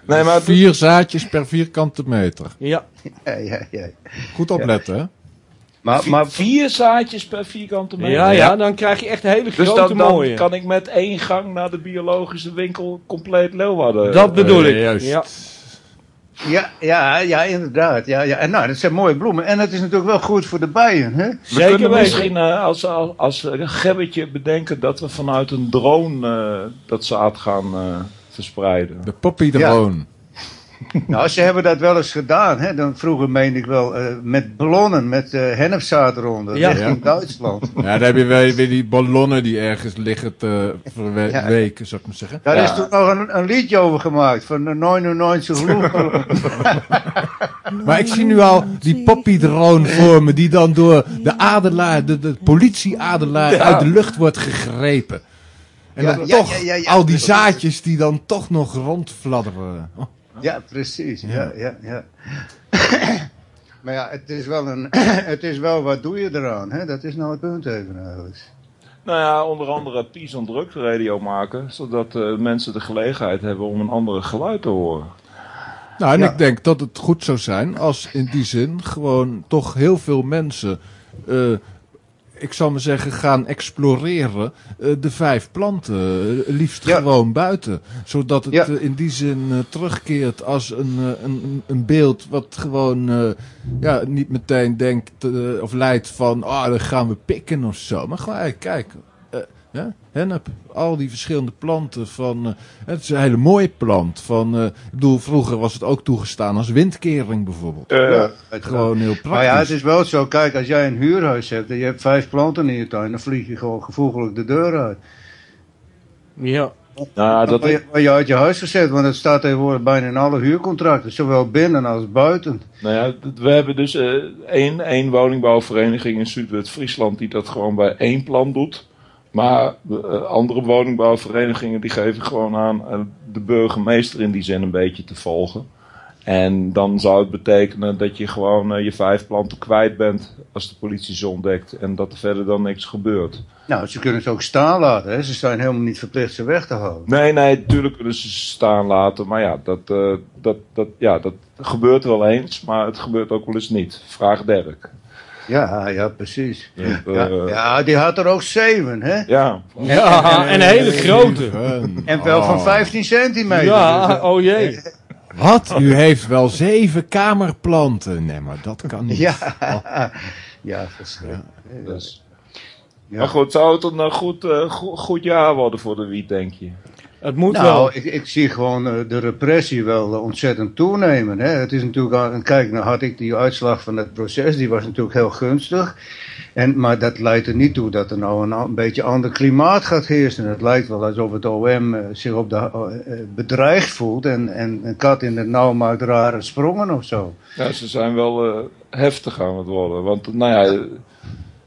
Nee, maar Vier zaadjes per vierkante meter. Ja. Ja, ja, ja. Goed opletten, hè? Maar, maar vier zaadjes per vierkante meter. Ja, ja, dan krijg je echt hele Dus grote dan, dan mooie. kan ik met één gang naar de biologische winkel compleet Leeuwarden. Dat bedoel ik. Eh, juist. Ja. Ja, ja, ja, inderdaad. Ja, ja. En nou, dat zijn mooie bloemen. En het is natuurlijk wel goed voor de bijen. Hè? We Zeker kunnen weten. misschien als, als, als een gebbetje bedenken dat we vanuit een drone eh, dat zaad gaan eh, verspreiden. De poppydrone. Nou, ze hebben dat wel eens gedaan. Hè? Dan vroeger meende ik wel eh, met ballonnen, met eh hennepzaad eronder. Ja. richting Ja. Duitsland. Ja, daar heb je weer, weer die ballonnen die ergens liggen te verweken, zou ik maar zeggen. Daar Ja. is toen nog een, een liedje over gemaakt. Van de 99 luchtballon. Maar ik zie nu al die poppydrone voor me, die dan door de adelaar, de, de politieadelaar uit de lucht wordt gegrepen. En Ja, dan ja, toch ja, ja, ja. al die zaadjes die dan toch nog rondfladderen. Oh, Ja, precies. Ja, ja, ja. maar ja, het is, wel een, het is wel, wat doe je eraan? Hè? Dat is nou het punt even eigenlijk. Nou ja, onder andere Peace on Drugs radio maken, zodat eh, mensen de gelegenheid hebben om een andere geluid te horen. Nou, en Ja. ik denk dat het goed zou zijn als in die zin gewoon toch heel veel mensen, eh, ik zal maar zeggen, gaan exploreren eh, de vijf planten. eh, liefst Ja. gewoon buiten. Zodat het Ja. eh, in die zin terugkeert als een, een, een- beeld wat gewoon ja, niet meteen denkt of leidt van, ah, dan gaan we pikken of zo. Maar gewoon, hey, kijk. Ja, hennep, al die verschillende planten van... eh, het is een hele mooie plant. Van, eh, ik bedoel, vroeger was het ook toegestaan als windkering bijvoorbeeld. Eh, Ja, het- Gewoon heel praktisch. Maar ja, het is wel zo. Kijk, als jij een huurhuis hebt en je hebt vijf planten in je tuin, dan vlieg je gewoon gevoeglijk de deur uit. Ja. Nou dat, je, je uit je huis gezet, want het staat tegenwoordig bijna in alle huurcontracten, zowel binnen als buiten. nou ja, we hebben dus eh, één, één woningbouwvereniging in Zuidwest-Friesland die dat gewoon bij één plan doet. Maar eh, andere woningbouwverenigingen die geven gewoon aan eh, de burgemeester in die zin een beetje te volgen. En dan zou het betekenen dat je gewoon eh, je vijf planten kwijt bent als de politie ze ontdekt. En dat er verder dan niks gebeurt. Nou, ze kunnen ze ook staan laten. Hè? Ze zijn helemaal niet verplicht ze weg te houden. Nee, nee, natuurlijk kunnen ze staan laten. Maar ja dat, dat, dat, ja, dat gebeurt wel eens. Maar het gebeurt ook wel eens niet. Vraag Dirk. Ja, ja, precies. Ja, Ja, eh, ja, die had er ook zeven, hè? ja. Ja, en een hele grote. En wel van Oh. 15 centimeter. Ja, Dus, oh jee. Wat? U heeft wel zeven kamerplanten. Nee, maar dat kan niet. ja, ja, verschrikkelijk. Dus. Ja. Maar goed, zou het een eh, goed, eh, go- goed jaar worden voor de wiet, denk je? Het moet nou, wel. ik, ik zie gewoon eh, de repressie wel eh, ontzettend toenemen. Hè. Het is natuurlijk, al- en kijk, nou had ik die uitslag van het proces, die was natuurlijk heel gunstig. En, maar dat leidt er niet toe dat er nou een, een beetje ander klimaat gaat heersen. Het lijkt wel alsof het OM eh, zich op de, bedreigd voelt en, en een kat in het nauw maakt rare sprongen of zo. Ja, ze zijn wel eh, heftig aan het worden. Want, nou ja,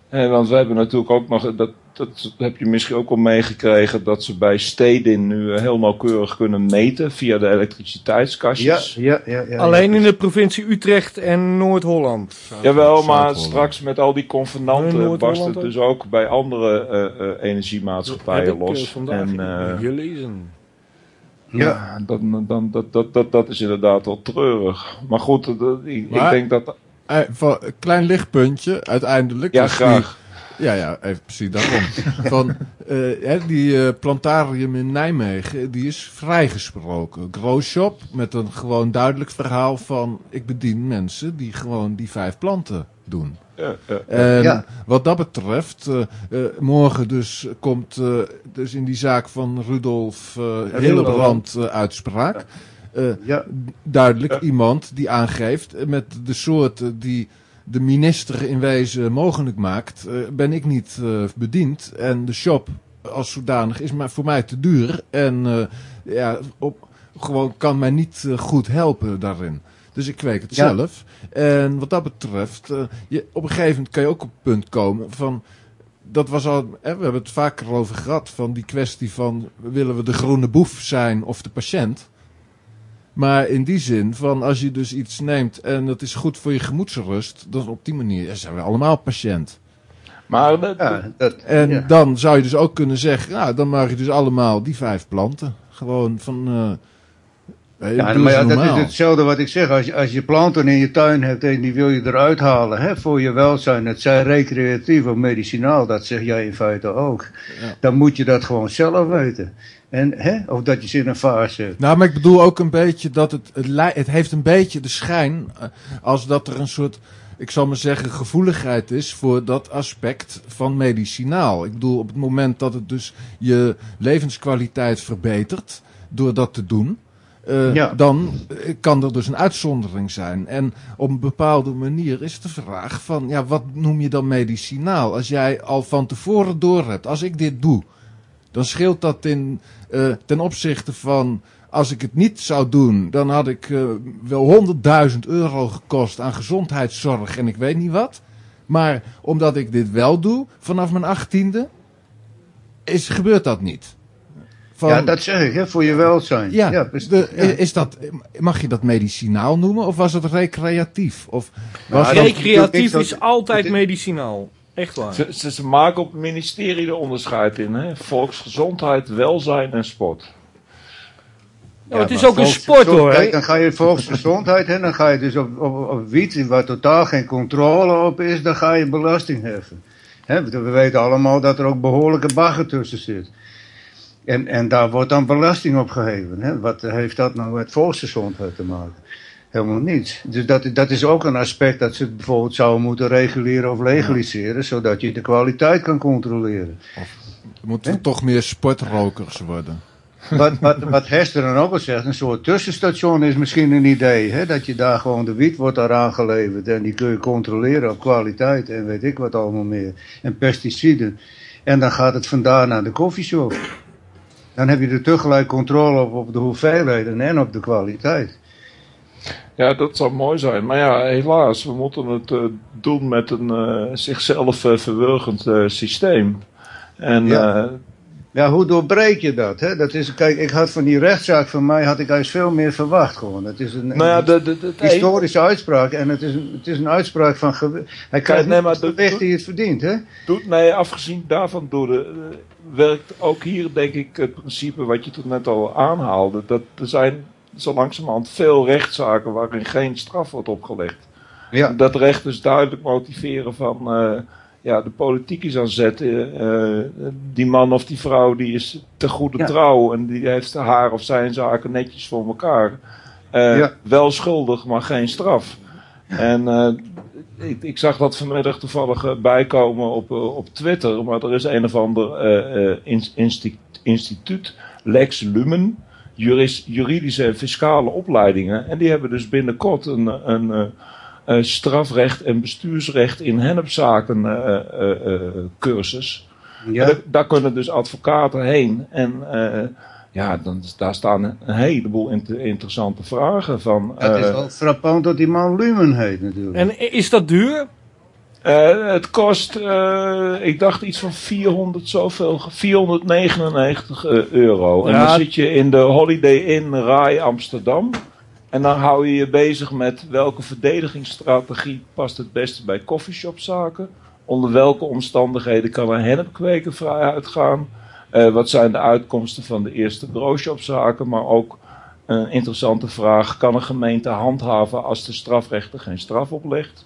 eh, want we hebben natuurlijk ook nog, dat, dat heb je misschien ook al meegekregen, dat ze bij steden nu eh, heel nauwkeurig kunnen meten via de Ja, elektriciteitskastjes. ja, ja. ja, Alleen in de provincie Utrecht en Noord-Holland. Jawel, maar straks met al die convenanten barst het dus ook bij andere eh, eh, Heb energiemaatschappijen ik, los. vandaag En eh, gelezen. ja, dan, dan, dat, dat, dat, dat is inderdaad wel treurig. Maar goed, dat- ik, ik Maar- denk dat... Eh, klein lichtpuntje, uiteindelijk. Ja, die- graag. Ja, ja, even precies daarom. Van, eh, hè, die eh, plantarium in Nijmegen, die is vrijgesproken. Grow Shop met een gewoon duidelijk verhaal van... ik bedien mensen die gewoon die vijf planten doen. Ja, ja. En Ja. wat dat betreft, eh, morgen dus komt eh, dus in die zaak van Rudolf eh Hillebrand uitspraak. Eh, Ja, duidelijk iemand die aangeeft met de soorten die de minister in wezen mogelijk maakt, eh, ben ik niet eh, bediend. En de shop als zodanig is maar voor mij te duur. En eh, ja, op, gewoon kan mij niet goed helpen daarin. Dus ik kweek het Ja. zelf. En wat dat betreft, je, op een gegeven moment kan je ook op het punt komen van... Dat was al, we hebben het vaker over gehad, van die kwestie van... willen we de groene boef zijn of de patiënt? Maar in die zin van als je dus iets neemt en dat is goed voor je gemoedsrust, dan op die manier zijn we allemaal patiënt. Maar ja, dat, En ja. dan zou je dus ook kunnen zeggen, nou dan mag je dus allemaal die vijf planten. Gewoon van, eh eh, Ja, maar ja, dat is hetzelfde wat ik zeg. Als je, als je planten in je tuin hebt en die wil je eruit halen hè, voor je welzijn, het zij recreatief of medicinaal, dat zeg jij in feite ook. Ja. Dan moet je dat gewoon zelf weten. En, hè, of dat je ze in een hebt. Nou, maar ik bedoel ook een beetje dat het, het, het heeft een beetje de schijn eh, als dat er een soort, ik zal maar zeggen, gevoeligheid is voor dat aspect van medicinaal. Ik bedoel, op het moment dat het dus je levenskwaliteit verbetert door dat te doen, eh, Ja. dan eh, kan er dus een uitzondering zijn. En op een bepaalde manier is de vraag van, ja, wat noem je dan medicinaal? Als jij al van tevoren door hebt, als ik dit doe, dan scheelt dat in, eh, ten opzichte van als ik het niet zou doen, dan had ik eh, wel 100.000 euro gekost aan gezondheidszorg en ik weet niet wat. Maar omdat ik dit wel doe vanaf mijn achttiende, is, gebeurt dat niet. Van, Ja, dat zeg ik, hè, voor je welzijn. ja, precies. de, Ja. is dat, mag je dat medicinaal noemen of was het recreatief? Of was Nou, dat- dat- Recreatief dat- is altijd medicinaal. Echt waar. Ze, ze, ze maken op het ministerie de onderscheid in. Hè? Volksgezondheid, welzijn en sport. Ja, het is ook een sport hoor. Kijk, dan ga je volksgezondheid en dan ga je dus op, op, op wiet, waar totaal geen controle op is, dan ga je belasting heffen. Hè, we we weten allemaal dat er ook behoorlijke bagger tussen zit. En, en daar wordt dan belasting op geheven. Hè? Wat heeft dat nou met volksgezondheid te maken? Helemaal niets. Dus dat, dat is ook een aspect dat ze bijvoorbeeld zouden moeten reguleren of legaliseren, zodat je de kwaliteit kan controleren. moeten er toch meer sportrokers worden? Wat, wat, wat Hester dan ook al zegt, een soort tussenstation is misschien een idee. Hè? Dat je daar gewoon de wiet wordt daar aangeleverd en die kun je controleren op kwaliteit en weet ik wat allemaal meer. En pesticiden. En dan gaat het vandaar naar de koffieshop. Dan heb je er tegelijk controle op, op de hoeveelheden en op de kwaliteit. Ja, dat zou mooi zijn. Maar ja, helaas, we moeten het eh, doen met een eh, zichzelf verwurgend eh, systeem. En Ja. Ja, hoe doorbreek je dat? Hè? dat is, kijk, ik had van die rechtszaak van mij had ik eigenlijk veel meer verwacht gewoon. Het is een, nou ja, de, de, de, het historische uitspraak en het is een, het is een uitspraak van gewicht. Hij krijgt nee, maar de- gewicht die het verdient, hè? doet, nee, afgezien daarvan door de, werkt ook hier denk ik het principe wat je toen net al aanhaalde. Dat er zijn zo langzamerhand veel rechtszaken waarin geen straf wordt opgelegd. Ja. Dat rechters duidelijk motiveren van eh, ja, de politiek is aan zet. eh, die man of die vrouw die is te goede Ja. trouw en die heeft haar of zijn zaken netjes voor elkaar. Eh, Ja. Wel schuldig, maar geen straf. En ik, ik zag dat vanmiddag toevallig bijkomen op, op Twitter. Maar er is een of ander ins- insti- instituut Lex Lumen, juridische en fiscale opleidingen. En die hebben dus binnenkort een, een, een, een strafrecht en bestuursrecht in hennepzaken eh, eh, eh, cursus. Ja. Daar, daar kunnen dus advocaten heen. En eh, ja, dan, daar staan een heleboel inter- interessante vragen van. Het is eh, wel frappant dat die man Lumen heet natuurlijk. En is dat duur? Eh, het kost, eh, ik dacht iets van 400 zoveel, 499 eh, euro. En dan zit je in de Holiday Inn Rai Amsterdam. En dan hou je je bezig met welke verdedigingsstrategie past het beste bij coffeeshopzaken. Onder welke omstandigheden kan een hennepkweker vrij uitgaan. Wat zijn de uitkomsten van de eerste growshopzaken. Maar ook een interessante vraag, kan een gemeente handhaven als de strafrechter geen straf oplegt?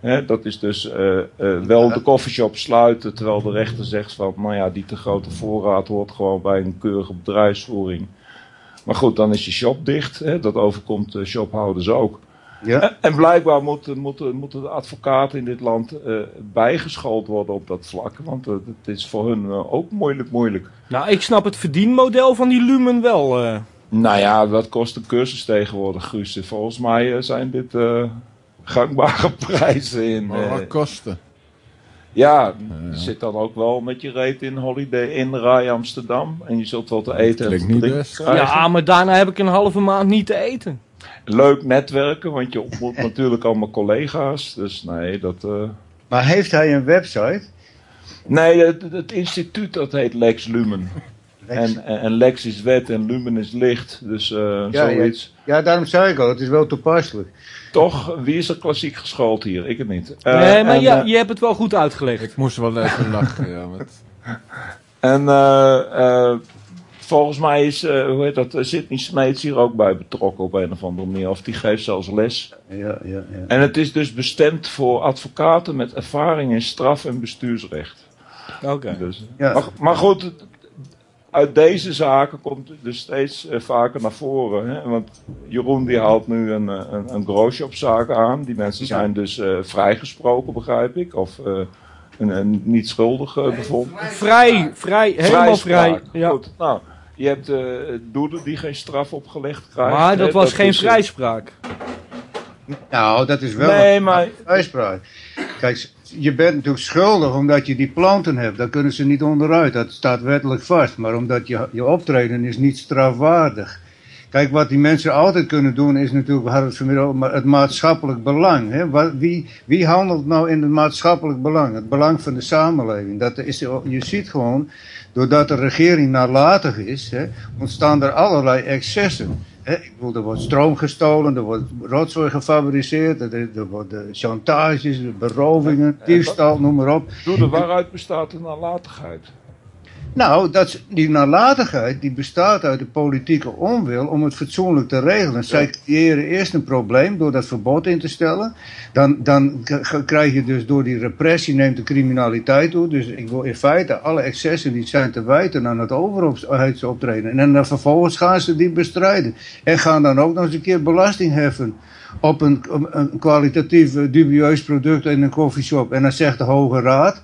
Hè, dat is dus eh, eh, wel de coffeeshop sluiten, terwijl de rechter zegt van, nou ja, die te grote voorraad hoort gewoon bij een keurige bedrijfsvoering. Maar goed, dan is je shop dicht. Hè, dat overkomt de shophouders ook. Ja. En, en blijkbaar moeten, moeten, moeten de advocaten in dit land eh, bijgeschoold worden op dat vlak. Want het is voor hun ook moeilijk, moeilijk. Nou, ik snap het verdienmodel van die Lumen wel. eh. Nou ja, wat kost een cursus tegenwoordig, Guus? Volgens mij zijn dit eh, gangbare prijzen in. Maar eh, wat kosten? Ja, je zit dan ook wel met je reet in Holiday in Rai Amsterdam. En je zult wel te eten en te drinken. Ja, maar daarna heb ik een halve maand niet te eten. Leuk netwerken, want je ontmoet natuurlijk allemaal collega's. Dus nee, dat... eh, Maar heeft hij een website? Nee, het, het instituut dat heet Lex Lumen. En, en, en Lex is wet en Lumen is licht. Dus eh, Ja, zoiets. Ja, daarom zei ik al, het is wel toepasselijk. Toch, wie is er klassiek geschoold hier? Ik het niet. Eh, nee, maar en, ja, eh, je hebt het wel goed uitgelegd. Ik moest wel even lachen, ja. Met... En eh, eh, volgens mij is, eh, hoe heet dat, Sidney Smeets hier ook bij betrokken op een of andere manier. Of die geeft zelfs les. Ja, ja, ja. En het is dus bestemd voor advocaten met ervaring in straf- en bestuursrecht. Oké. Dus, Ja. maar, maar goed, uit deze zaken komt het dus steeds eh, vaker naar voren. Hè? Want Jeroen die haalt nu een, eh, een, een growshopzaak aan. Die mensen zijn dus eh, vrijgesproken, begrijp ik. Of eh, een, een niet schuldig bevonden. Vrij, vrij, helemaal vrij. Ja. Goed, nou, je hebt eh Doede die geen straf opgelegd krijgt. Maar dat was geen vrijspraak. Nou, dat is wel Nee, een maar vrijspraak. Kijk, je bent natuurlijk schuldig omdat je die planten hebt. Daar kunnen ze niet onderuit. Dat staat wettelijk vast. Maar omdat je, je optreden is niet strafwaardig. Kijk, wat die mensen altijd kunnen doen is natuurlijk, we hadden het vanmiddag over, het maatschappelijk belang. Hè? Wie, wie handelt nou in het maatschappelijk belang? Het belang van de samenleving. Dat is, je ziet gewoon, doordat de regering nalatig is, hè, ontstaan er allerlei excessen. Hè? Ik bedoel, er wordt stroom gestolen, er wordt rotzooi gefabriceerd, er, er worden chantages, berovingen, diefstal, noem maar op. Doede, waaruit bestaat de nalatigheid? Nou, dat, die nalatigheid die bestaat uit de politieke onwil om het fatsoenlijk te regelen. Zij creëren eerst een probleem door dat verbod in te stellen. Dan, dan krijg je dus door die repressie neemt de criminaliteit toe. Dus ik wil in feite alle excessen die zijn te wijten aan het overheidsoptreden. En dan vervolgens gaan ze die bestrijden. En gaan dan ook nog eens een keer belasting heffen op een, een- een kwalitatief eh, dubieus product in een koffieshop. En dan zegt de Hoge Raad...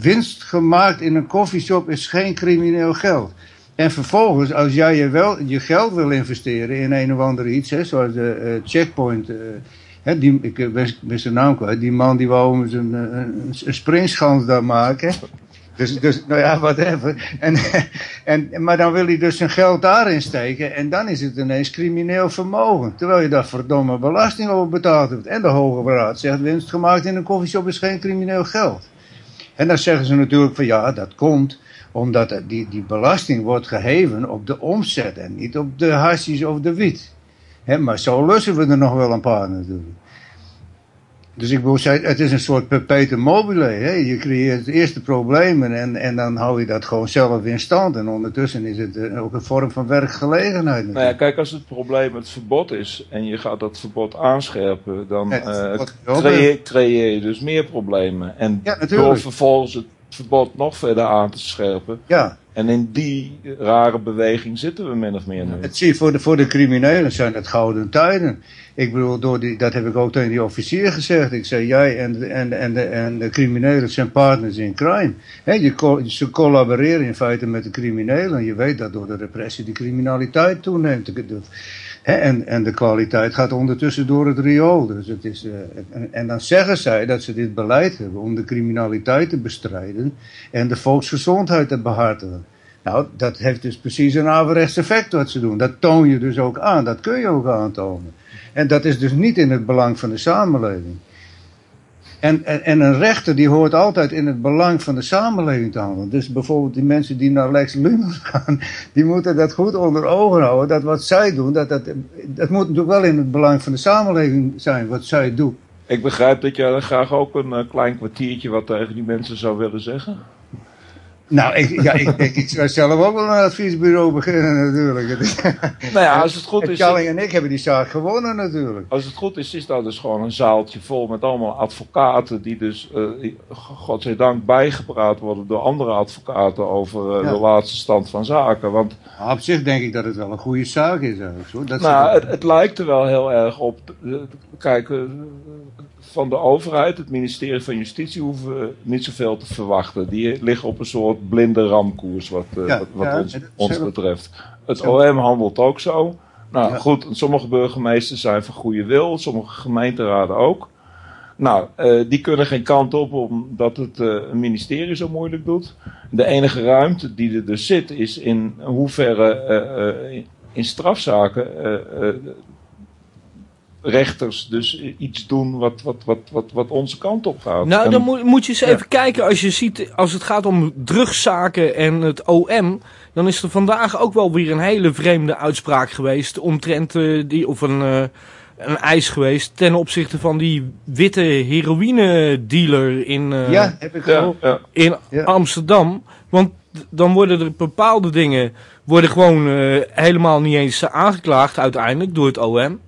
Winst gemaakt in een koffieshop is geen crimineel geld. En vervolgens, als jij je, wel, je geld wil investeren in een of ander iets, hè, zoals de eh, checkpoint. eh, hè, die, ik eh, ben, zijn naam kwijt. Die man die wou eh, een, een springschans daar maken. Dus, dus, nou ja, whatever. En, en, maar dan wil hij dus zijn geld daarin steken. En dan is het ineens crimineel vermogen. Terwijl je daar verdomme belasting over betaald hebt. En de Hoge Raad zegt winst gemaakt in een koffieshop is geen crimineel geld. En dan zeggen ze natuurlijk van ja, dat komt omdat die, die belasting wordt geheven op de omzet en niet op de hasjes of de wiet. Maar zo lussen we er nog wel een paar natuurlijk. Dus ik wil zeggen, het is een soort perpetuum mobile. Hè? Je creëert de eerste problemen en, en dan hou je dat gewoon zelf in stand. En ondertussen is het eh, ook een vorm van werkgelegenheid natuurlijk. Nou ja, kijk, als het probleem het verbod is en je gaat dat verbod aanscherpen, dan Ja, dat eh, creëer, creëer je dus meer problemen. En Ja, door vervolgens het verbod nog verder aan te scherpen. Ja, En in die rare beweging zitten we min of meer nu. het zie je, voor de, voor de criminelen zijn het gouden tijden. Ik bedoel, door die, dat heb ik ook tegen die officier gezegd. Ik zei, jij en de, en, en, de, en de criminelen zijn partners in crime. Hè, je, ze collaboreren in feite met de criminelen. Je weet dat door de repressie de criminaliteit toeneemt. De- en, en de kwaliteit gaat ondertussen door het riool. Dus het is, eh, en, en dan zeggen zij dat ze dit beleid hebben om de criminaliteit te bestrijden en de volksgezondheid te behartigen. Nou, dat heeft dus precies een averechts effect wat ze doen. Dat toon je dus ook aan, dat kun je ook aantonen. En dat is dus niet in het belang van de samenleving. En, en, en een rechter die hoort altijd in het belang van de samenleving te handelen. Dus bijvoorbeeld die mensen die naar Lex Luthor gaan, die moeten dat goed onder ogen houden. Dat wat zij doen, dat, dat, dat moet natuurlijk wel in het belang van de samenleving zijn, wat zij doen. Ik begrijp dat jij graag ook een eh, klein kwartiertje wat tegen die mensen zou willen zeggen. Nou, ik, ja, ik, ik, ik zou zelf ook wel een adviesbureau beginnen natuurlijk. Nou ja, als het goed En is, Challing en ik hebben die zaak gewonnen natuurlijk. als het goed is, is dat dus gewoon een zaaltje vol met allemaal advocaten die dus, eh, godzijdank, bijgepraat worden door andere advocaten over eh, Ja. de laatste stand van zaken. Want op zich denk ik dat het wel een goede zaak is eigenlijk. Zo. Dat nou, het, het lijkt er wel heel erg op. eh, Kijk, van de overheid, het ministerie van Justitie, hoeven we niet zoveel te verwachten. Die liggen op een soort blinde ramkoers wat, eh, Ja, wat, wat ja, ons, betreft. Het OM handelt ook zo. Nou Ja. goed, sommige burgemeesters zijn van goede wil, sommige gemeenteraden ook. Nou, eh, die kunnen geen kant op omdat het een ministerie zo moeilijk doet. De enige ruimte die er dus zit is in hoeverre in strafzaken rechters dus iets doen wat, wat, wat, wat, wat onze kant op gaat. Nou, En- dan moet, moet je eens even kijken. Als je ziet, als het gaat om drugszaken en het OM, dan is er vandaag ook wel weer een hele vreemde uitspraak geweest. Omtrent eh, die, of een, eh, een eis geweest ten opzichte van die witte heroïne dealer in, eh, ja, heb ik ja, in Ja. Amsterdam. Want dan worden er bepaalde dingen worden gewoon eh, helemaal niet eens aangeklaagd uiteindelijk door het OM.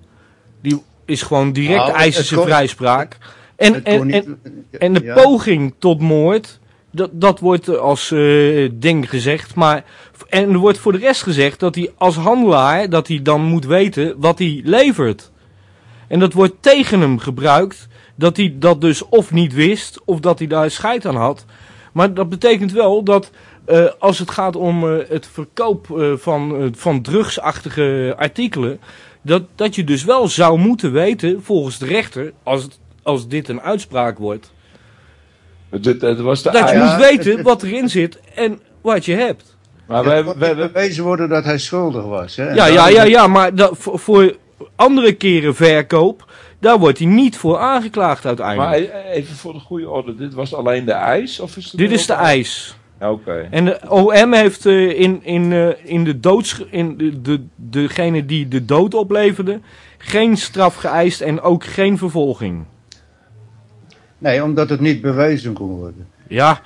Is gewoon direct Nou, eisen ze vrijspraak. En, en, niet- en, en de ja. poging tot moord, dat, dat wordt als eh, ding gezegd. Maar, en er wordt voor de rest gezegd dat hij als handelaar, dat hij dan moet weten wat hij levert. En dat wordt tegen hem gebruikt, dat hij dat dus of niet wist, of dat hij daar scheid aan had. Maar dat betekent wel dat eh, als het gaat om eh, het verkoop van, van drugsachtige artikelen, dat, dat je dus wel zou moeten weten, volgens de rechter, als, als dit een uitspraak wordt, Het, het, het was de dat je moet weten wat erin zit en wat je hebt. Maar Ja, wij, wij, bewezen worden dat hij schuldig was. Hè? Ja, ja, ja, ja, maar dat, voor, voor andere keren verkoop, daar wordt hij niet voor aangeklaagd uiteindelijk. maar even voor de goede orde, dit was alleen de eis? Of is het Dit is de eis. En de OM heeft eh, in, in, eh, in de doods, in de, de, degene die de dood opleverde, geen straf geëist en ook geen vervolging. Nee, omdat het niet bewezen kon worden. Ja,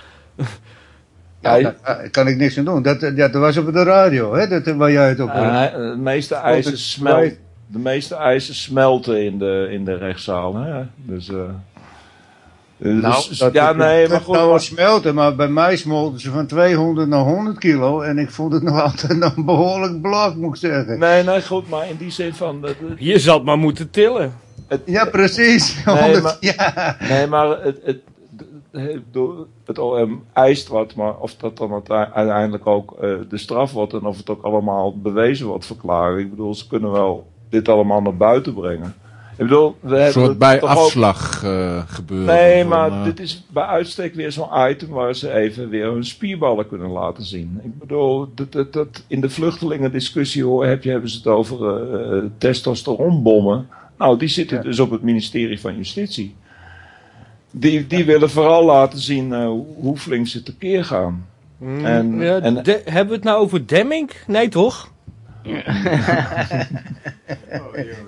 daar kan ik niks aan doen. Dat, ja, dat was op de radio, hè, dat, waar jij het op Eh, de meeste eisen kwijt. De meeste eisen smelten in de, in de rechtszaal. Hè? Dus, eh, dus- dat- ja, nee, maar goed. smelten, maar bij mij smolten ze van 200 naar 100 kilo. En ik vond het nog altijd nog behoorlijk blok, moet ik zeggen. Nee, nee, goed, maar in die zin van. dat- dat- je zat maar moeten tillen. het, Ja, precies. Nee, 100, maar- ja. Nee, maar het, het, het, het OM eist wat, maar of dat dan uite- uiteindelijk ook eh, de straf wordt en of het ook allemaal bewezen wordt verklaren. Ik bedoel, ze kunnen wel dit allemaal naar buiten brengen. Ik bedoel, we Een soort bij ook- afslag eh, gebeuren. Nee, van, maar dit is bij uitstek weer zo'n item waar ze even weer hun spierballen kunnen laten zien. Ik bedoel, dat, dat, dat, in de vluchtelingendiscussie hoor, heb je, hebben ze het over eh, testosteronbommen. Nou, die zitten dus op het ministerie van Justitie. Die, die willen vooral laten zien eh, hoe flink ze tekeer gaan. En- Mm, ja, en- de- hebben we het nou over Demming? Nee, toch?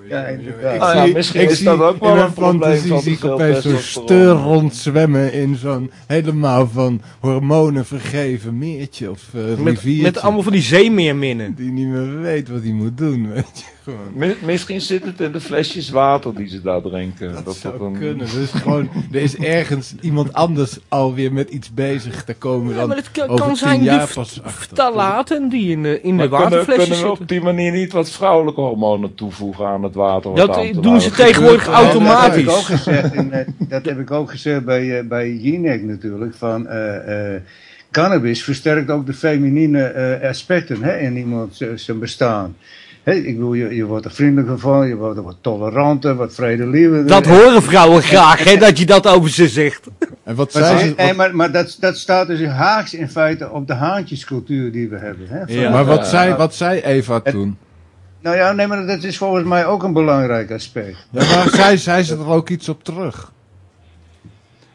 Ja, inderdaad. Ja, misschien is dat ook wel in een probleem van zie ik testosteron. steur rondzwemmen in zo'n helemaal van hormonen vergeven meertje of eh Met, riviertje. met allemaal van die zeemeerminnen. Die niet meer weet wat hij moet doen, weet je. Gewoon. Misschien zit het in de flesjes water die ze daar drinken. Dat, Dat zou een- kunnen. Dus gewoon, er is ergens iemand anders alweer met iets bezig te komen Ja, dan maar het kan, over kan tien zijn jaar de pas achter. die in de, in de Maar kunnen, waterflesjes kunnen we zitten. op die manier niet wat vrouwelijke hormonen toevoegen aan het water? wat Dat eh, doen ze tegenwoordig Ja, Dat heb ik ook automatisch. gezegd, in, eh, dat heb ik ook gezegd bij, eh, bij Jinek natuurlijk. Van, eh, eh, cannabis versterkt ook de feminine eh, aspecten hè, in iemand zijn bestaan. Ik bedoel, je, je wordt er vriendelijker van, je wordt er wat toleranter, wat vredelievender. Dat horen vrouwen graag, hè, dat je dat over ze zegt. En wat Maar, zei nee, ze? nee, maar, maar dat, dat staat dus haaks in feite op de haantjescultuur die we hebben. Hè? Ja. maar wat Ja. zei, wat zei Eva Het- toen? Nou ja, nee, maar dat is volgens mij ook een belangrijk aspect. Ja, maar zei, zei ze er ook iets op terug?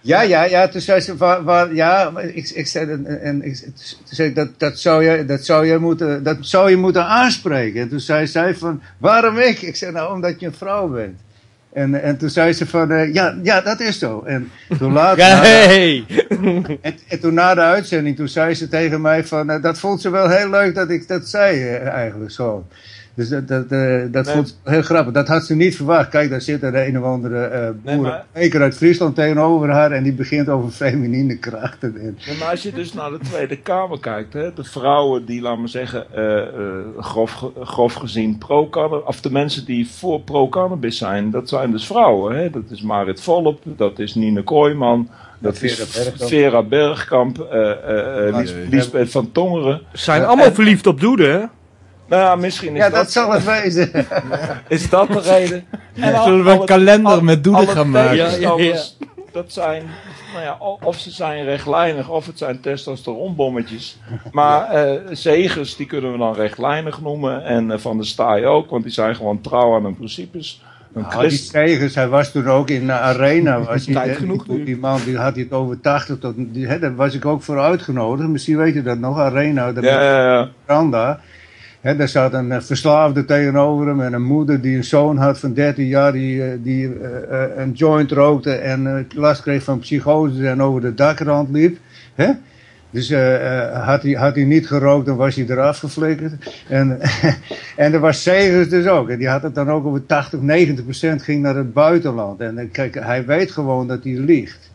Ja, ja, ja, toen zei ze, waar, ja, ik, ik zei, en, en ik, toen zei ik, dat, dat, zou je, dat, zou je moeten, dat zou je moeten aanspreken. En toen zei zij van, waarom ik? Ik zei, nou, omdat je een vrouw bent. En, en toen zei ze van, eh, ja, ja, dat is zo. En toen later, na de- Hey. en, en toen na de uitzending, toen zei ze tegen mij van, eh, dat vond ze wel heel leuk dat ik dat zei eh, eigenlijk zo. Dus dat, dat, eh, dat Nee. vond ze heel grappig. Dat had ze niet verwacht. Kijk, daar zit er een of andere eh Nee, boer, maar- zeker uit Friesland tegenover haar en die begint over feminine krachten. En, Ja, maar als je dus naar de Tweede Kamer kijkt, hè, de vrouwen die, laten we zeggen, eh, eh, grof, grof gezien pro-cannabis, of de mensen die voor pro-cannabis zijn, dat zijn dus vrouwen. Hè? Dat is Marit Volop, dat is Nine Kooijman, dat Vera is Bergkamp. Vera Bergkamp, eh, eh, eh, Lies- nee. Lisbeth van Tongeren. Zijn allemaal verliefd op Doede, hè? Nou ja, misschien is, ja, dat, dat zal het wezen. is dat de reden. En al- Zullen we een alle- kalender al- met doelen gaan maken? tegenstanders, Dat zijn, nou ja, of ze zijn rechtlijnig of het zijn testosteronbommetjes. Maar eh zegers, die kunnen we dan rechtlijnig noemen. En eh, Van de Staaij ook, want die zijn gewoon trouw aan hun principes. Een Ah, die Segers, hij was toen ook in de arena. Was hij, Tijd hè, genoeg die, die man die had hij het over 80 tot. Die, hè, daar was ik ook voor uitgenodigd. Misschien weet je dat nog, Arena. Daar ja, ja, ja. veranda. Hè, daar zat een eh, verslaafde tegenover hem en een moeder die een zoon had van 13 jaar die, eh, die eh, een joint rookte en last kreeg van psychose en over de dakrand liep. Dus had, hij, had hij niet gerookt, dan was hij eraf geflikkerd. En, en er was Segers dus ook. En die had het dan ook over 80, 90 procent ging naar het buitenland. En kijk, hij weet gewoon dat hij liegt.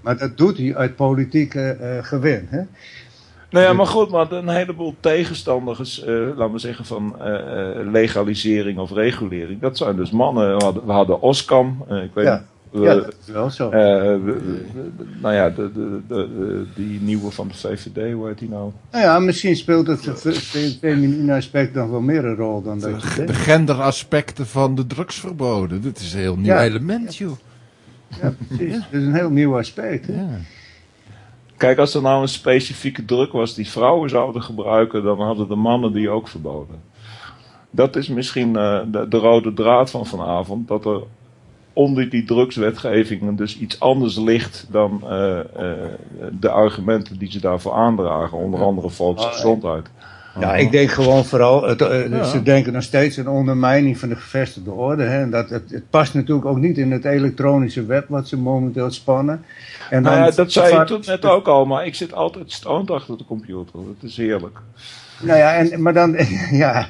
Maar dat doet hij uit politieke gewin. Hè? Nou ja, maar goed, maar een heleboel tegenstanders, eh, laten we zeggen, van eh, eh, legalisering of regulering. Dat zijn dus mannen. We hadden, we hadden Oskam, ik weet Ja. niet. Ja, we- dat is wel zo. Eh, we- we- we- nou ja, de, de, de, de- die nieuwe van de VVD, hoe heet die nou? Nou ja, misschien speelt het fe- fe- feminine aspect nog wel meer een rol dan dat je De genderaspecten van de drugsverboden. Dit is een heel nieuw Ja. element, joh. Ja, precies. Dat is een heel nieuw aspect. Hè? Ja. Kijk, als er nou een specifieke druk was die vrouwen zouden gebruiken, dan hadden de mannen die ook verboden. Dat is misschien eh, de, de rode draad van vanavond, dat er onder die drugswetgevingen dus iets anders ligt dan eh, eh, de argumenten die ze daarvoor aandragen, onder andere volksgezondheid. Ja, ik denk gewoon vooral, het, eh, Ja. ze denken nog steeds een ondermijning van de gevestigde orde. Hè? En dat, het, het past natuurlijk ook niet in het elektronische web wat ze momenteel spannen. En Nou ja, dat zei je toen net ook al, maar ik zit altijd stoned achter de computer. Dat is heerlijk. Nou ja, en, maar dan, ja.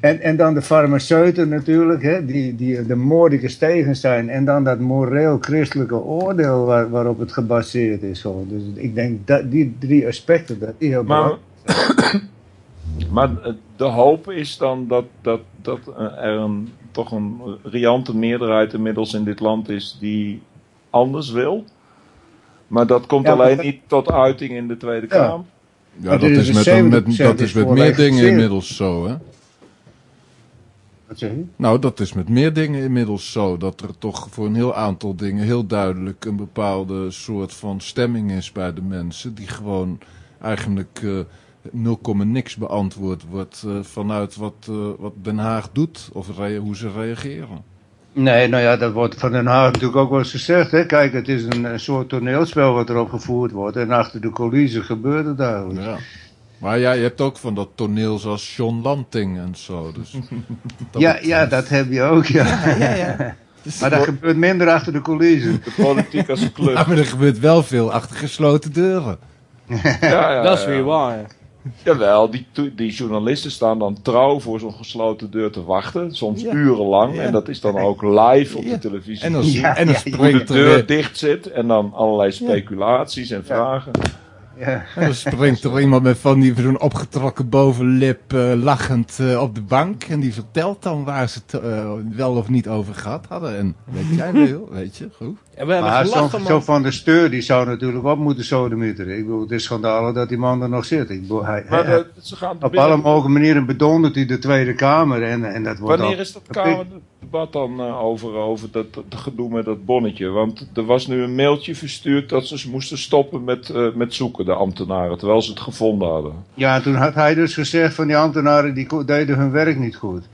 en, en dan de farmaceuten natuurlijk, hè, die, die de moordicus tegen zijn. En dan dat moreel-christelijke oordeel waar, waarop het gebaseerd is. Gewoon. Dus ik denk dat die drie aspecten, dat die heel Maar, belangrijk maar de hoop is dan dat, dat, dat er een, toch een riante meerderheid inmiddels in dit land is die anders wil. Maar dat komt Ja, alleen dat- niet tot uiting in de Tweede Ja. Kamer. Ja, dat is is, met, een met, 70% dat is met meer dingen inmiddels zo, hè? Wat zeg je? Nou, dat is met meer dingen inmiddels zo. Dat er toch voor een heel aantal dingen heel duidelijk een bepaalde soort van stemming is bij de mensen. Die gewoon eigenlijk eh 0, niks beantwoord wordt eh, vanuit wat, eh, wat Den Haag doet of hoe ze reageren. Nee, nou ja, dat wordt van Den Haag natuurlijk ook wel eens gezegd. Hè? Kijk, het is een, een soort toneelspel wat erop gevoerd wordt. En achter de coulissen gebeurt het eigenlijk. Ja. Maar ja, je hebt ook van dat toneel zoals John Lanting en zo. Dus dat Ja, ja, dat heb je ook, ja. Maar dat gebeurt minder achter de coulissen. De politiek als club. Ja, maar er gebeurt wel veel achter gesloten deuren. Ja, ja, Dat is ja. weer waar. Jawel, die, die journalisten staan dan trouw voor zo'n gesloten deur te wachten. Soms urenlang. Ja. En dat is dan ook live op Ja. de televisie. En dan, Ja, en dan de er deur dicht zit. En dan allerlei speculaties en vragen. Ja. En dan springt er iemand met van die zo'n opgetrokken bovenlip eh, lachend eh, op de bank. En die vertelt dan waar ze het eh, wel of niet over gehad hadden. En weet jij veel, weet je, goed. En we hebben Maar zo, gelachen, zo van de steur, die zou natuurlijk op moeten sodemieteren. Ik bedoel, het is schandalig dat die man er nog zit. Ik bedoel, hij, Maar hij- ze gaan op binnen- alle mogelijke manieren bedondert hij de Tweede Kamer. En, en dat wordt Wanneer al- is dat Kamerdebat dan eh, over, over dat, dat gedoe met dat bonnetje? Want er was nu een mailtje verstuurd dat ze moesten stoppen met, eh, met zoeken, de ambtenaren, terwijl ze het gevonden hadden. Ja, toen had hij dus gezegd van die ambtenaren die deden hun werk niet goed.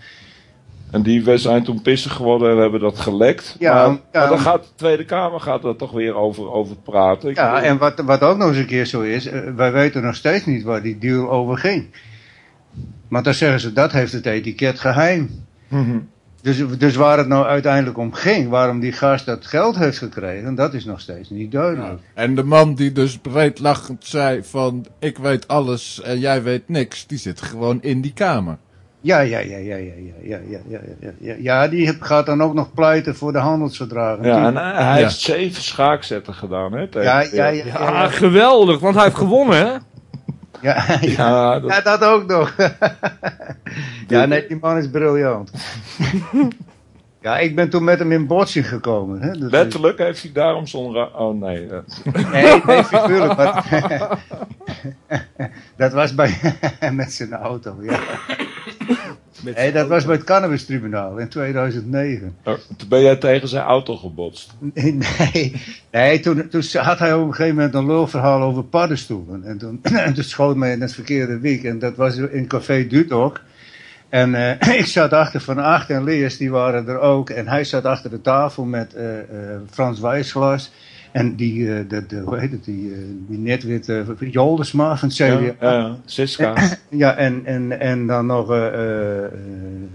En die zijn toen pissig geworden en hebben dat gelekt. Ja, maar, ja. maar dan gaat de Tweede Kamer gaat er toch weer over, over praten. Ik Ja, bedoel, en wat, wat ook nog eens een keer zo is, eh, wij weten nog steeds niet waar die deal over ging. Want dan zeggen ze, dat heeft het etiket geheim. Mhm. Dus, dus waar het nou uiteindelijk om ging, waarom die gast dat geld heeft gekregen, dat is nog steeds niet duidelijk. En de man die dus breed lachend zei van ik weet alles en jij weet niks, die zit gewoon in die kamer. Ja, ja, ja, ja, ja, ja, ja, ja, ja, ja, ja. Ja, die gaat dan ook nog pleiten voor de handelsverdragen. Ja, en hij, heeft zeven schaakzetten gedaan, hè? tegen- ja, ja, ja, ja, Ja, ja. geweldig, want hij heeft gewonnen, hè? Ja, ja. Dat- Ja, dat ook nog. ja, nee, die man is briljant. ja, ik ben toen met hem in botsing gekomen. Hè. Dat is- Letterlijk heeft hij daarom zo'n... ra- Oh nee. Nee, nee, figuurlijk. Maar... dat was bij... met zijn auto, ja. Nee, dat was bij het Cannabis-tribunaal in 2009. Oh, Toen ben jij tegen zijn auto gebotst. Nee, nee toen, toen had hij op een gegeven moment een lulverhaal over paddenstoelen. En toen, en toen schoot mij in het verkeerde wiek. En dat was in Café Dutok. En eh, ik zat achter Van Acht en Leers, die waren er ook. En hij zat achter de tafel met eh, eh, Frans Wijsglas. En die, eh, de, de, hoe heet het, die, eh, die netwitte Joldersma van het CDA. Ja, ja, Siska. Ja, en, en, en dan nog eh,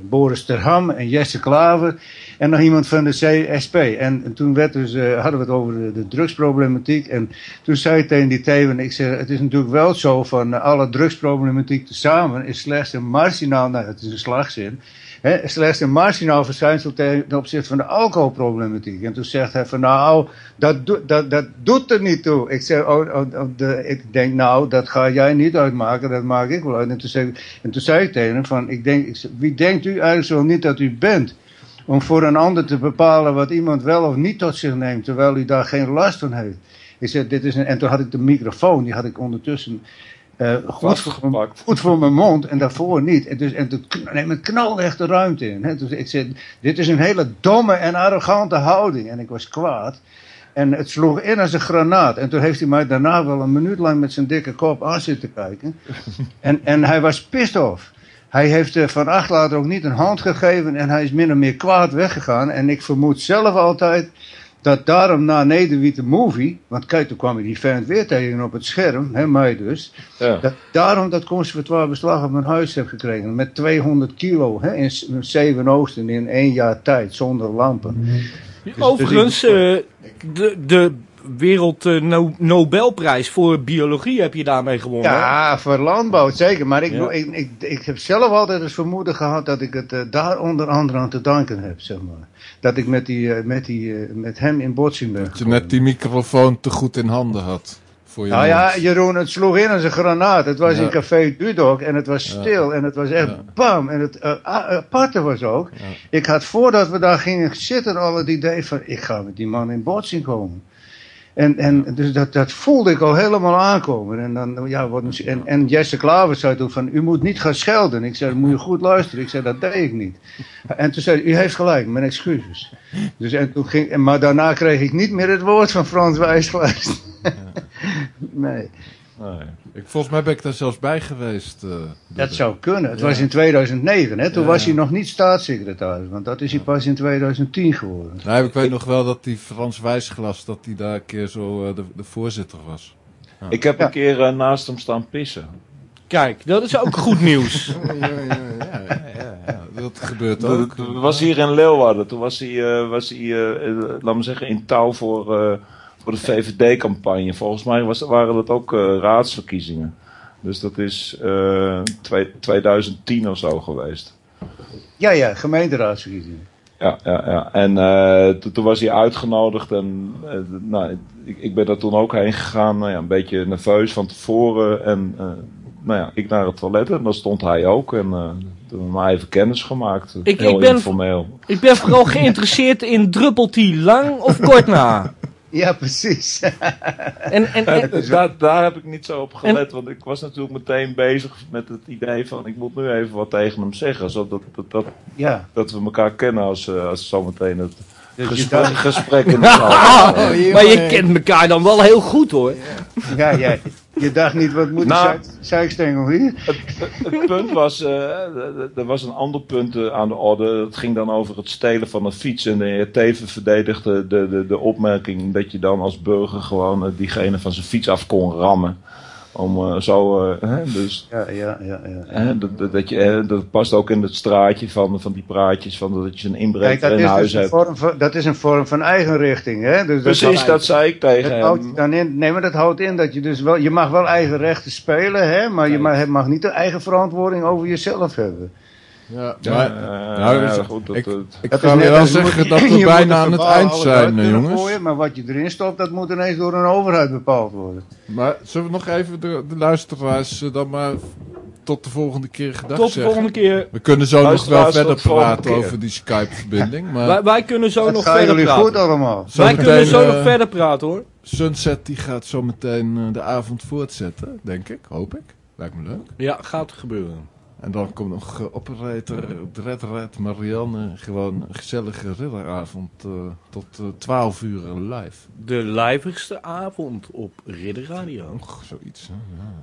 Boris Terham en Jesse Klaver. En nog iemand van de CSP. En, en toen werd dus, hadden we het over de, de drugsproblematiek. En toen zei ik tegen die Thewen, ik zeg, het is natuurlijk wel zo van alle drugsproblematiek tezamen is slechts een marginaal, nou het is een slagzin. Hè, slechts een marginaal verschijnsel ten opzichte van de alcoholproblematiek. En toen zegt hij van nou, dat, dat, dat doet er niet toe. Ik zeg, oh, oh, oh, de, ik denk nou, dat ga jij niet uitmaken, dat maak ik wel uit. En toen zei, ik- en toen zei ik tegen hem van, ik denk, wie denkt u eigenlijk zo niet dat u bent? Om voor een ander te bepalen wat iemand wel of niet tot zich neemt, terwijl u daar geen last van heeft. Ik zeg, dit is een, en toen had ik de microfoon, die had ik ondertussen eh, goed, voor, goed voor mijn mond en daarvoor niet. En, dus, en toen nee, met knalde echt de ruimte in. Hè. Dus ik zeg, dit is een hele domme en arrogante houding. En ik was kwaad. En het sloeg in als een granaat. En toen heeft hij mij daarna wel een minuut lang met zijn dikke kop aan zitten kijken. En, en hij was pissed off. Hij heeft eh, Van Acht later ook niet een hand gegeven en hij is min of meer kwaad weggegaan. En ik vermoed zelf altijd dat daarom na Nederwitte Movie, want kijk, toen kwam ik die vent weer tegen op het scherm, hè, mij dus. Ja. Dat, daarom dat conservatoire beslag op mijn huis heb gekregen. Met 200 kilo hè, in S- Zeven Oosten in één jaar tijd, zonder lampen. Overigens, eh, de, de Wereld eh, No- Nobelprijs voor biologie heb je daarmee gewonnen. Ja, voor landbouw zeker. Maar ik, Ja. ik, ik, ik heb zelf altijd het vermoeden gehad dat ik het eh, daar onder andere aan te danken heb, zeg maar. Dat ik met, die, eh, met, die, met hem in botsing ben Dat je net die microfoon te goed in handen had. Voor je Nou ja. Jeroen, het sloeg in als een granaat. Het was Ja. in Café Dudok en het was stil en het was echt Ja. bam. En het aparte was ook, ik had voordat we daar gingen zitten al het idee van, ik ga met die man in botsing komen. En, en dus dat, dat voelde ik al helemaal aankomen. En, dan, ja, wat, en, en Jesse Klaver zei toen van, u moet niet gaan schelden. Ik zei, moet je goed luisteren. Ik zei, dat deed ik niet. En toen zei hij, u heeft gelijk, mijn excuses. Dus, en toen ging, maar daarna kreeg ik niet meer het woord van Frans Wijsglas. nee. Nee. Ik, volgens mij ben ik daar zelfs bij geweest. eh, Dat zou kunnen. Het Ja. was in 2009, hè? toen Ja, was hij nog niet staatssecretaris, want dat is hij pas in 2010 geworden. Nou, ik weet nog wel dat die Frans Wijsglas, dat die daar een keer zo eh, de, de voorzitter was. Ik heb Ja. een keer eh, naast hem staan pissen. Kijk, dat is ook goed nieuws. Ja, ja, ja, ja, ja, ja. Dat gebeurt ook. dat was hier in Leeuwarden. Toen was hij, eh, was hij laat me zeggen, in touw voor, eh, voor de VVD-campagne. Volgens mij was, waren dat ook eh, raadsverkiezingen. Dus dat is eh, twee- 2010 of zo geweest. Ja, ja, gemeenteraadsverkiezingen. Ja, ja, ja. En eh, toen- toen was hij uitgenodigd en eh, nou, ik, ik ben daar toen ook heen gegaan. Nou ja, een beetje nerveus van tevoren. En eh, nou ja, ik naar het toilet en daar stond hij ook. En eh, toen hebben we maar even kennis gemaakt. Ik- Heel ik ben- informeel. Ik ben vooral geïnteresseerd in druppelt lang of kort na. Ja, precies. En, en, en- En daar, daar heb ik niet zo op gelet, want ik was natuurlijk meteen bezig met het idee van ik moet nu even wat tegen hem zeggen, zodat dat, dat, ja. dat we elkaar kennen als, eh, als zometeen het Dus gesprek, in de zaal. Ah, maar je kent elkaar dan wel heel goed hoor. Ja, ja. Je dacht niet, wat moet Nou. die hier? Het punt was, eh, er- er was een ander punt eh, aan de orde. Het ging dan over het stelen van een fiets. En de heer Teven verdedigde de, de, de opmerking dat je dan als burger gewoon eh, diegene van zijn fiets af kon rammen. Om eh, zo, eh, hè, dus Ja, ja, ja. ja. Hè, dat, dat, je, hè, dat past ook in het straatje van, van die praatjes van dat je een Kijk, inbreker in huis dus een hebt. vorm van, dat is een vorm van eigenrichting, hè? Dus Precies, dat zei ik tegen Dat houdt dan in, nee, maar dat houdt in dat je dus wel, je mag wel eigen rechten spelen, hè, maar je mag, mag niet de eigen verantwoording over jezelf hebben. Ja, Ja, maar, eh, nou, ja, dus- goed, dat, ik, dat- net wel je zeggen dat je we bijna aan het eind zijn, eh, jongens. gooien, maar wat je erin stopt, dat moet ineens door een overheid bepaald worden. Maar zullen we nog even de, de luisteraars eh, dan maar tot de volgende keer gedag Tot de zeggen? volgende keer. We kunnen zo nog wel verder praten keer. over die Skype-verbinding. Maar Wij, wij kunnen zo Dat nog verder jullie praten. goed allemaal. Wij kunnen zo eh, nog verder praten hoor. Sunset die gaat zo meteen eh, de avond voortzetten, denk ik. Hoop ik. Lijkt me leuk. Ja, gaat gebeuren. En dan komt nog operator Red Red Marianne. Gewoon een gezellige ridderavond eh, tot eh, 12 uur live. De lijvigste avond op Ridder Radio. Och, zoiets. Hè? Ja.